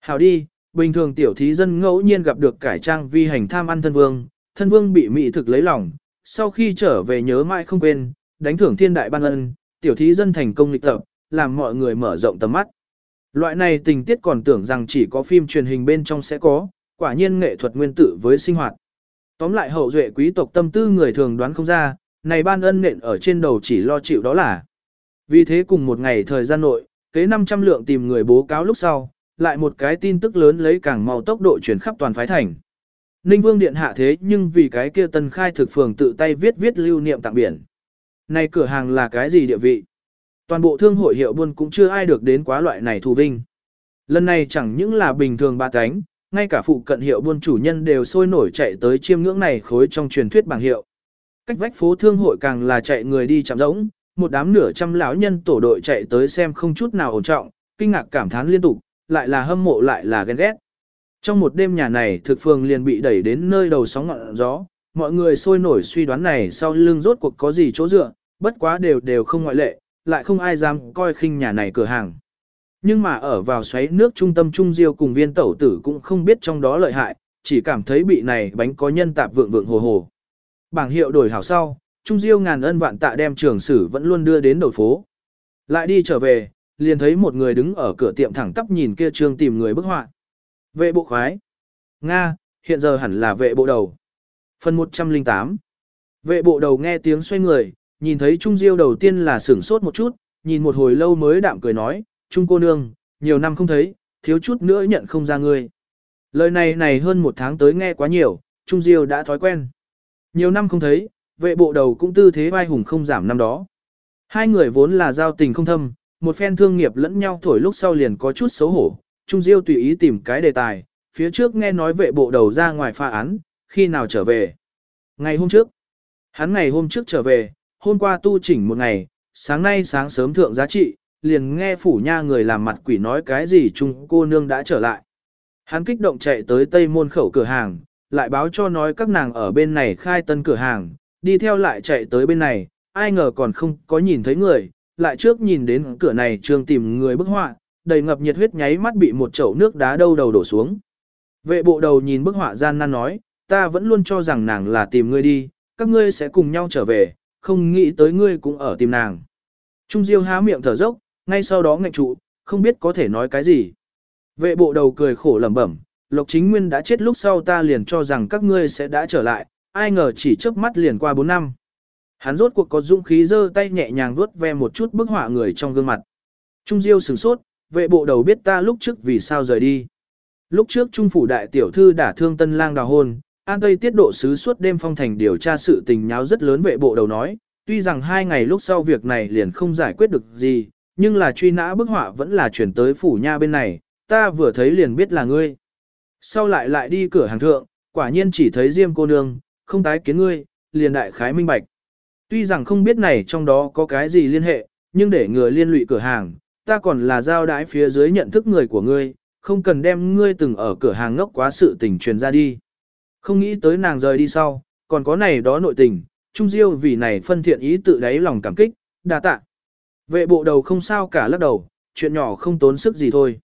Hảo đi, bình thường tiểu thí dân ngẫu nhiên gặp được cải trang vi hành tham ăn thân vương, thân vương bị mỹ thực lấy lòng, sau khi trở về nhớ mãi không quên, đánh thưởng thiên đại ban ân, tiểu thí dân thành công lịch tập, làm mọi người mở rộng tầm mắt. Loại này tình tiết còn tưởng rằng chỉ có phim truyền hình bên trong sẽ có, quả nhiên nghệ thuật nguyên tử với sinh hoạt. Tóm lại hậu duệ quý tộc tâm tư người thường đoán không ra, này ban ân nện ở trên đầu chỉ lo chịu đó là. Vì thế cùng một ngày thời gian nội, kế 500 lượng tìm người bố cáo lúc sau, lại một cái tin tức lớn lấy càng mau tốc độ chuyển khắp toàn phái thành. Ninh Vương Điện hạ thế nhưng vì cái kia tân khai thực phường tự tay viết viết lưu niệm tặng biển. Này cửa hàng là cái gì địa vị? Toàn bộ thương hội hiệu buôn cũng chưa ai được đến quá loại này thù vinh. Lần này chẳng những là bình thường ba cánh, ngay cả phụ cận hiệu buôn chủ nhân đều sôi nổi chạy tới chiêm ngưỡng này khối trong truyền thuyết bảng hiệu. Cách vách phố thương hội càng là chạy người đi chạm rỗng, một đám nửa trăm lão nhân tổ đội chạy tới xem không chút nào ổn trọng, kinh ngạc cảm thán liên tục, lại là hâm mộ lại là ghen ghét. Trong một đêm nhà này thực phường liền bị đẩy đến nơi đầu sóng ngọn gió, mọi người sôi nổi suy đoán này sau lưng rốt cuộc có gì chỗ dựa, bất quá đều đều không ngoại lệ, lại không ai dám coi khinh nhà này cửa hàng. Nhưng mà ở vào xoáy nước trung tâm trung diêu cùng viên tẩu tử cũng không biết trong đó lợi hại, chỉ cảm thấy bị này bánh có nhân tạp vượng vượng hồ hồ. Bảng hiệu đổi hảo sau, trung diêu ngàn ân vạn tạ đem trường sử vẫn luôn đưa đến đầu phố. Lại đi trở về, liền thấy một người đứng ở cửa tiệm thẳng tắp nhìn kia trương tìm người bức họa. Vệ bộ khoái. Nga, hiện giờ hẳn là vệ bộ đầu. Phần 108 Vệ bộ đầu nghe tiếng xoay người, nhìn thấy Trung Diêu đầu tiên là sửng sốt một chút, nhìn một hồi lâu mới đạm cười nói, Trung cô nương, nhiều năm không thấy, thiếu chút nữa nhận không ra ngươi. Lời này này hơn một tháng tới nghe quá nhiều, Trung Diêu đã thói quen. Nhiều năm không thấy, vệ bộ đầu cũng tư thế vai hùng không giảm năm đó. Hai người vốn là giao tình không thâm, một phen thương nghiệp lẫn nhau thổi lúc sau liền có chút xấu hổ. Trung Diêu tùy ý tìm cái đề tài, phía trước nghe nói vệ bộ đầu ra ngoài pha án, khi nào trở về. Ngày hôm trước, hắn ngày hôm trước trở về, hôm qua tu chỉnh một ngày, sáng nay sáng sớm thượng giá trị, liền nghe phủ nha người làm mặt quỷ nói cái gì chung cô nương đã trở lại. Hắn kích động chạy tới tây môn khẩu cửa hàng, lại báo cho nói các nàng ở bên này khai tân cửa hàng, đi theo lại chạy tới bên này, ai ngờ còn không có nhìn thấy người, lại trước nhìn đến cửa này trường tìm người bức họa, đầy ngập nhiệt huyết nháy mắt bị một chậu nước đá đâu đầu đổ xuống. Vệ bộ đầu nhìn bức họa gian nan nói, ta vẫn luôn cho rằng nàng là tìm ngươi đi, các ngươi sẽ cùng nhau trở về, không nghĩ tới ngươi cũng ở tìm nàng. Trung Diêu há miệng thở dốc, ngay sau đó ngạnh trụ, không biết có thể nói cái gì. Vệ bộ đầu cười khổ lẩm bẩm, Lộc Chính Nguyên đã chết lúc sau ta liền cho rằng các ngươi sẽ đã trở lại, ai ngờ chỉ chớp mắt liền qua 4 năm. Hắn rốt cuộc có dũng khí giơ tay nhẹ nhàng vuốt ve một chút bức họa người trong gương mặt. Trung Diêu sửng sốt, vệ bộ đầu biết ta lúc trước vì sao rời đi. Lúc trước Trung phủ đại tiểu thư đã thương tân lang đào hôn, An Tây tiết độ sứ suốt đêm phong thành điều tra sự tình nháo rất lớn vệ bộ đầu nói, tuy rằng hai ngày lúc sau việc này liền không giải quyết được gì, nhưng là truy nã bức họa vẫn là chuyển tới phủ nha bên này, ta vừa thấy liền biết là ngươi. Sau lại lại đi cửa hàng thượng, quả nhiên chỉ thấy Diêm cô nương, không tái kiến ngươi, liền đại khái minh bạch. Tuy rằng không biết này trong đó có cái gì liên hệ, nhưng để ngừa liên lụy cửa hàng, ta còn là giao đái phía dưới nhận thức người của ngươi, không cần đem ngươi từng ở cửa hàng ngốc quá sự tình truyền ra đi. Không nghĩ tới nàng rời đi sau, còn có này đó nội tình, Trung Diêu vì này phân thiện ý tự đáy lòng cảm kích, đa tạ. Vệ bộ đầu không sao cả lắc đầu, chuyện nhỏ không tốn sức gì thôi.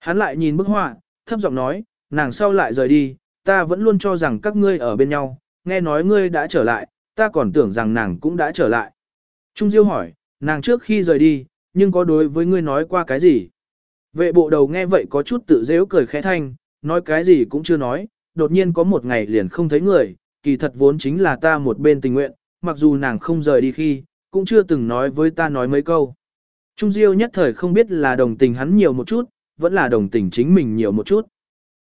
Hắn lại nhìn bức họa, thấp giọng nói, nàng sau lại rời đi, ta vẫn luôn cho rằng các ngươi ở bên nhau, nghe nói ngươi đã trở lại, ta còn tưởng rằng nàng cũng đã trở lại. Trung Diêu hỏi, nàng trước khi rời đi, nhưng có đối với ngươi nói qua cái gì? Vệ bộ đầu nghe vậy có chút tự dễu cười khẽ thanh, nói cái gì cũng chưa nói, đột nhiên có một ngày liền không thấy người, kỳ thật vốn chính là ta một bên tình nguyện, mặc dù nàng không rời đi khi, cũng chưa từng nói với ta nói mấy câu. Trung Diêu nhất thời không biết là đồng tình hắn nhiều một chút, vẫn là đồng tình chính mình nhiều một chút.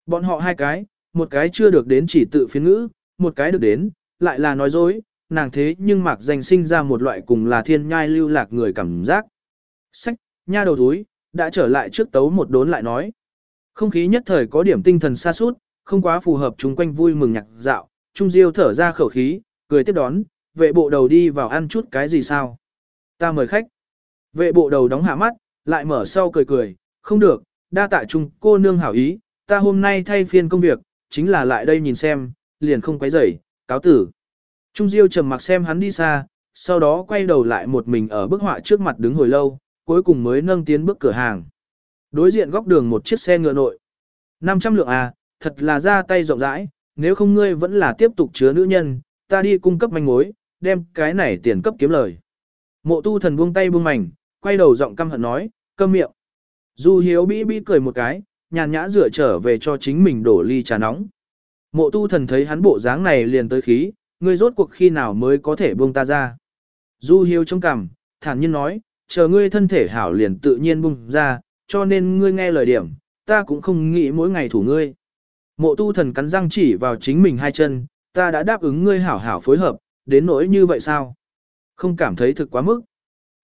Bọn họ hai cái, một cái chưa được đến chỉ tự phiên ngữ, một cái được đến, lại là nói dối, nàng thế nhưng mạc danh sinh ra một loại cùng là thiên nhai lưu lạc người cảm giác. Sách, nha đầu túi, đã trở lại trước tấu một đốn lại nói. Không khí nhất thời có điểm tinh thần xa suốt, không quá phù hợp chúng quanh vui mừng nhạc dạo, Trung Diêu thở ra khẩu khí, cười tiếp đón, vệ bộ đầu đi vào ăn chút cái gì sao. Ta mời khách. Vệ bộ đầu đóng hạ mắt, lại mở sau cười cười, không được, đa tạ trung cô nương hảo ý, ta hôm nay thay phiên công việc, chính là lại đây nhìn xem, liền không quấy rầy, cáo tử. Trung Diêu trầm mặc xem hắn đi xa, sau đó quay đầu lại một mình ở bức họa trước mặt đứng hồi lâu, cuối cùng mới nâng tiến bước cửa hàng. Đối diện góc đường một chiếc xe ngựa nội. 500 lượng à, thật là ra tay rộng rãi, nếu không ngươi vẫn là tiếp tục chứa nữ nhân, ta đi cung cấp manh mối, đem cái này tiền cấp kiếm lời. Mộ tu thần buông tay buông mảnh, quay đầu giọng căm hận nói, câm miệng. Du hiếu bĩ bĩ cười một cái, nhàn nhã rửa trở về cho chính mình đổ ly trà nóng. Mộ tu thần thấy hắn bộ dáng này liền tới khí, ngươi rốt cuộc khi nào mới có thể buông ta ra. Du hiếu trong cằm, thản nhiên nói, chờ ngươi thân thể hảo liền tự nhiên buông ra, cho nên ngươi nghe lời điểm, ta cũng không nghĩ mỗi ngày thủ ngươi. Mộ tu thần cắn răng chỉ vào chính mình hai chân, ta đã đáp ứng ngươi hảo hảo phối hợp, đến nỗi như vậy sao? Không cảm thấy thực quá mức.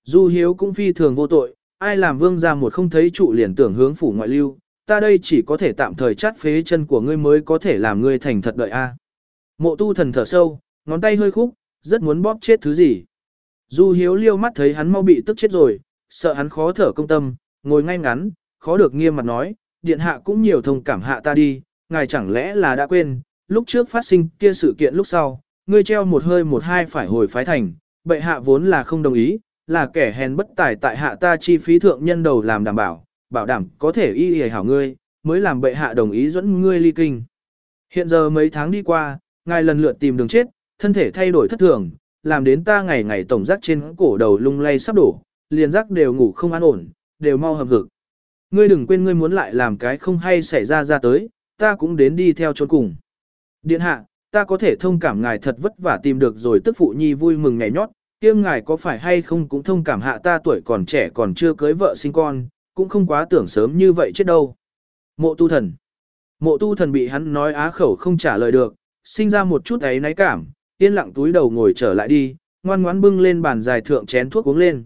Du hiếu cũng phi thường vô tội, ai làm vương ra một không thấy trụ liền tưởng hướng phủ ngoại lưu, ta đây chỉ có thể tạm thời chát phế chân của ngươi mới có thể làm ngươi thành thật đợi a. Mộ tu thần thở sâu, ngón tay hơi khúc, rất muốn bóp chết thứ gì. Du hiếu liêu mắt thấy hắn mau bị tức chết rồi, sợ hắn khó thở công tâm, ngồi ngay ngắn, khó được nghiêm mặt nói, điện hạ cũng nhiều thông cảm hạ ta đi, ngài chẳng lẽ là đã quên, lúc trước phát sinh kia sự kiện lúc sau, ngươi treo một hơi một hai phải hồi phái thành, bệ hạ vốn là không đồng ý, là kẻ hèn bất tài tại hạ ta chi phí thượng nhân đầu làm đảm bảo, bảo đảm có thể y y hảo ngươi, mới làm bệ hạ đồng ý dẫn ngươi ly kinh. Hiện giờ mấy tháng đi qua, ngài lần lượt tìm đường chết, thân thể thay đổi thất thường, làm đến ta ngày ngày tổng giác trên cổ đầu lung lay sắp đổ, liền giác đều ngủ không an ổn, đều mau hợp vực. Ngươi đừng quên ngươi muốn lại làm cái không hay xảy ra ra tới, ta cũng đến đi theo chôn cùng. Điện hạ, ta có thể thông cảm ngài thật vất vả tìm được rồi tức phụ nhi vui mừng ngày nhót, kiêng ngài có phải hay không cũng thông cảm hạ ta tuổi còn trẻ còn chưa cưới vợ sinh con, cũng không quá tưởng sớm như vậy chết đâu. Mộ tu thần. Mộ tu thần bị hắn nói á khẩu không trả lời được, sinh ra một chút ấy náy cảm, yên lặng túi đầu ngồi trở lại đi, ngoan ngoãn bưng lên bàn dài thượng chén thuốc uống lên.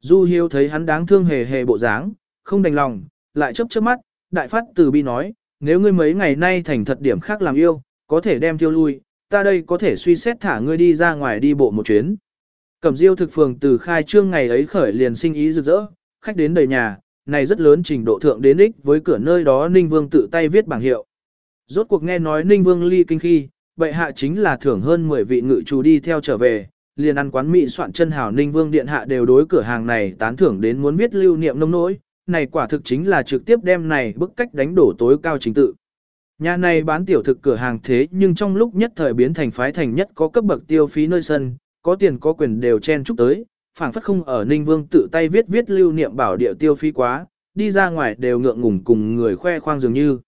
Du Hiếu thấy hắn đáng thương hề hề bộ dáng, không đành lòng, lại chớp chớp mắt, đại phát từ bi nói, nếu ngươi mấy ngày nay thành thật điểm khác làm yêu, có thể đem tiêu lui, ta đây có thể suy xét thả ngươi đi ra ngoài đi bộ một chuyến. Cẩm diêu thực phường từ khai trương ngày ấy khởi liền sinh ý rực rỡ, khách đến đầy nhà, này rất lớn trình độ thượng đến ích với cửa nơi đó Ninh Vương tự tay viết bảng hiệu. Rốt cuộc nghe nói Ninh Vương ly kinh khi, bệ hạ chính là thưởng hơn 10 vị ngự chủ đi theo trở về, liền ăn quán mỹ soạn chân hảo Ninh Vương điện hạ đều đối cửa hàng này tán thưởng đến muốn viết lưu niệm nông nỗi, này quả thực chính là trực tiếp đem này bức cách đánh đổ tối cao chính tự. Nhà này bán tiểu thực cửa hàng thế nhưng trong lúc nhất thời biến thành phái thành nhất có cấp bậc tiêu phí nơi sân, có tiền có quyền đều chen chúc tới, phảng phất không ở Ninh Vương tự tay viết viết lưu niệm bảo địa tiêu phí quá, đi ra ngoài đều ngượng ngùng cùng người khoe khoang dường như.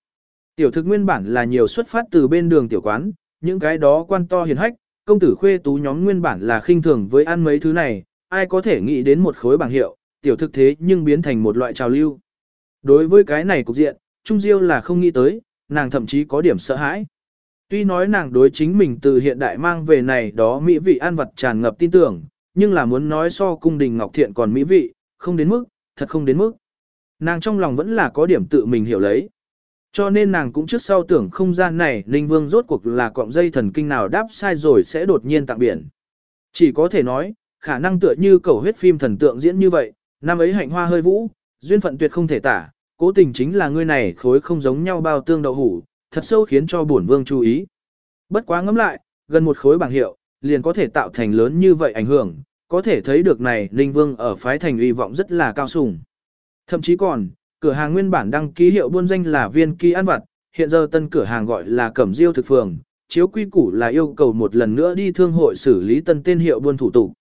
Tiểu thực nguyên bản là nhiều xuất phát từ bên đường tiểu quán, những cái đó quan to hiền hách, công tử khuê tú nhóm nguyên bản là khinh thường với ăn mấy thứ này, ai có thể nghĩ đến một khối bảng hiệu, tiểu thực thế nhưng biến thành một loại trào lưu. Đối với cái này cục diện, Trung Diêu là không nghĩ tới, nàng thậm chí có điểm sợ hãi. Tuy nói nàng đối chính mình từ hiện đại mang về này đó mỹ vị ăn vật tràn ngập tin tưởng, nhưng là muốn nói so cung đình ngọc thiện còn mỹ vị, không đến mức, thật không đến mức. Nàng trong lòng vẫn là có điểm tự mình hiểu lấy. Cho nên nàng cũng trước sau tưởng không gian này Ninh Vương rốt cuộc là cọng dây thần kinh nào đáp sai rồi sẽ đột nhiên tặng biển. Chỉ có thể nói, khả năng tựa như cầu huyết phim thần tượng diễn như vậy, năm ấy hạnh hoa hơi vũ, duyên phận tuyệt không thể tả, cố tình chính là ngươi này khối không giống nhau bao tương đậu hủ, thật sâu khiến cho bổn vương chú ý. Bất quá ngẫm lại, gần một khối bảng hiệu, liền có thể tạo thành lớn như vậy ảnh hưởng, có thể thấy được này Ninh Vương ở phái thành uy vọng rất là cao sủng. Thậm chí còn, cửa hàng nguyên bản đăng ký hiệu buôn danh là viên kỳ An vặt, hiện giờ tân cửa hàng gọi là Cẩm Diêu thực phường, chiếu quy củ là yêu cầu một lần nữa đi thương hội xử lý tân tên hiệu buôn thủ tục.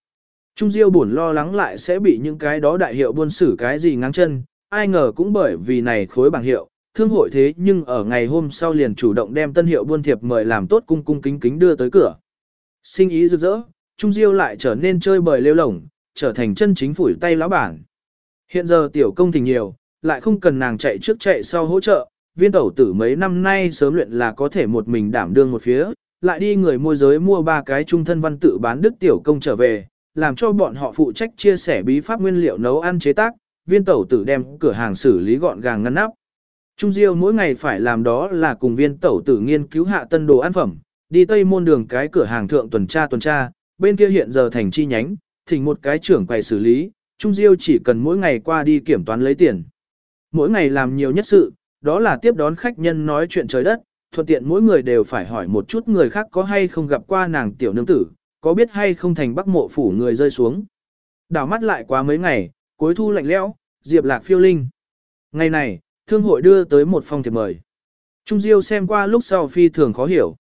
Trung Diêu buồn lo lắng lại sẽ bị những cái đó đại hiệu buôn xử cái gì ngang chân, ai ngờ cũng bởi vì này khối bảng hiệu, thương hội thế nhưng ở ngày hôm sau liền chủ động đem tân hiệu buôn thiệp mời làm tốt cung cung kính kính đưa tới cửa. Sinh ý rực rỡ, Trung Diêu lại trở nên chơi bời lêu lổng, trở thành chân chính phủi tay lão bản. Hiện giờ tiểu công tình nhiều, lại không cần nàng chạy trước chạy sau hỗ trợ, viên tẩu tử mấy năm nay sớm luyện là có thể một mình đảm đương một phía, lại đi người môi giới mua ba cái trung thân văn tự bán đức tiểu công trở về, làm cho bọn họ phụ trách chia sẻ bí pháp nguyên liệu nấu ăn chế tác, viên tẩu tử đem cửa hàng xử lý gọn gàng ngăn nắp. Trung Diêu mỗi ngày phải làm đó là cùng viên tẩu tử nghiên cứu hạ tân đồ ăn phẩm, đi tây môn đường cái cửa hàng thượng tuần tra tuần tra, bên kia hiện giờ thành chi nhánh, thỉnh một cái trưởng quầy xử lý, Trung Diêu chỉ cần mỗi ngày qua đi kiểm toán lấy tiền. Mỗi ngày làm nhiều nhất sự, đó là tiếp đón khách nhân nói chuyện trời đất, thuận tiện mỗi người đều phải hỏi một chút người khác có hay không gặp qua nàng tiểu nương tử, có biết hay không thành bắc mộ phủ người rơi xuống. Đảo mắt lại quá mấy ngày, cuối thu lạnh lẽo, Diệp Lạc phiêu linh. Ngày này, thương hội đưa tới một phong thiệp mời. Trung Diêu xem qua lúc sau phi thường khó hiểu.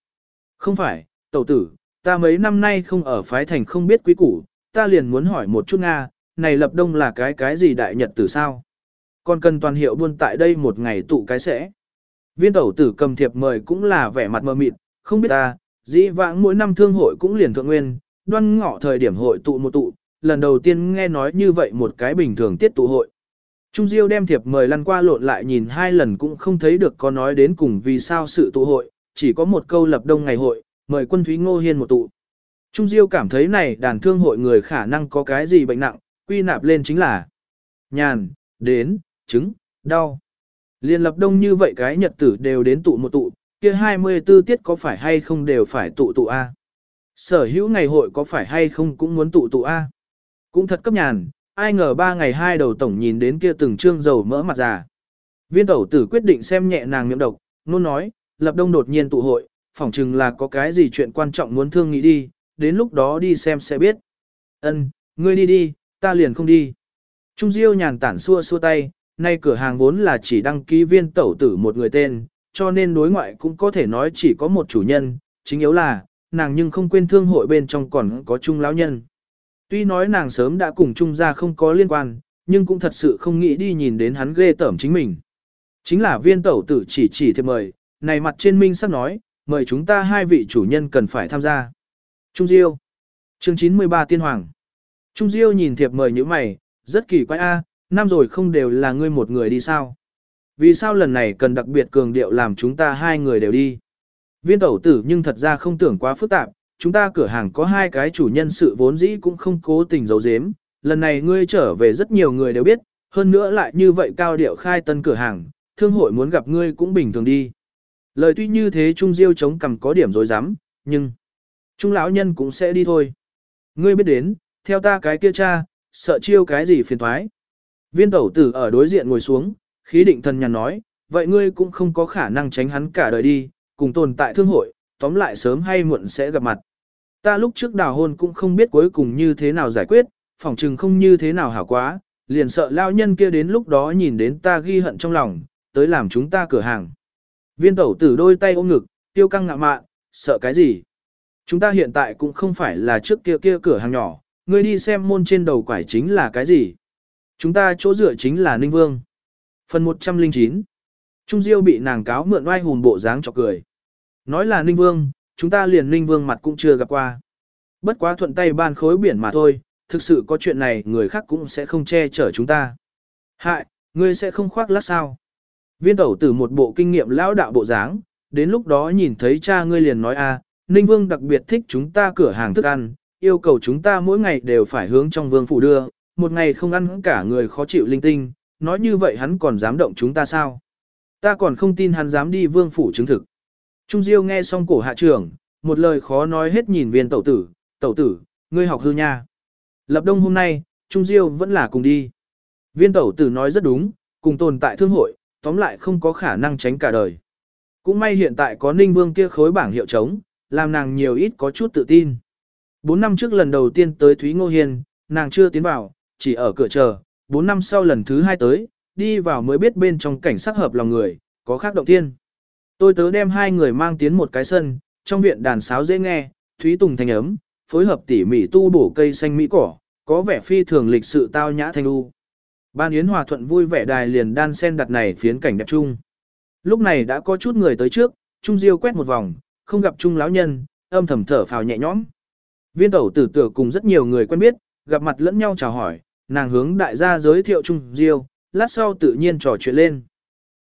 Không phải, tẩu tử, ta mấy năm nay không ở phái thành không biết quý củ, ta liền muốn hỏi một chút Nga, này lập đông là cái cái gì đại nhật tử sao? Còn cần toàn hiệu buôn tại đây một ngày tụ cái sẽ. Viên tẩu tử cầm thiệp mời cũng là vẻ mặt mờ mịt, không biết ta, dĩ vãng mỗi năm thương hội cũng liền thượng nguyên, đoan ngọ thời điểm hội tụ một tụ, lần đầu tiên nghe nói như vậy một cái bình thường tiết tụ hội. Trung Diêu đem thiệp mời lăn qua lộn lại nhìn hai lần cũng không thấy được có nói đến cùng vì sao sự tụ hội, chỉ có một câu lập đông ngày hội, mời quân Thúy Ngô Hiên một tụ. Trung Diêu cảm thấy này đàn thương hội người khả năng có cái gì bệnh nặng, quy nạp lên chính là nhàn, đến, chứng, đau. Liên lập đông như vậy cái nhật tử đều đến tụ một tụ, kia 24 tiết có phải hay không đều phải tụ tụ A. Sở hữu ngày hội có phải hay không cũng muốn tụ tụ A. Cũng thật cấp nhàn, ai ngờ ba ngày hai đầu tổng nhìn đến kia từng trương dầu mỡ mặt già. Viên tẩu tử quyết định xem nhẹ nàng miệng độc, nôn nói, lập đông đột nhiên tụ hội, phỏng chừng là có cái gì chuyện quan trọng muốn thương nghĩ đi, đến lúc đó đi xem sẽ biết. Ân, ngươi đi đi, ta liền không đi. Trung Diêu nhàn tản xua xua tay, nay cửa hàng vốn là chỉ đăng ký viên tẩu tử một người tên, cho nên đối ngoại cũng có thể nói chỉ có một chủ nhân, chính yếu là, nàng nhưng không quên thương hội bên trong còn có trung lão nhân. Tuy nói nàng sớm đã cùng Trung gia không có liên quan, nhưng cũng thật sự không nghĩ đi nhìn đến hắn ghê tởm chính mình. Chính là viên tẩu tử chỉ chỉ thiệp mời, này mặt trên minh sắp nói, mời chúng ta hai vị chủ nhân cần phải tham gia. Trung Diêu Chương 93 Tiên Hoàng Trung Diêu nhìn thiệp mời như mày, rất kỳ quái a, năm rồi không đều là ngươi một người đi sao? Vì sao lần này cần đặc biệt cường điệu làm chúng ta hai người đều đi? Viên tẩu tử nhưng thật ra không tưởng quá phức tạp, chúng ta cửa hàng có hai cái chủ nhân sự vốn dĩ cũng không cố tình giấu giếm, lần này ngươi trở về rất nhiều người đều biết, hơn nữa lại như vậy cao điệu khai tân cửa hàng, thương hội muốn gặp ngươi cũng bình thường đi. Lời tuy như thế Trung Diêu chống cầm có điểm dối rắm nhưng Trung lão nhân cũng sẽ đi thôi. Ngươi biết đến, theo ta cái kia cha, sợ chiêu cái gì phiền thoái. Viên tẩu tử ở đối diện ngồi xuống, khí định thần nhàn nói, vậy ngươi cũng không có khả năng tránh hắn cả đời đi, cùng tồn tại thương hội, tóm lại sớm hay muộn sẽ gặp mặt. Ta lúc trước đào hôn cũng không biết cuối cùng như thế nào giải quyết, phỏng chừng không như thế nào hảo quá, liền sợ lao nhân kia đến lúc đó nhìn đến ta ghi hận trong lòng, tới làm chúng ta cửa hàng. Viên tẩu tử đôi tay ôm ngực, tiêu căng ngạ mạn, sợ cái gì? Chúng ta hiện tại cũng không phải là trước kia kia cửa hàng nhỏ, ngươi đi xem môn trên đầu quải chính là cái gì? Chúng ta chỗ dựa chính là Ninh Vương. Phần 109 Trung Diêu bị nàng cáo mượn oai hùn bộ dáng chọc cười. Nói là Ninh Vương, chúng ta liền Ninh Vương mặt cũng chưa gặp qua. Bất quá thuận tay ban khối biển mà thôi, thực sự có chuyện này người khác cũng sẽ không che chở chúng ta. Hại, ngươi sẽ không khoác lác sao. Viên tẩu từ một bộ kinh nghiệm lão đạo bộ dáng, đến lúc đó nhìn thấy cha ngươi liền nói a, Ninh Vương đặc biệt thích chúng ta cửa hàng thức ăn, yêu cầu chúng ta mỗi ngày đều phải hướng trong vương phủ đưa, một ngày không ăn cả người khó chịu linh tinh, nói như vậy hắn còn dám động chúng ta sao? Ta còn không tin hắn dám đi vương phủ chứng thực. Trung Diêu nghe xong cổ hạ trưởng, một lời khó nói hết nhìn viên tẩu tử, tẩu tử, ngươi học hư nha. Lập đông hôm nay, Trung Diêu vẫn là cùng đi. Viên tẩu tử nói rất đúng, cùng tồn tại thương hội, tóm lại không có khả năng tránh cả đời. Cũng may hiện tại có ninh vương kia khối bảng hiệu chống, làm nàng nhiều ít có chút tự tin. Bốn năm trước lần đầu tiên tới Thúy Ngô Hiền, nàng chưa tiến vào, chỉ ở cửa chờ, bốn năm sau lần thứ hai tới, đi vào mới biết bên trong cảnh sắc hợp lòng người, có khác động tiên Tôi tớ đem hai người mang tiến một cái sân, trong viện đàn sáo dễ nghe, thúy tùng thanh ấm, phối hợp tỉ mỉ tu bổ cây xanh mỹ cỏ, có vẻ phi thường lịch sự tao nhã thanh u. Ban Yến Hòa thuận vui vẻ đài liền đan sen đặt này phiến cảnh đẹp chung. Lúc này đã có chút người tới trước, Trung Diêu quét một vòng, không gặp Trung lão nhân, âm thầm thở phào nhẹ nhõm. Viên tẩu tử tử cùng rất nhiều người quen biết, gặp mặt lẫn nhau chào hỏi, nàng hướng đại gia giới thiệu Trung Diêu, lát sau tự nhiên trò chuyện lên.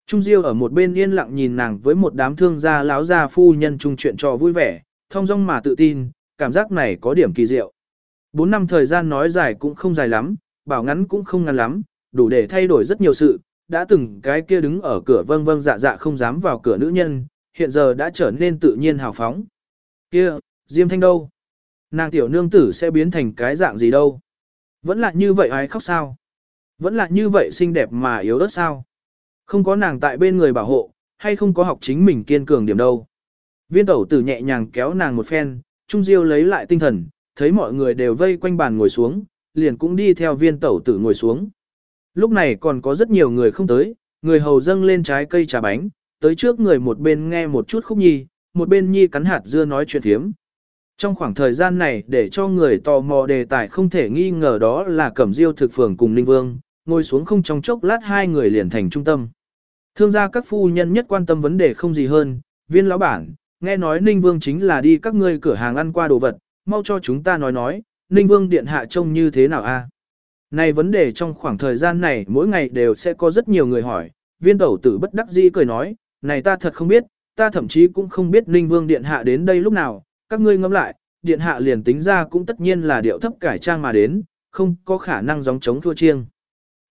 Trung Diêu ở một bên yên lặng nhìn nàng với một đám thương gia láo gia phu nhân chung chuyện trò vui vẻ, thông dong mà tự tin, cảm giác này có điểm kỳ diệu. Bốn năm thời gian nói dài cũng không dài lắm, bảo ngắn cũng không ngắn lắm, đủ để thay đổi rất nhiều sự, đã từng cái kia đứng ở cửa vâng vâng dạ dạ không dám vào cửa nữ nhân, hiện giờ đã trở nên tự nhiên hào phóng. Kia, Diêm Thanh đâu? Nàng tiểu nương tử sẽ biến thành cái dạng gì đâu? Vẫn là như vậy ai khóc sao? Vẫn là như vậy xinh đẹp mà yếu ớt sao? Không có nàng tại bên người bảo hộ, hay không có học chính mình kiên cường điểm đâu? Viên tẩu tử nhẹ nhàng kéo nàng một phen, Trung Diêu lấy lại tinh thần, thấy mọi người đều vây quanh bàn ngồi xuống, liền cũng đi theo viên tẩu tử ngồi xuống. Lúc này còn có rất nhiều người không tới, người hầu dâng lên trái cây trà bánh, tới trước người một bên nghe một chút khúc nhi, một bên nhi cắn hạt dưa nói chuyện thiếm. Trong khoảng thời gian này để cho người tò mò đề tài không thể nghi ngờ đó là Cẩm Diêu thực phường cùng Ninh Vương, ngồi xuống không trong chốc lát hai người liền thành trung tâm. Thương gia các phu nhân nhất quan tâm vấn đề không gì hơn, viên lão bản, nghe nói Ninh Vương chính là đi các ngươi cửa hàng ăn qua đồ vật, mau cho chúng ta nói nói, Ninh Vương điện hạ trông như thế nào a? Này vấn đề trong khoảng thời gian này mỗi ngày đều sẽ có rất nhiều người hỏi, viên tẩu tử bất đắc dĩ cười nói, này ta thật không biết, ta thậm chí cũng không biết Ninh Vương điện hạ đến đây lúc nào, các ngươi ngẫm lại, điện hạ liền tính ra cũng tất nhiên là điệu thấp cải trang mà đến, không có khả năng gióng chống thua chiêng.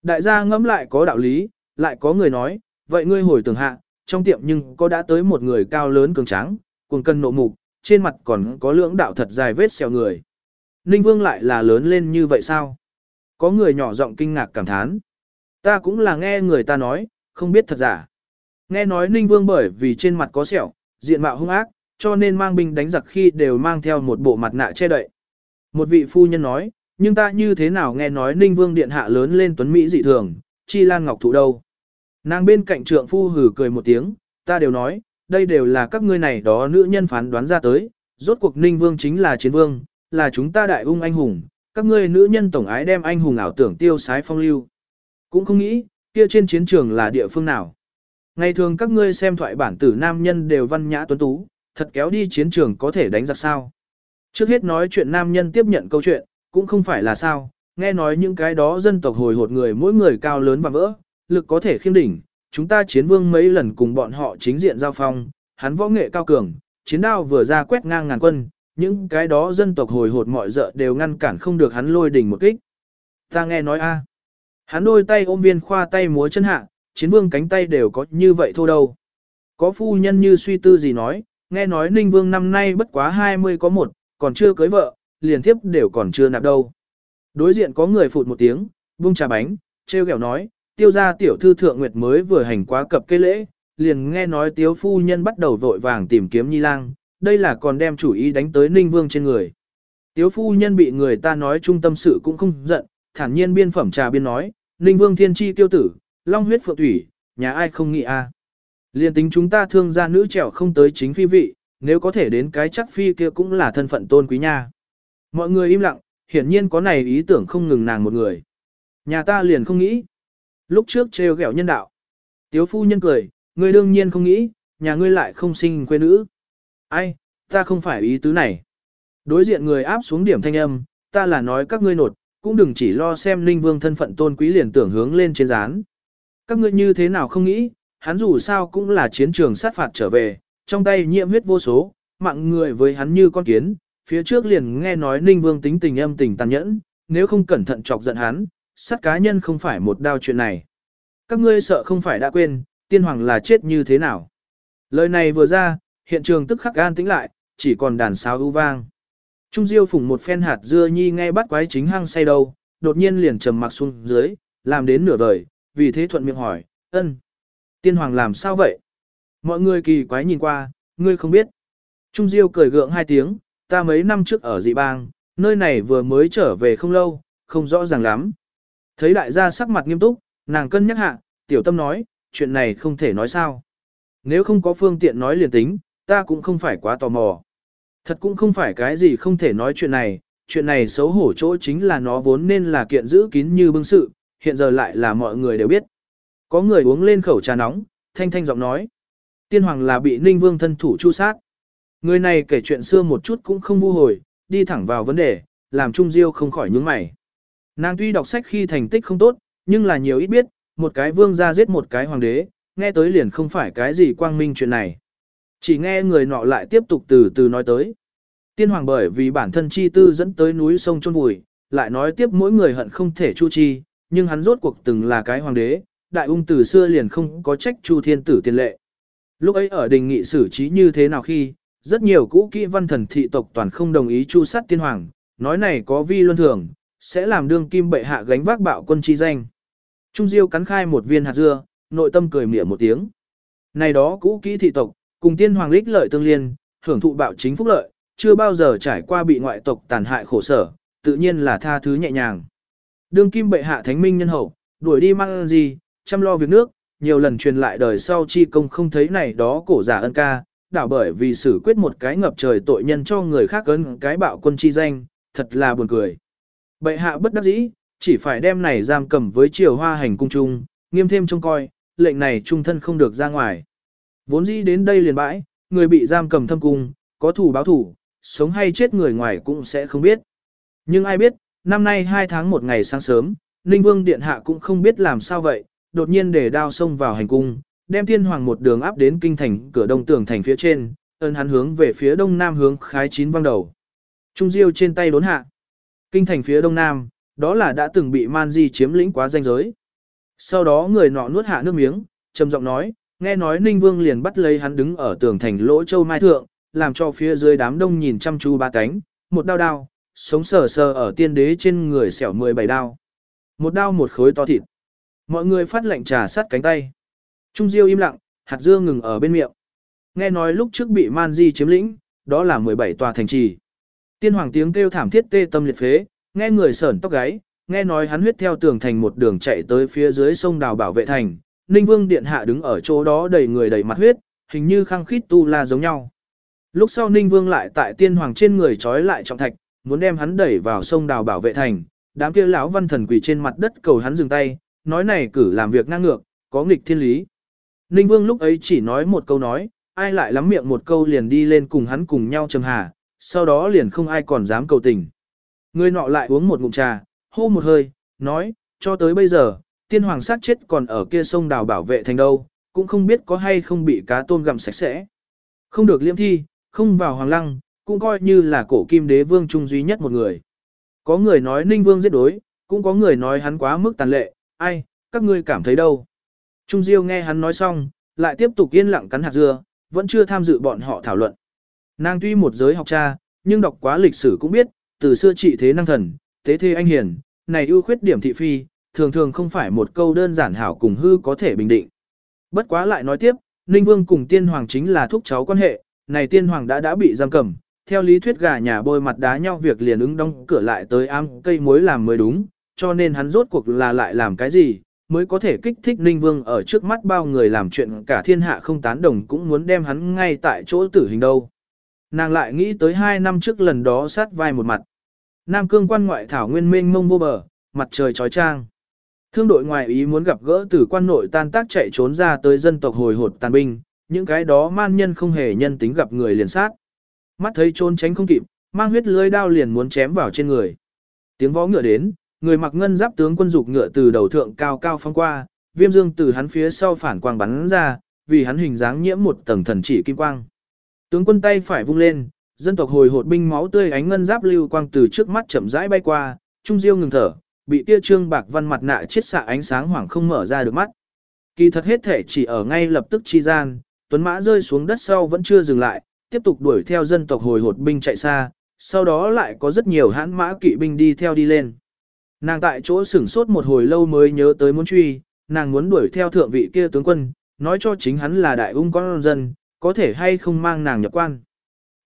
Đại gia ngẫm lại có đạo lý, lại có người nói, vậy ngươi hồi tưởng hạ, trong tiệm nhưng có đã tới một người cao lớn cường tráng, cuồng cân nộ mục, trên mặt còn có lưỡng đạo thật dài vết xèo người. Ninh Vương lại là lớn lên như vậy sao? Có người nhỏ giọng kinh ngạc cảm thán. Ta cũng là nghe người ta nói, không biết thật giả. Nghe nói Ninh Vương bởi vì trên mặt có sẹo, diện mạo hung ác, cho nên mang binh đánh giặc khi đều mang theo một bộ mặt nạ che đậy. Một vị phu nhân nói, nhưng ta như thế nào nghe nói Ninh Vương điện hạ lớn lên tuấn Mỹ dị thường, chi lan ngọc thụ đâu. Nàng bên cạnh trượng phu hử cười một tiếng, ta đều nói, đây đều là các ngươi này đó nữ nhân phán đoán ra tới, rốt cuộc Ninh Vương chính là chiến vương, là chúng ta đại ung anh hùng, các ngươi nữ nhân tổng ái đem anh hùng ảo tưởng tiêu sái phong lưu. Cũng không nghĩ, kia trên chiến trường là địa phương nào. Ngày thường các ngươi xem thoại bản tử nam nhân đều văn nhã tuấn tú, thật kéo đi chiến trường có thể đánh giặc sao. Trước hết nói chuyện nam nhân tiếp nhận câu chuyện, cũng không phải là sao, nghe nói những cái đó dân tộc hồi hột người mỗi người cao lớn và vỡ, lực có thể khiêm đỉnh, chúng ta chiến vương mấy lần cùng bọn họ chính diện giao phong, hắn võ nghệ cao cường, chiến đao vừa ra quét ngang ngàn quân, những cái đó dân tộc hồi hột mọi dợ đều ngăn cản không được hắn lôi đỉnh một kích. Ta nghe nói a, hắn đôi tay ôm viên khoa tay múa chân hạ, chiến vương cánh tay đều có như vậy thôi đâu. Có phu nhân như suy tư gì nói, nghe nói ninh vương năm nay bất quá 20 có một, còn chưa cưới vợ, liền tiếp đều còn chưa nạp đâu. Đối diện có người phụt một tiếng, vung trà bánh, treo kẹo nói, tiêu gia tiểu thư thượng nguyệt mới vừa hành quá cập cây lễ, liền nghe nói tiếu phu nhân bắt đầu vội vàng tìm kiếm nhi lang, đây là còn đem chủ ý đánh tới ninh vương trên người. Tiếu phu nhân bị người ta nói trung tâm sự cũng không giận, thản nhiên biên phẩm trà biên nói, ninh vương thiên chi tiêu tử, long huyết phượng thủy, nhà ai không nghĩ a Liên tính chúng ta thương gia nữ trẻo không tới chính phi vị, nếu có thể đến cái chắc phi kia cũng là thân phận tôn quý nha. Mọi người im lặng, hiển nhiên có này ý tưởng không ngừng nàng một người. Nhà ta liền không nghĩ. Lúc trước trêu ghẹo nhân đạo. Tiếu phu nhân cười, ngươi đương nhiên không nghĩ, nhà ngươi lại không sinh quê nữ. Ai, ta không phải ý tứ này. Đối diện người áp xuống điểm thanh âm, ta là nói các ngươi nột, cũng đừng chỉ lo xem linh vương thân phận tôn quý liền tưởng hướng lên trên rán. Các ngươi như thế nào không nghĩ, hắn dù sao cũng là chiến trường sát phạt trở về, trong tay nhiễm huyết vô số, mạng người với hắn như con kiến, phía trước liền nghe nói Ninh Vương tính tình âm tình tàn nhẫn, nếu không cẩn thận chọc giận hắn, sát cá nhân không phải một đao chuyện này. Các ngươi sợ không phải đã quên, tiên hoàng là chết như thế nào. Lời này vừa ra, hiện trường tức khắc gan tĩnh lại, chỉ còn đàn sáo ưu vang. Trung Diêu phủng một phen hạt dưa nhi nghe bắt quái chính hăng say đâu, đột nhiên liền trầm mặc xuống dưới, làm đến nửa vời, vì thế thuận miệng hỏi, ân. Tiên hoàng làm sao vậy? Mọi người kỳ quái nhìn qua, ngươi không biết. Trung Diêu cười gượng hai tiếng, ta mấy năm trước ở dị bang, nơi này vừa mới trở về không lâu, không rõ ràng lắm. Thấy đại gia sắc mặt nghiêm túc, nàng cân nhắc hạ, tiểu tâm nói, chuyện này không thể nói sao. Nếu không có phương tiện nói liền tính, ta cũng không phải quá tò mò. Thật cũng không phải cái gì không thể nói chuyện này, chuyện này xấu hổ chỗ chính là nó vốn nên là kiện giữ kín như bưng sự, hiện giờ lại là mọi người đều biết. Có người uống lên khẩu trà nóng, thanh thanh giọng nói. Tiên hoàng là bị ninh vương thân thủ chu sát. Người này kể chuyện xưa một chút cũng không vu hồi, đi thẳng vào vấn đề, làm Trung Diêu không khỏi nhướng mày. Nàng tuy đọc sách khi thành tích không tốt, nhưng là nhiều ít biết, một cái vương gia giết một cái hoàng đế, nghe tới liền không phải cái gì quang minh chuyện này. Chỉ nghe người nọ lại tiếp tục từ từ nói tới. Tiên hoàng bởi vì bản thân chi tư dẫn tới núi sông chôn vùi, lại nói tiếp mỗi người hận không thể chu chi, nhưng hắn rốt cuộc từng là cái hoàng đế, đại ung từ xưa liền không có trách chu thiên tử tiền lệ. Lúc ấy ở đình nghị xử trí như thế nào khi, rất nhiều cũ kỹ văn thần thị tộc toàn không đồng ý chu sát tiên hoàng, nói này có vi luân thường, sẽ làm đương kim bệ hạ gánh vác bạo quân chi danh. Trung Diêu cắn khai một viên hạt dưa, nội tâm cười mỉa một tiếng. Này đó cũ kỹ thị tộc, cùng tiên hoàng lích lợi tương liên, hưởng thụ bạo chính phúc lợi, chưa bao giờ trải qua bị ngoại tộc tàn hại khổ sở, tự nhiên là tha thứ nhẹ nhàng. Đương kim bệ hạ thánh minh nhân hậu, đuổi đi mang gì, chăm lo việc nước, nhiều lần truyền lại đời sau chi công không thấy này đó cổ giả ân ca, đảo bởi vì xử quyết một cái ngập trời tội nhân cho người khác ấn cái bạo quân chi danh, thật là buồn cười. Bệ hạ bất đắc dĩ, chỉ phải đem này giam cầm với triều hoa hành cung trung, nghiêm thêm trông coi, lệnh này trung thân không được ra ngoài. Vốn dĩ đến đây liền bãi, người bị giam cầm thâm cung, có thủ báo thủ, sống hay chết người ngoài cũng sẽ không biết. Nhưng ai biết, năm nay hai tháng một ngày sáng sớm, Ninh Vương Điện Hạ cũng không biết làm sao vậy, đột nhiên để đao xông vào hành cung, đem thiên hoàng một đường áp đến kinh thành cửa đông tường thành phía trên, ơn hắn hướng về phía đông nam hướng khái chín văng đầu. Trung diêu trên tay đốn hạ. Kinh thành phía đông nam, đó là đã từng bị man di chiếm lĩnh quá danh giới. Sau đó người nọ nuốt hạ nước miếng, trầm giọng nói, nghe nói Ninh Vương liền bắt lấy hắn đứng ở tường thành lỗ châu mai thượng, làm cho phía dưới đám đông nhìn chăm chú ba cánh, một đao đao, sống sờ sờ ở tiên đế trên người xẻo 17 đao. Một đao một khối to thịt. Mọi người phát lệnh trà sát cánh tay. Trung Diêu im lặng, hạt dưa ngừng ở bên miệng. Nghe nói lúc trước bị Man Di chiếm lĩnh, đó là 17 tòa thành trì. Tiên hoàng tiếng kêu thảm thiết tê tâm liệt phế, nghe người sởn tóc gáy, nghe nói hắn huyết theo tường thành một đường chạy tới phía dưới sông đào bảo vệ thành. Ninh Vương Điện Hạ đứng ở chỗ đó đầy người đầy mặt huyết, hình như khăng khít tu la giống nhau. Lúc sau Ninh Vương lại tại tiên hoàng trên người trói lại trọng thạch, muốn đem hắn đẩy vào sông đào bảo vệ thành, đám kia lão văn thần quỳ trên mặt đất cầu hắn dừng tay, nói này cử làm việc ngang ngược, có nghịch thiên lý. Ninh Vương lúc ấy chỉ nói một câu nói, ai lại lắm miệng một câu liền đi lên cùng hắn cùng nhau trầm hà, sau đó liền không ai còn dám cầu tình. Người nọ lại uống một ngụm trà, hô một hơi, nói, cho tới bây giờ, tiên hoàng sát chết còn ở kia sông đào bảo vệ thành đâu, cũng không biết có hay không bị cá tôm gặm sạch sẽ. Không được liêm thi, không vào hoàng lăng, cũng coi như là cổ kim đế vương trung duy nhất một người. Có người nói ninh vương giết đối, cũng có người nói hắn quá mức tàn lệ, ai, các ngươi cảm thấy đâu. Trung Diêu nghe hắn nói xong, lại tiếp tục yên lặng cắn hạt dưa, vẫn chưa tham dự bọn họ thảo luận. Nàng tuy một giới học cha, nhưng đọc quá lịch sử cũng biết, từ xưa trị thế năng thần, thế thế anh hiền, này ưu khuyết điểm thị phi, thường thường không phải một câu đơn giản hảo cùng hư có thể bình định. Bất quá lại nói tiếp, Ninh Vương cùng tiên hoàng chính là thúc cháu quan hệ, này tiên hoàng đã đã bị giam cầm, theo lý thuyết gà nhà bôi mặt đá nhau việc liền ứng đóng cửa lại tới am cây muối làm mới đúng, cho nên hắn rốt cuộc là lại làm cái gì, mới có thể kích thích Ninh Vương ở trước mắt bao người làm chuyện cả thiên hạ không tán đồng cũng muốn đem hắn ngay tại chỗ tử hình đâu. Nàng lại nghĩ tới hai năm trước lần đó sát vai một mặt. Nam cương quan ngoại thảo nguyên mênh mông vô bờ, mặt trời trói trang. Thương đội ngoại ý muốn gặp gỡ từ quan nội tan tác chạy trốn ra tới dân tộc hồi hột tàn binh, những cái đó man nhân không hề nhân tính gặp người liền sát. Mắt thấy trốn tránh không kịp, mang huyết lưới đao liền muốn chém vào trên người. Tiếng vó ngựa đến, người mặc ngân giáp tướng quân dục ngựa từ đầu thượng cao cao phong qua, viêm dương từ hắn phía sau phản quang bắn ra, vì hắn hình dáng nhiễm một tầng thần chỉ kim quang. Tướng quân tay phải vung lên, dân tộc hồi hột binh máu tươi ánh ngân giáp lưu quang từ trước mắt chậm rãi bay qua, trung diêu ngừng thở, bị tia trương bạc văn mặt nạ chết xạ ánh sáng hoảng không mở ra được mắt. Kỳ thật hết thể chỉ ở ngay lập tức chi gian, tuấn mã rơi xuống đất sau vẫn chưa dừng lại, tiếp tục đuổi theo dân tộc hồi hột binh chạy xa, sau đó lại có rất nhiều hãn mã kỵ binh đi theo đi lên. Nàng tại chỗ sửng sốt một hồi lâu mới nhớ tới muốn truy, nàng muốn đuổi theo thượng vị kia tướng quân, nói cho chính hắn là đại ung con dân, có thể hay không mang nàng nhập quan.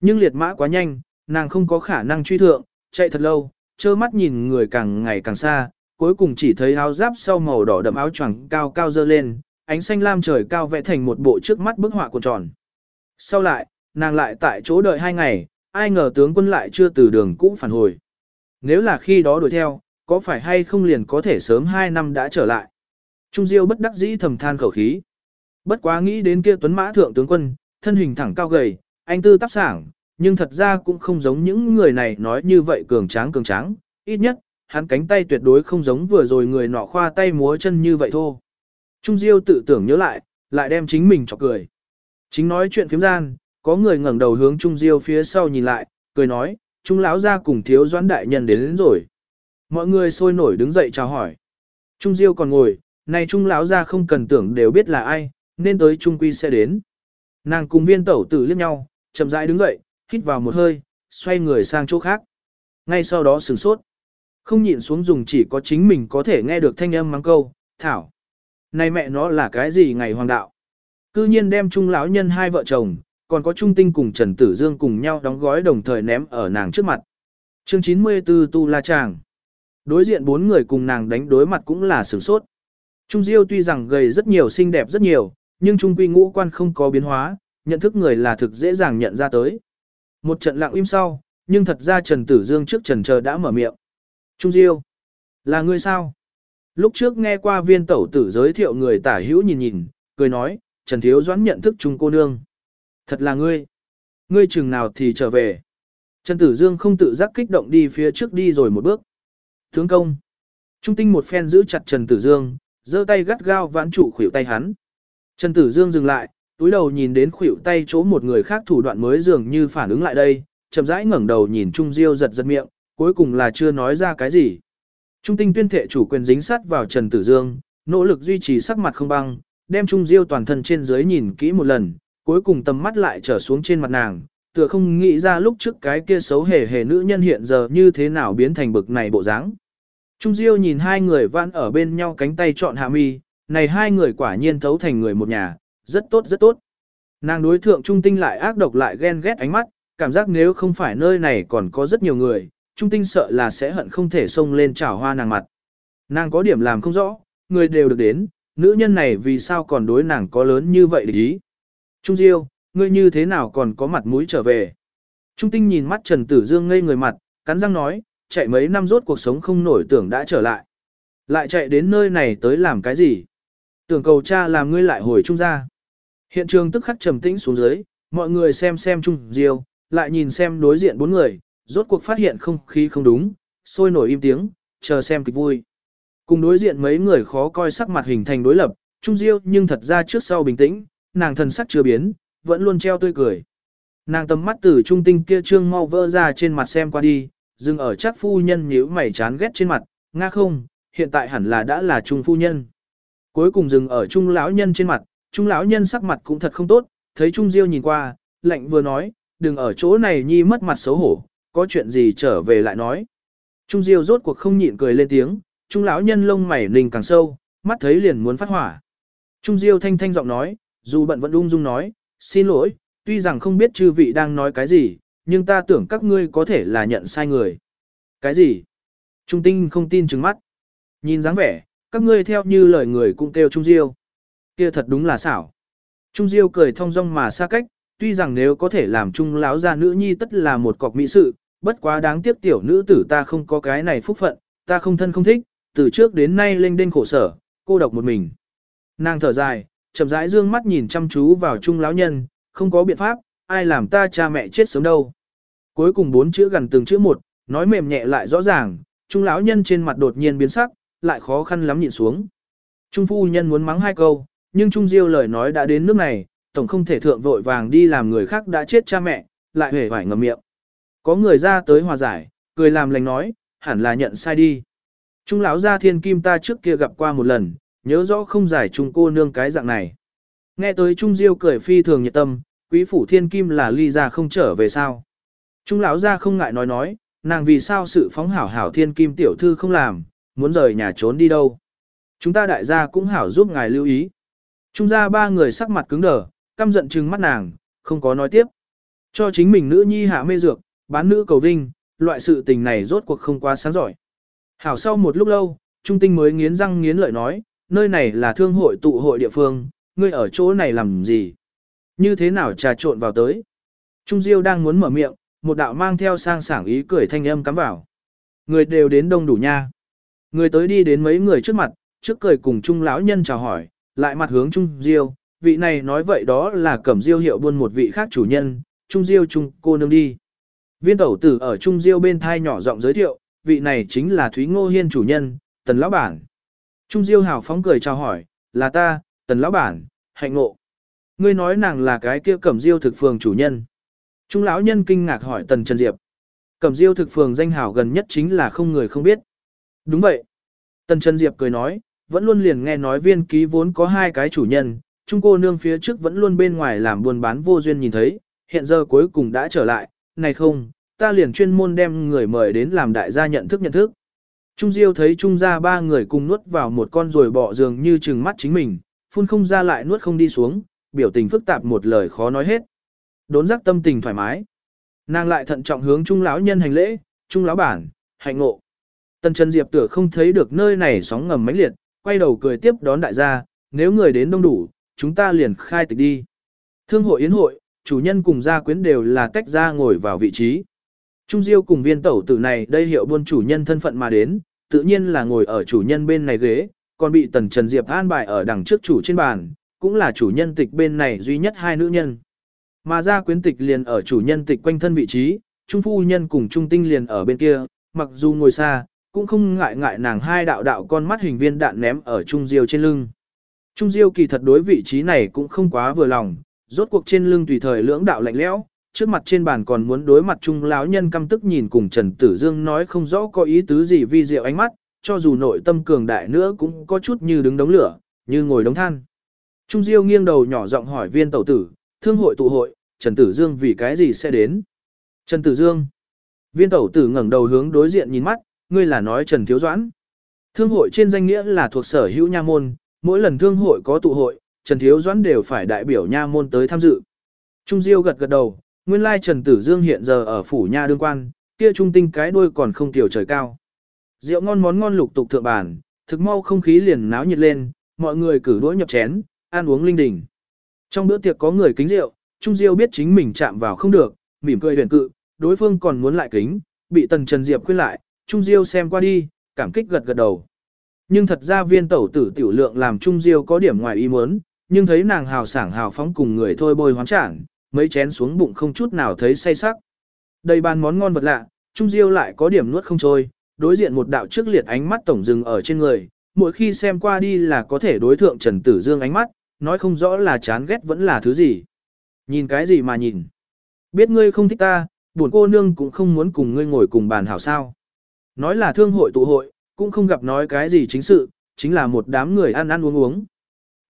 Nhưng liệt mã quá nhanh, nàng không có khả năng truy thượng, chạy thật lâu, trơ mắt nhìn người càng ngày càng xa, cuối cùng chỉ thấy áo giáp sau màu đỏ đậm áo choàng cao cao dơ lên, ánh xanh lam trời cao vẽ thành một bộ trước mắt bức họa cuộn tròn. Sau lại, nàng lại tại chỗ đợi hai ngày, ai ngờ tướng quân lại chưa từ đường cũ phản hồi. Nếu là khi đó đuổi theo, có phải hay không liền có thể sớm hai năm đã trở lại. Trung Diêu bất đắc dĩ thầm than khẩu khí. Bất quá nghĩ đến kia tuấn mã thượng tướng quân, thân hình thẳng cao gầy, anh tư tác sảng, nhưng thật ra cũng không giống những người này nói như vậy cường tráng cường tráng, ít nhất, hắn cánh tay tuyệt đối không giống vừa rồi người nọ khoa tay múa chân như vậy thôi. Trung Diêu tự tưởng nhớ lại, lại đem chính mình chọc cười. Chính nói chuyện phiếm gian, có người ngẩng đầu hướng Trung Diêu phía sau nhìn lại, cười nói, Trung lão ra cùng thiếu doãn đại nhân đến, đến rồi. Mọi người sôi nổi đứng dậy chào hỏi. Trung Diêu còn ngồi, này Trung lão ra không cần tưởng đều biết là ai, nên tới Trung Quy sẽ đến. Nàng cùng viên tẩu tử liếc nhau, chậm rãi đứng dậy, hít vào một hơi, xoay người sang chỗ khác. Ngay sau đó sửng sốt. Không nhịn xuống dùng chỉ có chính mình có thể nghe được thanh âm mắng câu, thảo. Này mẹ nó là cái gì ngày hoàng đạo? Cư nhiên đem Trung lão nhân hai vợ chồng, còn có Trung Tinh cùng Trần Tử Dương cùng nhau đóng gói đồng thời ném ở nàng trước mặt. Chương 94 Tu La Tràng. Đối diện bốn người cùng nàng đánh đối mặt cũng là sửng sốt. Trung Diêu tuy rằng gầy rất nhiều xinh đẹp rất nhiều, nhưng Trung Quy ngũ quan không có biến hóa, nhận thức người là thực dễ dàng nhận ra tới. Một trận lặng im sau, nhưng thật ra Trần Tử Dương trước Trần Chờ đã mở miệng. Trung Diêu, là ngươi sao? Lúc trước nghe qua viên tẩu tử giới thiệu người tả hữu nhìn nhìn, cười nói, Trần Thiếu Doãn nhận thức Trung cô nương. Thật là ngươi. Ngươi chừng nào thì trở về. Trần Tử Dương không tự giác kích động đi phía trước đi rồi một bước. Tướng công. Trung tinh một phen giữ chặt Trần Tử Dương, giơ tay gắt gao vãn trụ khuỷu tay hắn. Trần Tử Dương dừng lại, túi đầu nhìn đến khuỷu tay chỗ một người khác thủ đoạn mới dường như phản ứng lại đây, chậm rãi ngẩng đầu nhìn Trung Diêu giật giật miệng, cuối cùng là chưa nói ra cái gì. Trung tinh tuyên thệ chủ quyền dính sát vào Trần Tử Dương, nỗ lực duy trì sắc mặt không băng, đem Trung Diêu toàn thân trên dưới nhìn kỹ một lần, cuối cùng tầm mắt lại trở xuống trên mặt nàng, tựa không nghĩ ra lúc trước cái kia xấu hề hề nữ nhân hiện giờ như thế nào biến thành bực này bộ dáng. Trung Diêu nhìn hai người vãn ở bên nhau cánh tay chọn hạ mi, này hai người quả nhiên thấu thành người một nhà, rất tốt rất tốt. Nàng đối thượng Trung Tinh lại ác độc lại ghen ghét ánh mắt, cảm giác nếu không phải nơi này còn có rất nhiều người, Trung Tinh sợ là sẽ hận không thể xông lên chảo hoa nàng mặt. Nàng có điểm làm không rõ, người đều được đến, nữ nhân này vì sao còn đối nàng có lớn như vậy để ý. Trung Diêu, ngươi như thế nào còn có mặt mũi trở về. Trung Tinh nhìn mắt Trần Tử Dương ngây người mặt, cắn răng nói, chạy mấy năm rốt cuộc sống không nổi tưởng đã trở lại. Lại chạy đến nơi này tới làm cái gì? Tưởng cầu cha làm ngươi lại hồi trung ra. Hiện trường tức khắc trầm tĩnh xuống dưới, mọi người xem xem Trung Diêu, lại nhìn xem đối diện bốn người, rốt cuộc phát hiện không khí không đúng, sôi nổi im tiếng, chờ xem kịch vui. Cùng đối diện mấy người khó coi sắc mặt hình thành đối lập, Trung Diêu nhưng thật ra trước sau bình tĩnh, nàng thần sắc chưa biến, vẫn luôn treo tươi cười. Nàng tầm mắt từ trung tinh kia trương mau vỡ ra trên mặt xem qua đi, dừng ở chắc phu nhân nhíu mày chán ghét trên mặt, nga không, hiện tại hẳn là đã là trung phu nhân. Cuối cùng dừng ở trung lão nhân trên mặt, trung lão nhân sắc mặt cũng thật không tốt, thấy trung diêu nhìn qua, lạnh vừa nói, đừng ở chỗ này nhi mất mặt xấu hổ, có chuyện gì trở về lại nói. Trung diêu rốt cuộc không nhịn cười lên tiếng, trung lão nhân lông mày nình càng sâu, mắt thấy liền muốn phát hỏa. Trung diêu thanh thanh giọng nói, dù bận vẫn ung dung nói, xin lỗi, tuy rằng không biết chư vị đang nói cái gì, nhưng ta tưởng các ngươi có thể là nhận sai người. Cái gì? Trung tinh không tin trừng mắt. Nhìn dáng vẻ, các ngươi theo như lời người cũng kêu Trung Diêu. Kia thật đúng là xảo. Trung Diêu cười thong dong mà xa cách, tuy rằng nếu có thể làm Trung lão gia nữ nhi tất là một cọc mỹ sự, bất quá đáng tiếc tiểu nữ tử ta không có cái này phúc phận, ta không thân không thích, từ trước đến nay lên đênh khổ sở, cô độc một mình. Nàng thở dài, chậm rãi dương mắt nhìn chăm chú vào trung lão nhân, không có biện pháp, ai làm ta cha mẹ chết sớm đâu. Cuối cùng bốn chữ gần từng chữ một, nói mềm nhẹ lại rõ ràng, trung lão nhân trên mặt đột nhiên biến sắc, lại khó khăn lắm nhịn xuống. Trung phu nhân muốn mắng hai câu, nhưng Trung Diêu lời nói đã đến nước này, tổng không thể thượng vội vàng đi làm người khác đã chết cha mẹ, lại hề phải ngầm miệng. Có người ra tới hòa giải, cười làm lành nói, hẳn là nhận sai đi. Trung lão gia thiên kim ta trước kia gặp qua một lần, nhớ rõ không giải trung cô nương cái dạng này. Nghe tới Trung Diêu cười phi thường nhiệt tâm, quý phủ thiên kim là ly ra không trở về sao. Trung lão gia không ngại nói nói, nàng vì sao sự phóng hảo hảo thiên kim tiểu thư không làm, muốn rời nhà trốn đi đâu. Chúng ta đại gia cũng hảo giúp ngài lưu ý. Trung gia ba người sắc mặt cứng đờ, căm giận trừng mắt nàng, không có nói tiếp. Cho chính mình nữ nhi hạ mê dược, bán nữ cầu vinh, loại sự tình này rốt cuộc không quá sáng giỏi. Hảo sau một lúc lâu, Trung Tinh mới nghiến răng nghiến lợi nói, nơi này là thương hội tụ hội địa phương, ngươi ở chỗ này làm gì? Như thế nào trà trộn vào tới? Trung Diêu đang muốn mở miệng, một đạo mang theo sang sảng ý cười thanh âm cắm vào. Người đều đến đông đủ nha. Người tới đi đến mấy người trước mặt, trước cười cùng Trung lão nhân chào hỏi, lại mặt hướng Trung Diêu, vị này nói vậy đó là cẩm diêu hiệu buôn một vị khác chủ nhân, Trung Diêu Trung cô nương đi. Viên tẩu tử ở Trung Diêu bên thai nhỏ giọng giới thiệu, vị này chính là Thúy Ngô Hiên chủ nhân, Tần Lão Bản. Trung Diêu hào phóng cười chào hỏi, là ta, Tần Lão Bản, hạnh ngộ. Ngươi nói nàng là cái kia cẩm diêu thực phường chủ nhân. Trung lão nhân kinh ngạc hỏi Tần Trần Diệp. Cẩm diêu thực phường danh hào gần nhất chính là không người không biết. Đúng vậy. Tần Trần Diệp cười nói, vẫn luôn liền nghe nói viên ký vốn có hai cái chủ nhân, Trung cô nương phía trước vẫn luôn bên ngoài làm buôn bán vô duyên nhìn thấy, hiện giờ cuối cùng đã trở lại, này không, ta liền chuyên môn đem người mời đến làm đại gia nhận thức nhận thức. Trung Diêu thấy Trung gia ba người cùng nuốt vào một con rồi bỏ giường như trừng mắt chính mình, phun không ra lại nuốt không đi xuống, biểu tình phức tạp một lời khó nói hết. Đốn giác tâm tình thoải mái. Nàng lại thận trọng hướng Trung lão nhân hành lễ, Trung lão bản, hạnh ngộ. Tần Trần Diệp tựa không thấy được nơi này sóng ngầm mãnh liệt, quay đầu cười tiếp đón đại gia, nếu người đến đông đủ, chúng ta liền khai tịch đi. Thương hội yến hội, chủ nhân cùng gia quyến đều là tách ra ngồi vào vị trí. Trung Diêu cùng viên tẩu tử này đây hiệu buôn chủ nhân thân phận mà đến, tự nhiên là ngồi ở chủ nhân bên này ghế, còn bị Tần Trần Diệp an bài ở đằng trước chủ trên bàn, cũng là chủ nhân tịch bên này duy nhất hai nữ nhân. Mà gia quyến tịch liền ở chủ nhân tịch quanh thân vị trí, trung phu nhân cùng trung tinh liền ở bên kia, mặc dù ngồi xa, cũng không ngại ngại nàng hai đạo đạo con mắt hình viên đạn ném ở trung diêu trên lưng. Trung diêu kỳ thật đối vị trí này cũng không quá vừa lòng, rốt cuộc trên lưng tùy thời lưỡng đạo lạnh lẽo, trước mặt trên bàn còn muốn đối mặt trung lão nhân căm tức nhìn cùng Trần Tử Dương nói không rõ có ý tứ gì vi diệu ánh mắt, cho dù nội tâm cường đại nữa cũng có chút như đứng đống lửa, như ngồi đống than. Trung Diêu nghiêng đầu nhỏ giọng hỏi viên tẩu tử, thương hội tụ hội, Trần Tử Dương vì cái gì sẽ đến? Trần Tử Dương. Viên tẩu tử ngẩng đầu hướng đối diện nhìn mắt, ngươi là nói Trần Thiếu Doãn. Thương hội trên danh nghĩa là thuộc sở hữu nha môn, mỗi lần thương hội có tụ hội, Trần Thiếu Doãn đều phải đại biểu nha môn tới tham dự. Trung Diêu gật gật đầu, nguyên lai Trần Tử Dương hiện giờ ở phủ nha đương quan, kia trung tinh cái đuôi còn không tiểu trời cao. Rượu ngon món ngon lục tục thượng bàn, thực mau không khí liền náo nhiệt lên, mọi người cử đũa nhập chén, ăn uống linh đình. Trong bữa tiệc có người kính rượu, Trung Diêu biết chính mình chạm vào không được, mỉm cười huyền cự, đối phương còn muốn lại kính, bị Tần Trần Diệp khuyên lại, Trung Diêu xem qua đi, cảm kích gật gật đầu. Nhưng thật ra viên tẩu tử tiểu lượng làm Trung Diêu có điểm ngoài ý muốn, nhưng thấy nàng hào sảng hào phóng cùng người thôi bôi hoán trảng, mấy chén xuống bụng không chút nào thấy say sắc. Đầy bàn món ngon vật lạ, Trung Diêu lại có điểm nuốt không trôi, đối diện một đạo trước liệt ánh mắt tổng dừng ở trên người, mỗi khi xem qua đi là có thể đối thượng Trần Tử Dương ánh mắt, nói không rõ là chán ghét vẫn là thứ gì. Nhìn cái gì mà nhìn? Biết ngươi không thích ta, buồn cô nương cũng không muốn cùng ngươi ngồi cùng bàn hảo sao. Nói là thương hội tụ hội, cũng không gặp nói cái gì chính sự, chính là một đám người ăn ăn uống uống.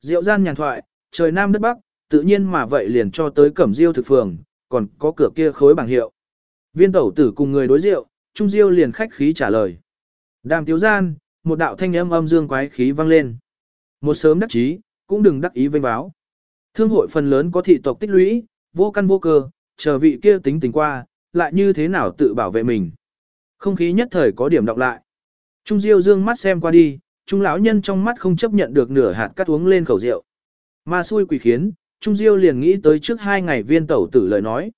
Rượu gian nhàn thoại, trời nam đất bắc, tự nhiên mà vậy liền cho tới cẩm diêu thực phường, còn có cửa kia khối bảng hiệu. Viên tẩu tử cùng người đối rượu, Trung Diêu liền khách khí trả lời. Đàm tiếu gian, một đạo thanh âm âm dương quái khí vang lên. Một sớm đắc chí, cũng đừng đắc ý vênh báo. Thương hội phần lớn có thị tộc tích lũy, vô căn vô cơ, chờ vị kia tính tình qua, lại như thế nào tự bảo vệ mình. Không khí nhất thời có điểm đọc lại. Trung Diêu dương mắt xem qua đi, Trung lão nhân trong mắt không chấp nhận được nửa hạt cắt uống lên khẩu rượu. Ma xui quỷ khiến, Trung Diêu liền nghĩ tới trước hai ngày viên tẩu tử lời nói.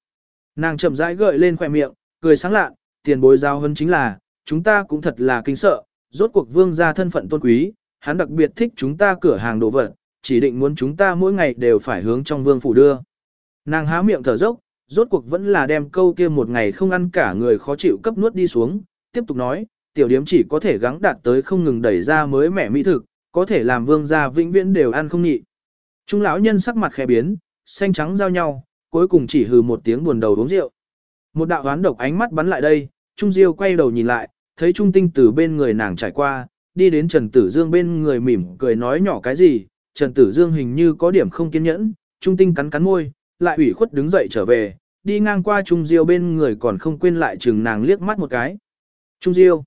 Nàng chậm rãi gợi lên khỏe miệng, cười sáng lạ, tiền bối giao hơn chính là, chúng ta cũng thật là kinh sợ, rốt cuộc vương gia thân phận tôn quý, hắn đặc biệt thích chúng ta cửa hàng đồ vật, chỉ định muốn chúng ta mỗi ngày đều phải hướng trong vương phủ đưa. Nàng há miệng thở dốc, rốt cuộc vẫn là đem câu kia một ngày không ăn cả người khó chịu cấp nuốt đi xuống, tiếp tục nói, tiểu điếm chỉ có thể gắng đạt tới không ngừng đẩy ra mới mẻ mỹ thực, có thể làm vương gia vĩnh viễn đều ăn không nhị. Trung lão nhân sắc mặt khẽ biến, xanh trắng giao nhau, cuối cùng chỉ hừ một tiếng buồn đầu uống rượu. Một đạo hoán độc ánh mắt bắn lại đây, Trung Diêu quay đầu nhìn lại, thấy Trung Tinh từ bên người nàng trải qua, đi đến Trần Tử Dương bên người mỉm cười nói nhỏ cái gì, Trần Tử Dương hình như có điểm không kiên nhẫn, Trung Tinh cắn cắn môi, lại ủy khuất đứng dậy trở về, đi ngang qua Trung Diêu bên người còn không quên lại chừng nàng liếc mắt một cái. Trung Diêu,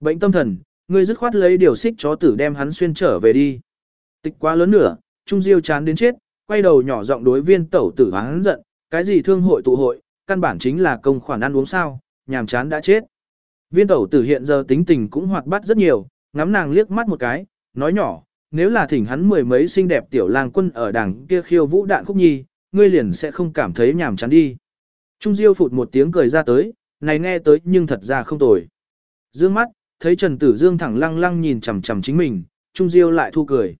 bệnh tâm thần, ngươi dứt khoát lấy điều xích chó tử đem hắn xuyên trở về đi. Tịch quá lớn nữa, Trung Diêu chán đến chết, quay đầu nhỏ giọng đối viên tẩu tử hắn giận, cái gì thương hội tụ hội, căn bản chính là công khoản ăn uống sao, nhàm chán đã chết. Viên tẩu tử hiện giờ tính tình cũng hoạt bát rất nhiều, ngắm nàng liếc mắt một cái, nói nhỏ, nếu là thỉnh hắn mười mấy xinh đẹp tiểu lang quân ở đằng kia khiêu vũ đạn khúc nhi, ngươi liền sẽ không cảm thấy nhàm chán đi. Trung Diêu phụt một tiếng cười ra tới, này nghe tới nhưng thật ra không tồi. Dương mắt, thấy Trần Tử Dương thẳng lăng lăng nhìn chằm chằm chính mình, Trung Diêu lại thu cười.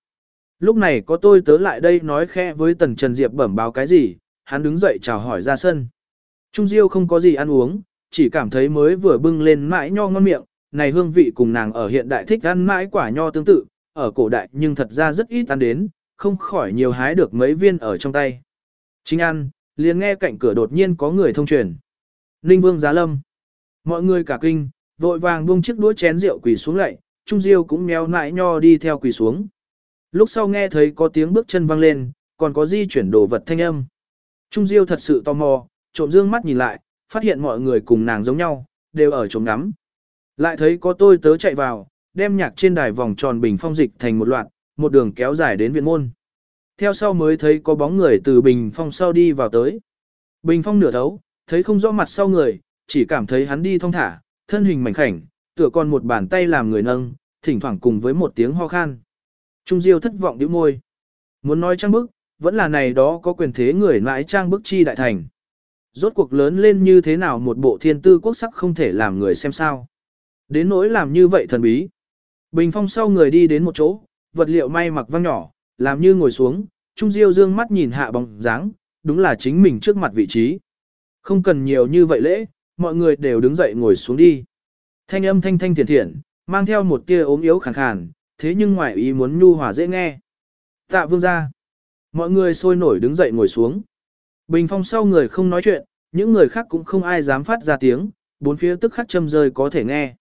Lúc này có tôi tớ lại đây nói khẽ với Tần Trần Diệp bẩm báo cái gì, hắn đứng dậy chào hỏi ra sân. Trung Diêu không có gì ăn uống, chỉ cảm thấy mới vừa bưng lên mãi nho ngon miệng, này hương vị cùng nàng ở hiện đại thích ăn mãi quả nho tương tự, ở cổ đại nhưng thật ra rất ít ăn đến, không khỏi nhiều hái được mấy viên ở trong tay. Chính ăn, liền nghe cạnh cửa đột nhiên có người thông truyền. Ninh Vương Giá Lâm. Mọi người cả kinh, vội vàng buông chiếc đũa chén rượu quỳ xuống lại, Trung Diêu cũng méo nại nho đi theo quỳ xuống. Lúc sau nghe thấy có tiếng bước chân vang lên, còn có di chuyển đồ vật thanh âm. Trung Diêu thật sự tò mò, trộm dương mắt nhìn lại, phát hiện mọi người cùng nàng giống nhau, đều ở trống ngắm. Lại thấy có tôi tớ chạy vào, đem nhạc trên đài vòng tròn bình phong dịch thành một loạt, một đường kéo dài đến viện môn. Theo sau mới thấy có bóng người từ bình phong sau đi vào tới. Bình phong nửa thấu, thấy không rõ mặt sau người, chỉ cảm thấy hắn đi thong thả, thân hình mảnh khảnh, tựa còn một bàn tay làm người nâng, thỉnh thoảng cùng với một tiếng ho khan. Trung Diêu thất vọng nhíu môi. Muốn nói trang bức, vẫn là này đó có quyền thế người nãi trang bức chi đại thành. Rốt cuộc lớn lên như thế nào một bộ thiên tư quốc sắc không thể làm người xem sao. Đến nỗi làm như vậy thần bí. Bình phong sau người đi đến một chỗ, vật liệu may mặc văng nhỏ, làm như ngồi xuống, Trung Diêu dương mắt nhìn hạ bóng dáng, đúng là chính mình trước mặt vị trí. Không cần nhiều như vậy lễ, mọi người đều đứng dậy ngồi xuống đi. Thanh âm thanh thanh thiện thiện, mang theo một tia ốm yếu khàn khàn, thế nhưng ngoài ý muốn nhu hòa dễ nghe. Tạ vương ra. Mọi người sôi nổi đứng dậy ngồi xuống. Bình phong sau người không nói chuyện, những người khác cũng không ai dám phát ra tiếng, bốn phía tức khắc châm rơi có thể nghe.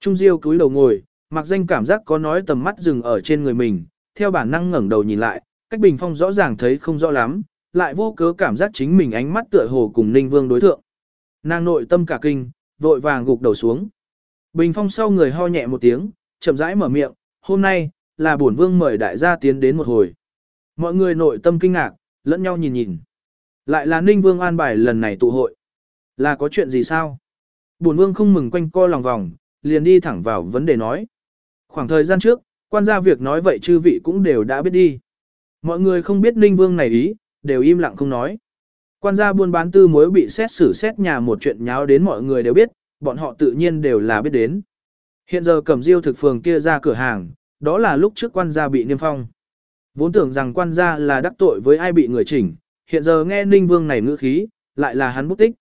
Trung Diêu cúi đầu ngồi, mặc danh cảm giác có nói tầm mắt dừng ở trên người mình, theo bản năng ngẩng đầu nhìn lại, cách bình phong rõ ràng thấy không rõ lắm, lại vô cớ cảm giác chính mình ánh mắt tựa hồ cùng Ninh Vương đối thượng. Nàng nội tâm cả kinh, vội vàng gục đầu xuống. Bình phong sau người ho nhẹ một tiếng, chậm rãi mở miệng, hôm nay, là bổn vương mời đại gia tiến đến một hồi. Mọi người nội tâm kinh ngạc, lẫn nhau nhìn nhìn. Lại là Ninh Vương an bài lần này tụ hội. Là có chuyện gì sao? Bổn vương không mừng quanh co lòng vòng, liền đi thẳng vào vấn đề nói. Khoảng thời gian trước, quan gia việc nói vậy chư vị cũng đều đã biết đi. Mọi người không biết Ninh Vương này ý, đều im lặng không nói. Quan gia buôn bán tư mối bị xét xử xét nhà một chuyện nháo đến mọi người đều biết, bọn họ tự nhiên đều là biết đến. Hiện giờ cầm diêu thực phường kia ra cửa hàng, đó là lúc trước quan gia bị niêm phong. Vốn tưởng rằng quan gia là đắc tội với ai bị người chỉnh, hiện giờ nghe Ninh Vương này ngữ khí, lại là hắn bút tích.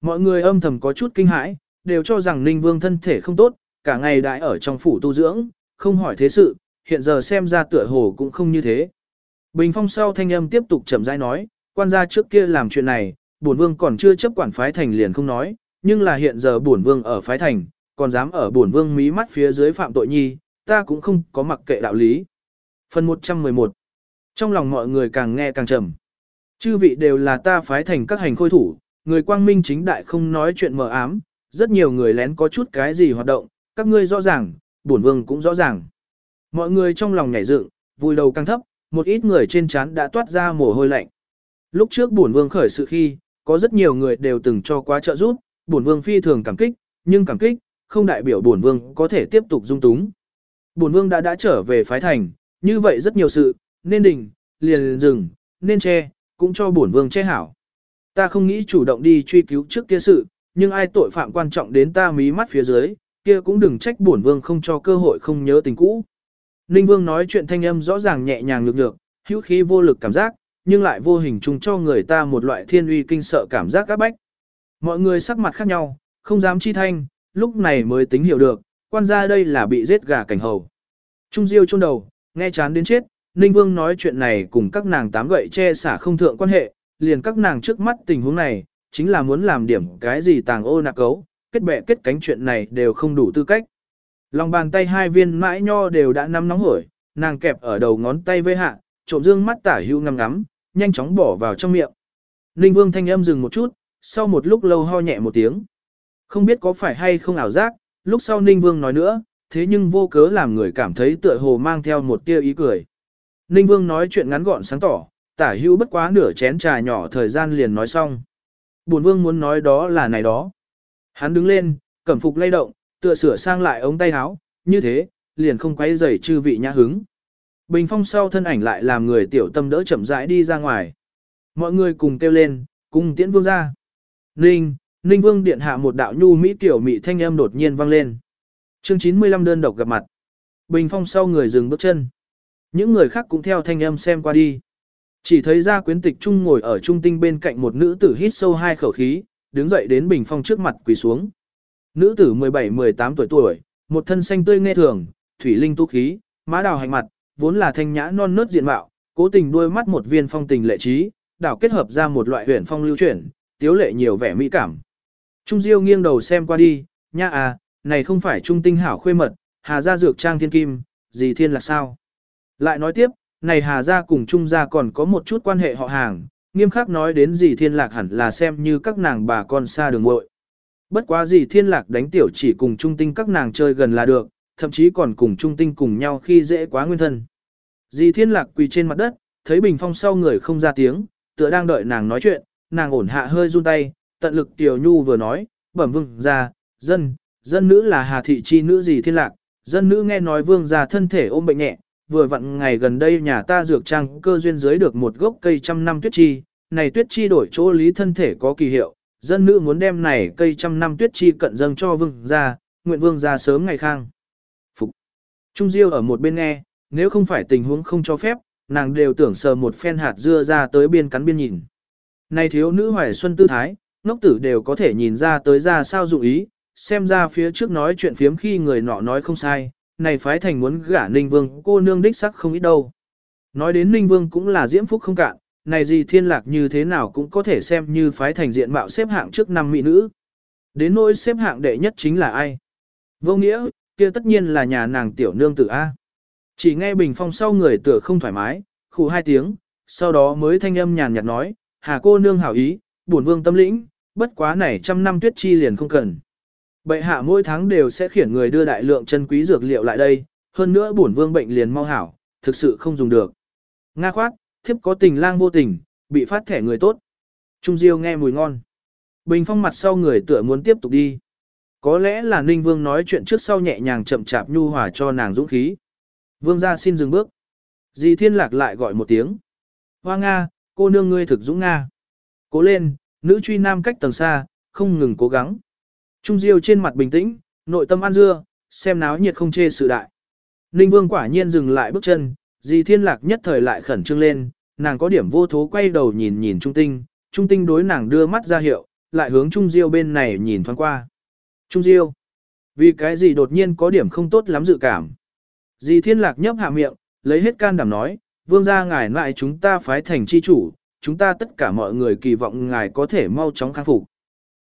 Mọi người âm thầm có chút kinh hãi, đều cho rằng Ninh Vương thân thể không tốt, cả ngày đại ở trong phủ tu dưỡng, không hỏi thế sự, hiện giờ xem ra tựa hồ cũng không như thế. Bình phong sau thanh âm tiếp tục chậm rãi nói, quan gia trước kia làm chuyện này, bổn vương còn chưa chấp quản phái thành liền không nói, nhưng là hiện giờ bổn vương ở phái thành, còn dám ở bổn vương mí mắt phía dưới phạm tội nhi, ta cũng không có mặc kệ đạo lý. Phần 111 Trong lòng mọi người càng nghe càng trầm. Chư vị đều là ta phái thành các hành khôi thủ, người quang minh chính đại không nói chuyện mờ ám, rất nhiều người lén có chút cái gì hoạt động, các ngươi rõ ràng, bổn vương cũng rõ ràng. Mọi người trong lòng nhảy dựng, vui đầu căng thấp, một ít người trên trán đã toát ra mồ hôi lạnh. Lúc trước bổn vương khởi sự khi, có rất nhiều người đều từng cho quá trợ giúp, bổn vương phi thường cảm kích, nhưng cảm kích, không đại biểu bổn vương có thể tiếp tục dung túng. Bổn vương đã đã trở về phái thành, như vậy rất nhiều sự, nên đình, liền dừng, nên che, cũng cho bổn vương che hảo. Ta không nghĩ chủ động đi truy cứu trước kia sự, nhưng ai tội phạm quan trọng đến ta mí mắt phía dưới, kia cũng đừng trách bổn vương không cho cơ hội không nhớ tình cũ. Ninh Vương nói chuyện thanh âm rõ ràng nhẹ nhàng nhược nhược, hữu khí vô lực cảm giác, nhưng lại vô hình chung cho người ta một loại thiên uy kinh sợ cảm giác các bách. Mọi người sắc mặt khác nhau, không dám chi thanh, lúc này mới tính hiểu được, quan gia đây là bị giết gà cảnh hầu. Trung Diêu chôn đầu, nghe chán đến chết, Ninh Vương nói chuyện này cùng các nàng tám gậy che xả không thượng quan hệ, liền các nàng trước mắt tình huống này, chính là muốn làm điểm cái gì tàng ô nạc cấu, kết bè kết cánh chuyện này đều không đủ tư cách. Lòng bàn tay hai viên mãi nho đều đã nắm nóng hổi, nàng kẹp ở đầu ngón tay vây hạ, trộm dương mắt tả hữu ngắm ngắm, nhanh chóng bỏ vào trong miệng. Ninh Vương thanh âm dừng một chút, sau một lúc lâu ho nhẹ một tiếng. Không biết có phải hay không ảo giác, lúc sau Ninh Vương nói nữa, thế nhưng vô cớ làm người cảm thấy tựa hồ mang theo một tia ý cười. Ninh Vương nói chuyện ngắn gọn sáng tỏ, tả hữu bất quá nửa chén trà nhỏ thời gian liền nói xong. Bổn Vương muốn nói đó là này đó. Hắn đứng lên, cẩm phục lay động, tựa sửa sang lại ống tay áo, như thế, liền không quấy rầy chư vị nhã hứng. Bình phong sau thân ảnh lại làm người tiểu tâm đỡ chậm rãi đi ra ngoài. Mọi người cùng kêu lên, cùng tiễn vương ra. Ninh, Ninh vương điện hạ một đạo nhu mỹ tiểu mỹ thanh âm đột nhiên vang lên. Chương 95 đơn độc gặp mặt. Bình phong sau người dừng bước chân. Những người khác cũng theo thanh âm xem qua đi. Chỉ thấy ra quyến tịch trung ngồi ở trung tinh bên cạnh một nữ tử hít sâu hai khẩu khí, đứng dậy đến bình phong trước mặt quỳ xuống. Nữ tử 17-18 tuổi tuổi, một thân xanh tươi nghe thường, thủy linh tu khí, má đào hành mặt, vốn là thanh nhã non nớt diện mạo, cố tình đuôi mắt một viên phong tình lệ trí, đảo kết hợp ra một loại huyền phong lưu chuyển, tiếu lệ nhiều vẻ mỹ cảm. Trung Diêu nghiêng đầu xem qua đi, nha à, này không phải trung tinh hảo khuê mật, hà gia dược trang thiên kim, gì thiên là sao? Lại nói tiếp, này hà gia cùng trung gia còn có một chút quan hệ họ hàng, nghiêm khắc nói đến gì thiên lạc hẳn là xem như các nàng bà con xa đường muội Bất quá gì thiên lạc đánh tiểu chỉ cùng trung tinh các nàng chơi gần là được, thậm chí còn cùng trung tinh cùng nhau khi dễ quá nguyên thân. Dì thiên lạc quỳ trên mặt đất, thấy bình phong sau người không ra tiếng, tựa đang đợi nàng nói chuyện, nàng ổn hạ hơi run tay, tận lực tiểu nhu vừa nói, bẩm vương ra, dân, dân nữ là hà thị chi nữ dì thiên lạc, dân nữ nghe nói vương ra thân thể ôm bệnh nhẹ, vừa vặn ngày gần đây nhà ta dược trang cơ duyên dưới được một gốc cây trăm năm tuyết chi, này tuyết chi đổi chỗ lý thân thể có kỳ hiệu, dân nữ muốn đem này cây trăm năm tuyết chi cận dâng cho vương gia, nguyện vương gia sớm ngày khang. Phục. Trung Diêu ở một bên nghe, nếu không phải tình huống không cho phép, nàng đều tưởng sờ một phen hạt dưa ra tới biên cắn biên nhìn. Này thiếu nữ hoài xuân tư thái, ngốc tử đều có thể nhìn ra tới ra sao dụng ý, xem ra phía trước nói chuyện phiếm khi người nọ nói không sai, này phái thành muốn gả Ninh Vương cô nương đích sắc không ít đâu. Nói đến Ninh Vương cũng là diễm phúc không cạn, này gì thiên lạc như thế nào cũng có thể xem như phái thành diện mạo xếp hạng trước năm mỹ nữ. Đến nỗi xếp hạng đệ nhất chính là ai? Vô nghĩa, kia tất nhiên là nhà nàng tiểu nương tử A. Chỉ nghe bình phong sau người tựa không thoải mái, khủ hai tiếng, sau đó mới thanh âm nhàn nhạt nói, hà cô nương hảo ý, buồn vương tâm lĩnh, bất quá này trăm năm tuyết chi liền không cần. Bệ hạ mỗi tháng đều sẽ khiển người đưa đại lượng chân quý dược liệu lại đây, hơn nữa bổn vương bệnh liền mau hảo, thực sự không dùng được. Nga khoát, thiếp có tình lang vô tình, bị phát thẻ người tốt. Trung Diêu nghe mùi ngon. Bình phong mặt sau người tựa muốn tiếp tục đi. Có lẽ là Ninh Vương nói chuyện trước sau nhẹ nhàng chậm chạp nhu hòa cho nàng dũng khí. Vương gia xin dừng bước. Dì Thiên Lạc lại gọi một tiếng. Hoa Nga, cô nương ngươi thực dũng Nga. Cố lên, nữ truy nam cách tầng xa, không ngừng cố gắng. Trung Diêu trên mặt bình tĩnh, nội tâm ăn dưa, xem náo nhiệt không chê sự đại. Ninh Vương quả nhiên dừng lại bước chân, dì Thiên Lạc nhất thời lại khẩn trương lên, nàng có điểm vô thố quay đầu nhìn nhìn Trung Tinh, Trung Tinh đối nàng đưa mắt ra hiệu, lại hướng Trung Diêu bên này nhìn thoáng qua. Trung Diêu, vì cái gì đột nhiên có điểm không tốt lắm dự cảm. Dì Thiên Lạc nhấp hạ miệng, lấy hết can đảm nói, vương gia ngài lại chúng ta phái thành chi chủ, chúng ta tất cả mọi người kỳ vọng ngài có thể mau chóng khắc phục.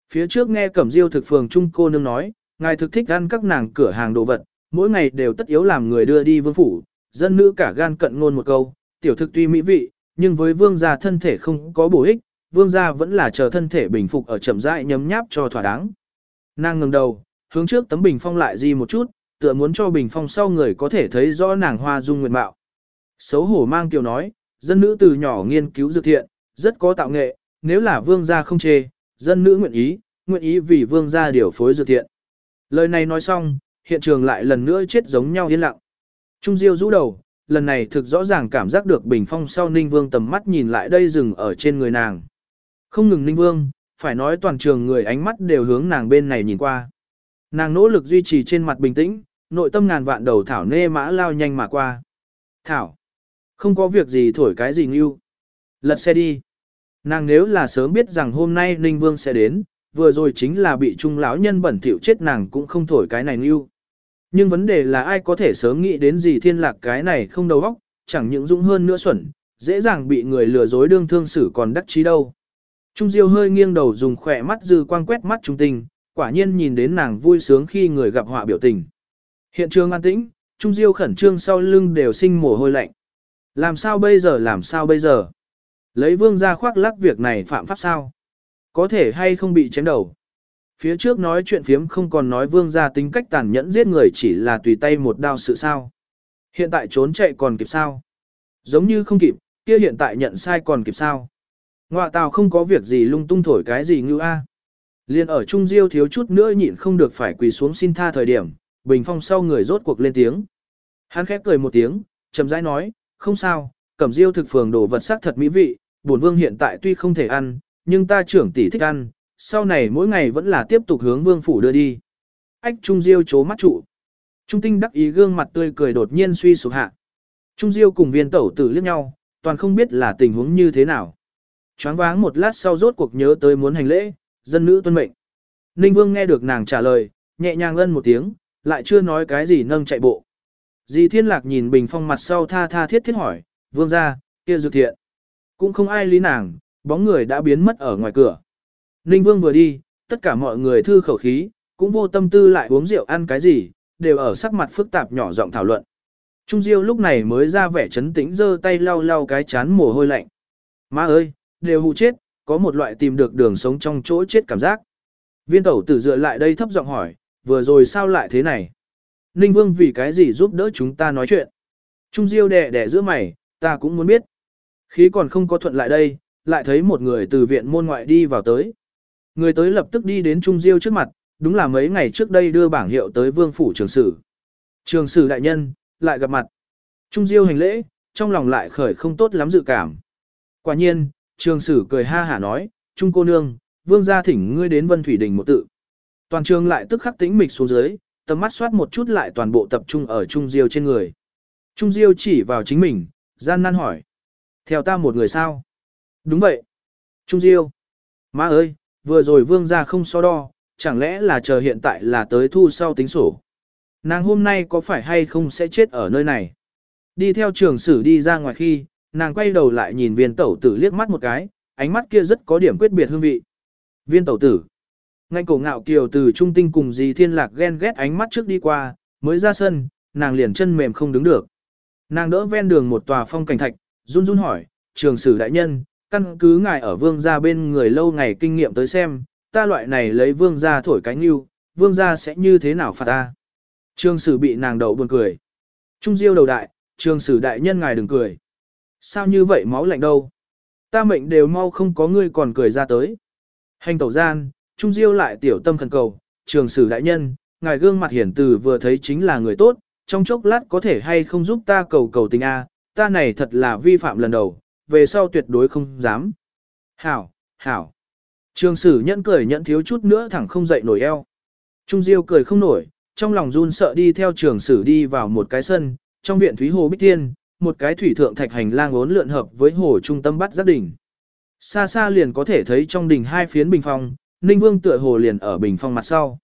Phía trước nghe Cẩm Diêu thực phường Trung cô nương nói, ngài thực thích ăn các nàng cửa hàng đồ vật, mỗi ngày đều tất yếu làm người đưa đi vương phủ, dân nữ cả gan cận ngôn một câu, tiểu thực tuy mỹ vị, nhưng với vương gia thân thể không có bổ ích, vương gia vẫn là chờ thân thể bình phục ở chậm rãi nhấm nháp cho thỏa đáng. Nàng ngẩng đầu, hướng trước tấm bình phong lại di một chút, tựa muốn cho bình phong sau người có thể thấy rõ nàng hoa dung nguyện mạo. Xấu hổ mang kiều nói, dân nữ từ nhỏ nghiên cứu dược thiện, rất có tạo nghệ, nếu là vương gia không chê, dân nữ nguyện ý, nguyện ý vì vương gia điều phối dược thiện. Lời này nói xong, hiện trường lại lần nữa chết giống nhau yên lặng. Trung Diêu rũ đầu, lần này thực rõ ràng cảm giác được bình phong sau Ninh Vương tầm mắt nhìn lại đây dừng ở trên người nàng. Không ngừng Ninh Vương, phải nói toàn trường người ánh mắt đều hướng nàng bên này nhìn qua. Nàng nỗ lực duy trì trên mặt bình tĩnh, nội tâm ngàn vạn đầu Thảo nê mã lao nhanh mà qua. Thảo, không có việc gì thổi cái gì ngưu. Lật xe đi. Nàng nếu là sớm biết rằng hôm nay Ninh Vương sẽ đến, vừa rồi chính là bị trung lão nhân bẩn thỉu chết nàng cũng không thổi cái này nưu. Nhưng vấn đề là ai có thể sớm nghĩ đến gì thiên lạc cái này không đầu óc, chẳng những dũng hơn nữa xuẩn, dễ dàng bị người lừa dối đương thương xử còn đắc chí đâu. Trung Diêu hơi nghiêng đầu dùng khỏe mắt dư quang quét mắt trung tình, quả nhiên nhìn đến nàng vui sướng khi người gặp họa biểu tình. Hiện trường an tĩnh, Trung Diêu khẩn trương sau lưng đều sinh mồ hôi lạnh. Làm sao bây giờ làm sao bây giờ? Lấy vương ra khoác lắc việc này phạm pháp sao? Có thể hay không bị chém đầu? Phía trước nói chuyện phiếm không còn nói vương ra tính cách tàn nhẫn giết người chỉ là tùy tay một đao sự sao. Hiện tại trốn chạy còn kịp sao? Giống như không kịp, kia hiện tại nhận sai còn kịp sao? Ngoạ tào không có việc gì lung tung thổi cái gì ngư a. Liên ở Trung Diêu thiếu chút nữa nhịn không được phải quỳ xuống xin tha thời điểm, Bình Phong sau người rốt cuộc lên tiếng. Hắn khép cười một tiếng, chậm rãi nói, không sao, cẩm diêu thực phường đồ vật sắc thật mỹ vị, bổn vương hiện tại tuy không thể ăn, nhưng ta trưởng tỷ thích ăn, sau này mỗi ngày vẫn là tiếp tục hướng vương phủ đưa đi. Ách Trung Diêu chố mắt trụ. Trung tinh đắc ý gương mặt tươi cười đột nhiên suy sụp hạ. Trung Diêu cùng viên tẩu tử liếc nhau, toàn không biết là tình huống như thế nào. Choáng váng một lát sau rốt cuộc nhớ tới muốn hành lễ, dân nữ tuân mệnh. Ninh Vương nghe được nàng trả lời, nhẹ nhàng ân một tiếng, lại chưa nói cái gì nâng chạy bộ. Dì Thiên Lạc nhìn Bình Phong mặt sau tha tha thiết thiết hỏi, Vương ra, kia dược thiện. Cũng không ai lý nàng, bóng người đã biến mất ở ngoài cửa. Ninh Vương vừa đi, tất cả mọi người thư khẩu khí, cũng vô tâm tư lại uống rượu ăn cái gì, đều ở sắc mặt phức tạp nhỏ giọng thảo luận. Trung Diêu lúc này mới ra vẻ chấn tĩnh giơ tay lau lau cái chán mồ hôi lạnh. Má ơi, đều hụ chết, có một loại tìm được đường sống trong chỗ chết cảm giác. Viên tẩu tử dựa lại đây thấp giọng hỏi, vừa rồi sao lại thế này? Ninh Vương vì cái gì giúp đỡ chúng ta nói chuyện? Trung Diêu đẻ đẻ giữa mày, ta cũng muốn biết. Khí còn không có thuận lại đây, lại thấy một người từ viện môn ngoại đi vào tới. Người tới lập tức đi đến Trung Diêu trước mặt, đúng là mấy ngày trước đây đưa bảng hiệu tới vương phủ trường sử. Trường sử đại nhân, lại gặp mặt. Trung Diêu hành lễ, trong lòng lại khởi không tốt lắm dự cảm. Quả nhiên, trường sử cười ha hả nói, Trung cô nương, vương gia thỉnh ngươi đến Vân Thủy Đình một tự. Toàn trường lại tức khắc tĩnh mịch xuống dưới, tầm mắt soát một chút lại toàn bộ tập trung ở Trung Diêu trên người. Trung Diêu chỉ vào chính mình, gian nan hỏi. Theo ta một người sao? Đúng vậy. Trung Diêu. Má ơi, vừa rồi vương gia không so đo, chẳng lẽ là chờ hiện tại là tới thu sau tính sổ. Nàng hôm nay có phải hay không sẽ chết ở nơi này? Đi theo trường sử đi ra ngoài khi, nàng quay đầu lại nhìn viên tẩu tử liếc mắt một cái, ánh mắt kia rất có điểm quyết biệt hương vị. Viên tẩu tử. Ngay cổ ngạo kiều từ trung tinh cùng dì thiên lạc ghen ghét ánh mắt trước đi qua, mới ra sân, nàng liền chân mềm không đứng được. Nàng đỡ ven đường một tòa phong cảnh thạch, run run hỏi, trường sử đại nhân, căn cứ ngài ở vương gia bên người lâu ngày kinh nghiệm tới xem, ta loại này lấy vương gia thổi cánh yêu, vương gia sẽ như thế nào phạt ta. Trường sử bị nàng đậu buồn cười. Trung diêu đầu đại, trường sử đại nhân ngài đừng cười. Sao như vậy máu lạnh đâu? Ta mệnh đều mau không có ngươi còn cười ra tới. Hành tẩu gian, Trung diêu lại tiểu tâm khẩn cầu, trường sử đại nhân, ngài gương mặt hiển từ vừa thấy chính là người tốt, trong chốc lát có thể hay không giúp ta cầu cầu tình A, ta này thật là vi phạm lần đầu, về sau tuyệt đối không dám. Hảo, hảo. Trường sử nhẫn cười nhẫn thiếu chút nữa thẳng không dậy nổi eo. Trung Diêu cười không nổi, trong lòng run sợ đi theo trường sử đi vào một cái sân, trong viện Thúy Hồ Bích Tiên, một cái thủy thượng thạch hành lang ốn lượn hợp với hồ trung tâm bắt giác đỉnh. Xa xa liền có thể thấy trong đỉnh hai phiến bình phong, Ninh Vương tựa hồ liền ở bình phong mặt sau.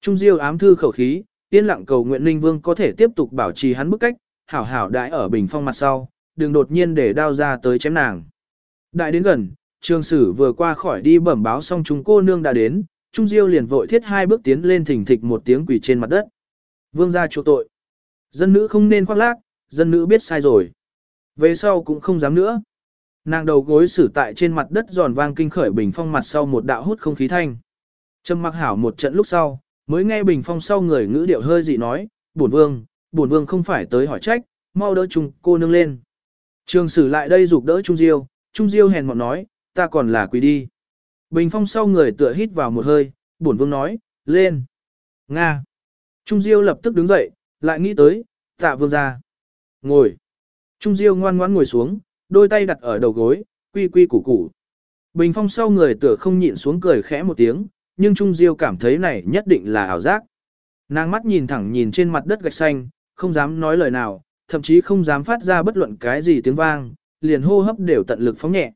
Trung Diêu ám thư khẩu khí, yên lặng cầu nguyện Ninh Vương có thể tiếp tục bảo trì hắn bức cách, hảo hảo đại ở bình phong mặt sau, đừng đột nhiên để đao ra tới chém nàng. Đại đến gần, trường sử vừa qua khỏi đi bẩm báo xong chúng cô nương đã đến, Trung Diêu liền vội thiết hai bước tiến lên thỉnh thịch một tiếng quỳ trên mặt đất. Vương gia chỗ tội. Dân nữ không nên khoác lác, dân nữ biết sai rồi. Về sau cũng không dám nữa. Nàng đầu gối xử tại trên mặt đất giòn vang kinh khởi bình phong mặt sau một đạo hút không khí thanh. Trầm mặc hảo một trận lúc sau, mới nghe bình phong sau người ngữ điệu hơi dị nói, bổn vương, bổn vương không phải tới hỏi trách, mau đỡ chung cô nương lên. Trường sử lại đây giúp đỡ Trung Diêu, Trung Diêu hèn mọn nói, ta còn là quỳ đi. Bình phong sau người tựa hít vào một hơi, bổn vương nói, lên. Nga. Trung Diêu lập tức đứng dậy, lại nghĩ tới, tạ vương ra. Ngồi. Trung Diêu ngoan ngoãn ngồi xuống, đôi tay đặt ở đầu gối, quy quy củ củ. Bình phong sau người tựa không nhịn xuống cười khẽ một tiếng, nhưng Trung Diêu cảm thấy này nhất định là ảo giác. Nàng mắt nhìn thẳng nhìn trên mặt đất gạch xanh, không dám nói lời nào, thậm chí không dám phát ra bất luận cái gì tiếng vang, liền hô hấp đều tận lực phóng nhẹ.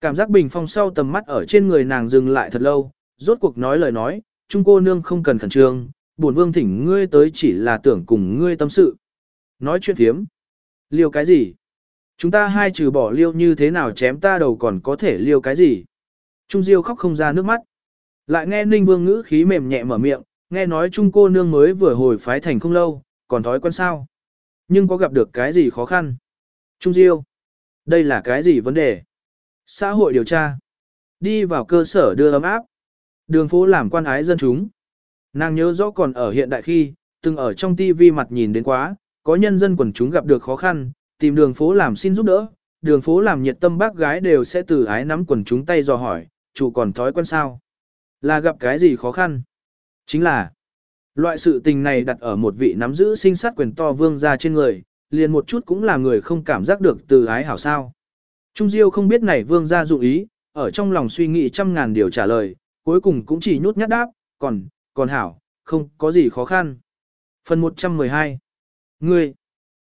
Cảm giác bình phong sau tầm mắt ở trên người nàng dừng lại thật lâu, rốt cuộc nói lời nói, trung cô nương không cần khẩn trương, bổn vương thỉnh ngươi tới chỉ là tưởng cùng ngươi tâm sự. Nói chuyện thiếm. Liêu cái gì? Chúng ta hai trừ bỏ liêu như thế nào chém ta đầu còn có thể liêu cái gì? Trung Diêu khóc không ra nước mắt. Lại nghe Ninh Vương ngữ khí mềm nhẹ mở miệng, nghe nói Trung cô nương mới vừa hồi phái thành không lâu, còn thói quen sao? Nhưng có gặp được cái gì khó khăn? Trung Diêu. Đây là cái gì vấn đề? Xã hội điều tra. Đi vào cơ sở đưa ấm áp. Đường phố làm quan ái dân chúng. Nàng nhớ rõ còn ở hiện đại khi, từng ở trong tivi mặt nhìn đến quá, có nhân dân quần chúng gặp được khó khăn, tìm đường phố làm xin giúp đỡ, đường phố làm nhiệt tâm bác gái đều sẽ từ ái nắm quần chúng tay dò hỏi, chủ còn thói quen sao? Là gặp cái gì khó khăn? Chính là, Loại sự tình này đặt ở một vị nắm giữ sinh sát quyền to vương gia trên người, liền một chút cũng là người không cảm giác được từ ái hảo sao. Trung Diêu không biết này vương gia dụ ý, ở trong lòng suy nghĩ trăm ngàn điều trả lời, cuối cùng cũng chỉ nhút nhát đáp, còn, còn hảo, không có gì khó khăn. Phần 112 Ngươi,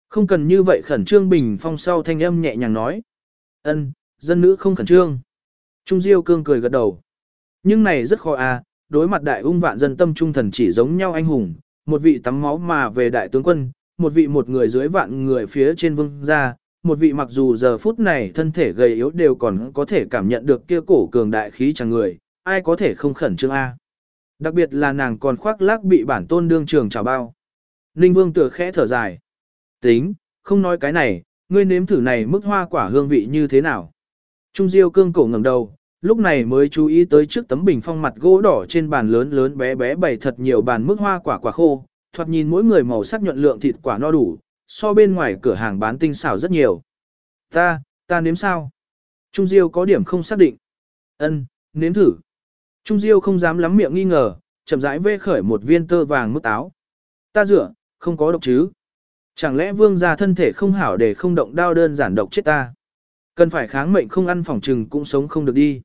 không cần như vậy khẩn trương bình phong sau thanh âm nhẹ nhàng nói. ân dân nữ không khẩn trương. Trung Diêu cương cười gật đầu. Nhưng này rất khó à, đối mặt đại ung vạn dân tâm trung thần chỉ giống nhau anh hùng, một vị tắm máu mà về đại tướng quân, một vị một người dưới vạn người phía trên vương gia, một vị mặc dù giờ phút này thân thể gầy yếu đều còn có thể cảm nhận được kia cổ cường đại khí chẳng người, ai có thể không khẩn trương a. Đặc biệt là nàng còn khoác lác bị bản tôn đương trường chào bao. Ninh Vương tựa khẽ thở dài. Tính, không nói cái này, ngươi nếm thử này mức hoa quả hương vị như thế nào. Trung Diêu cương cổ ngẩng đầu, lúc này mới chú ý tới trước tấm bình phong mặt gỗ đỏ trên bàn lớn lớn bé bé bày thật nhiều bàn mức hoa quả quả khô, thoạt nhìn mỗi người màu sắc nhuận lượng thịt quả no đủ, so bên ngoài cửa hàng bán tinh xảo rất nhiều. Ta, ta nếm sao? Trung Diêu có điểm không xác định. Ân, nếm thử. Trung Diêu không dám lắm miệng nghi ngờ, chậm rãi vê khởi một viên tơ vàng mức táo. Ta dựa, không có độc chứ. Chẳng lẽ vương gia thân thể không hảo để không động đau đơn giản độc chết ta. Cần phải kháng mệnh không ăn phòng trừng cũng sống không được đi.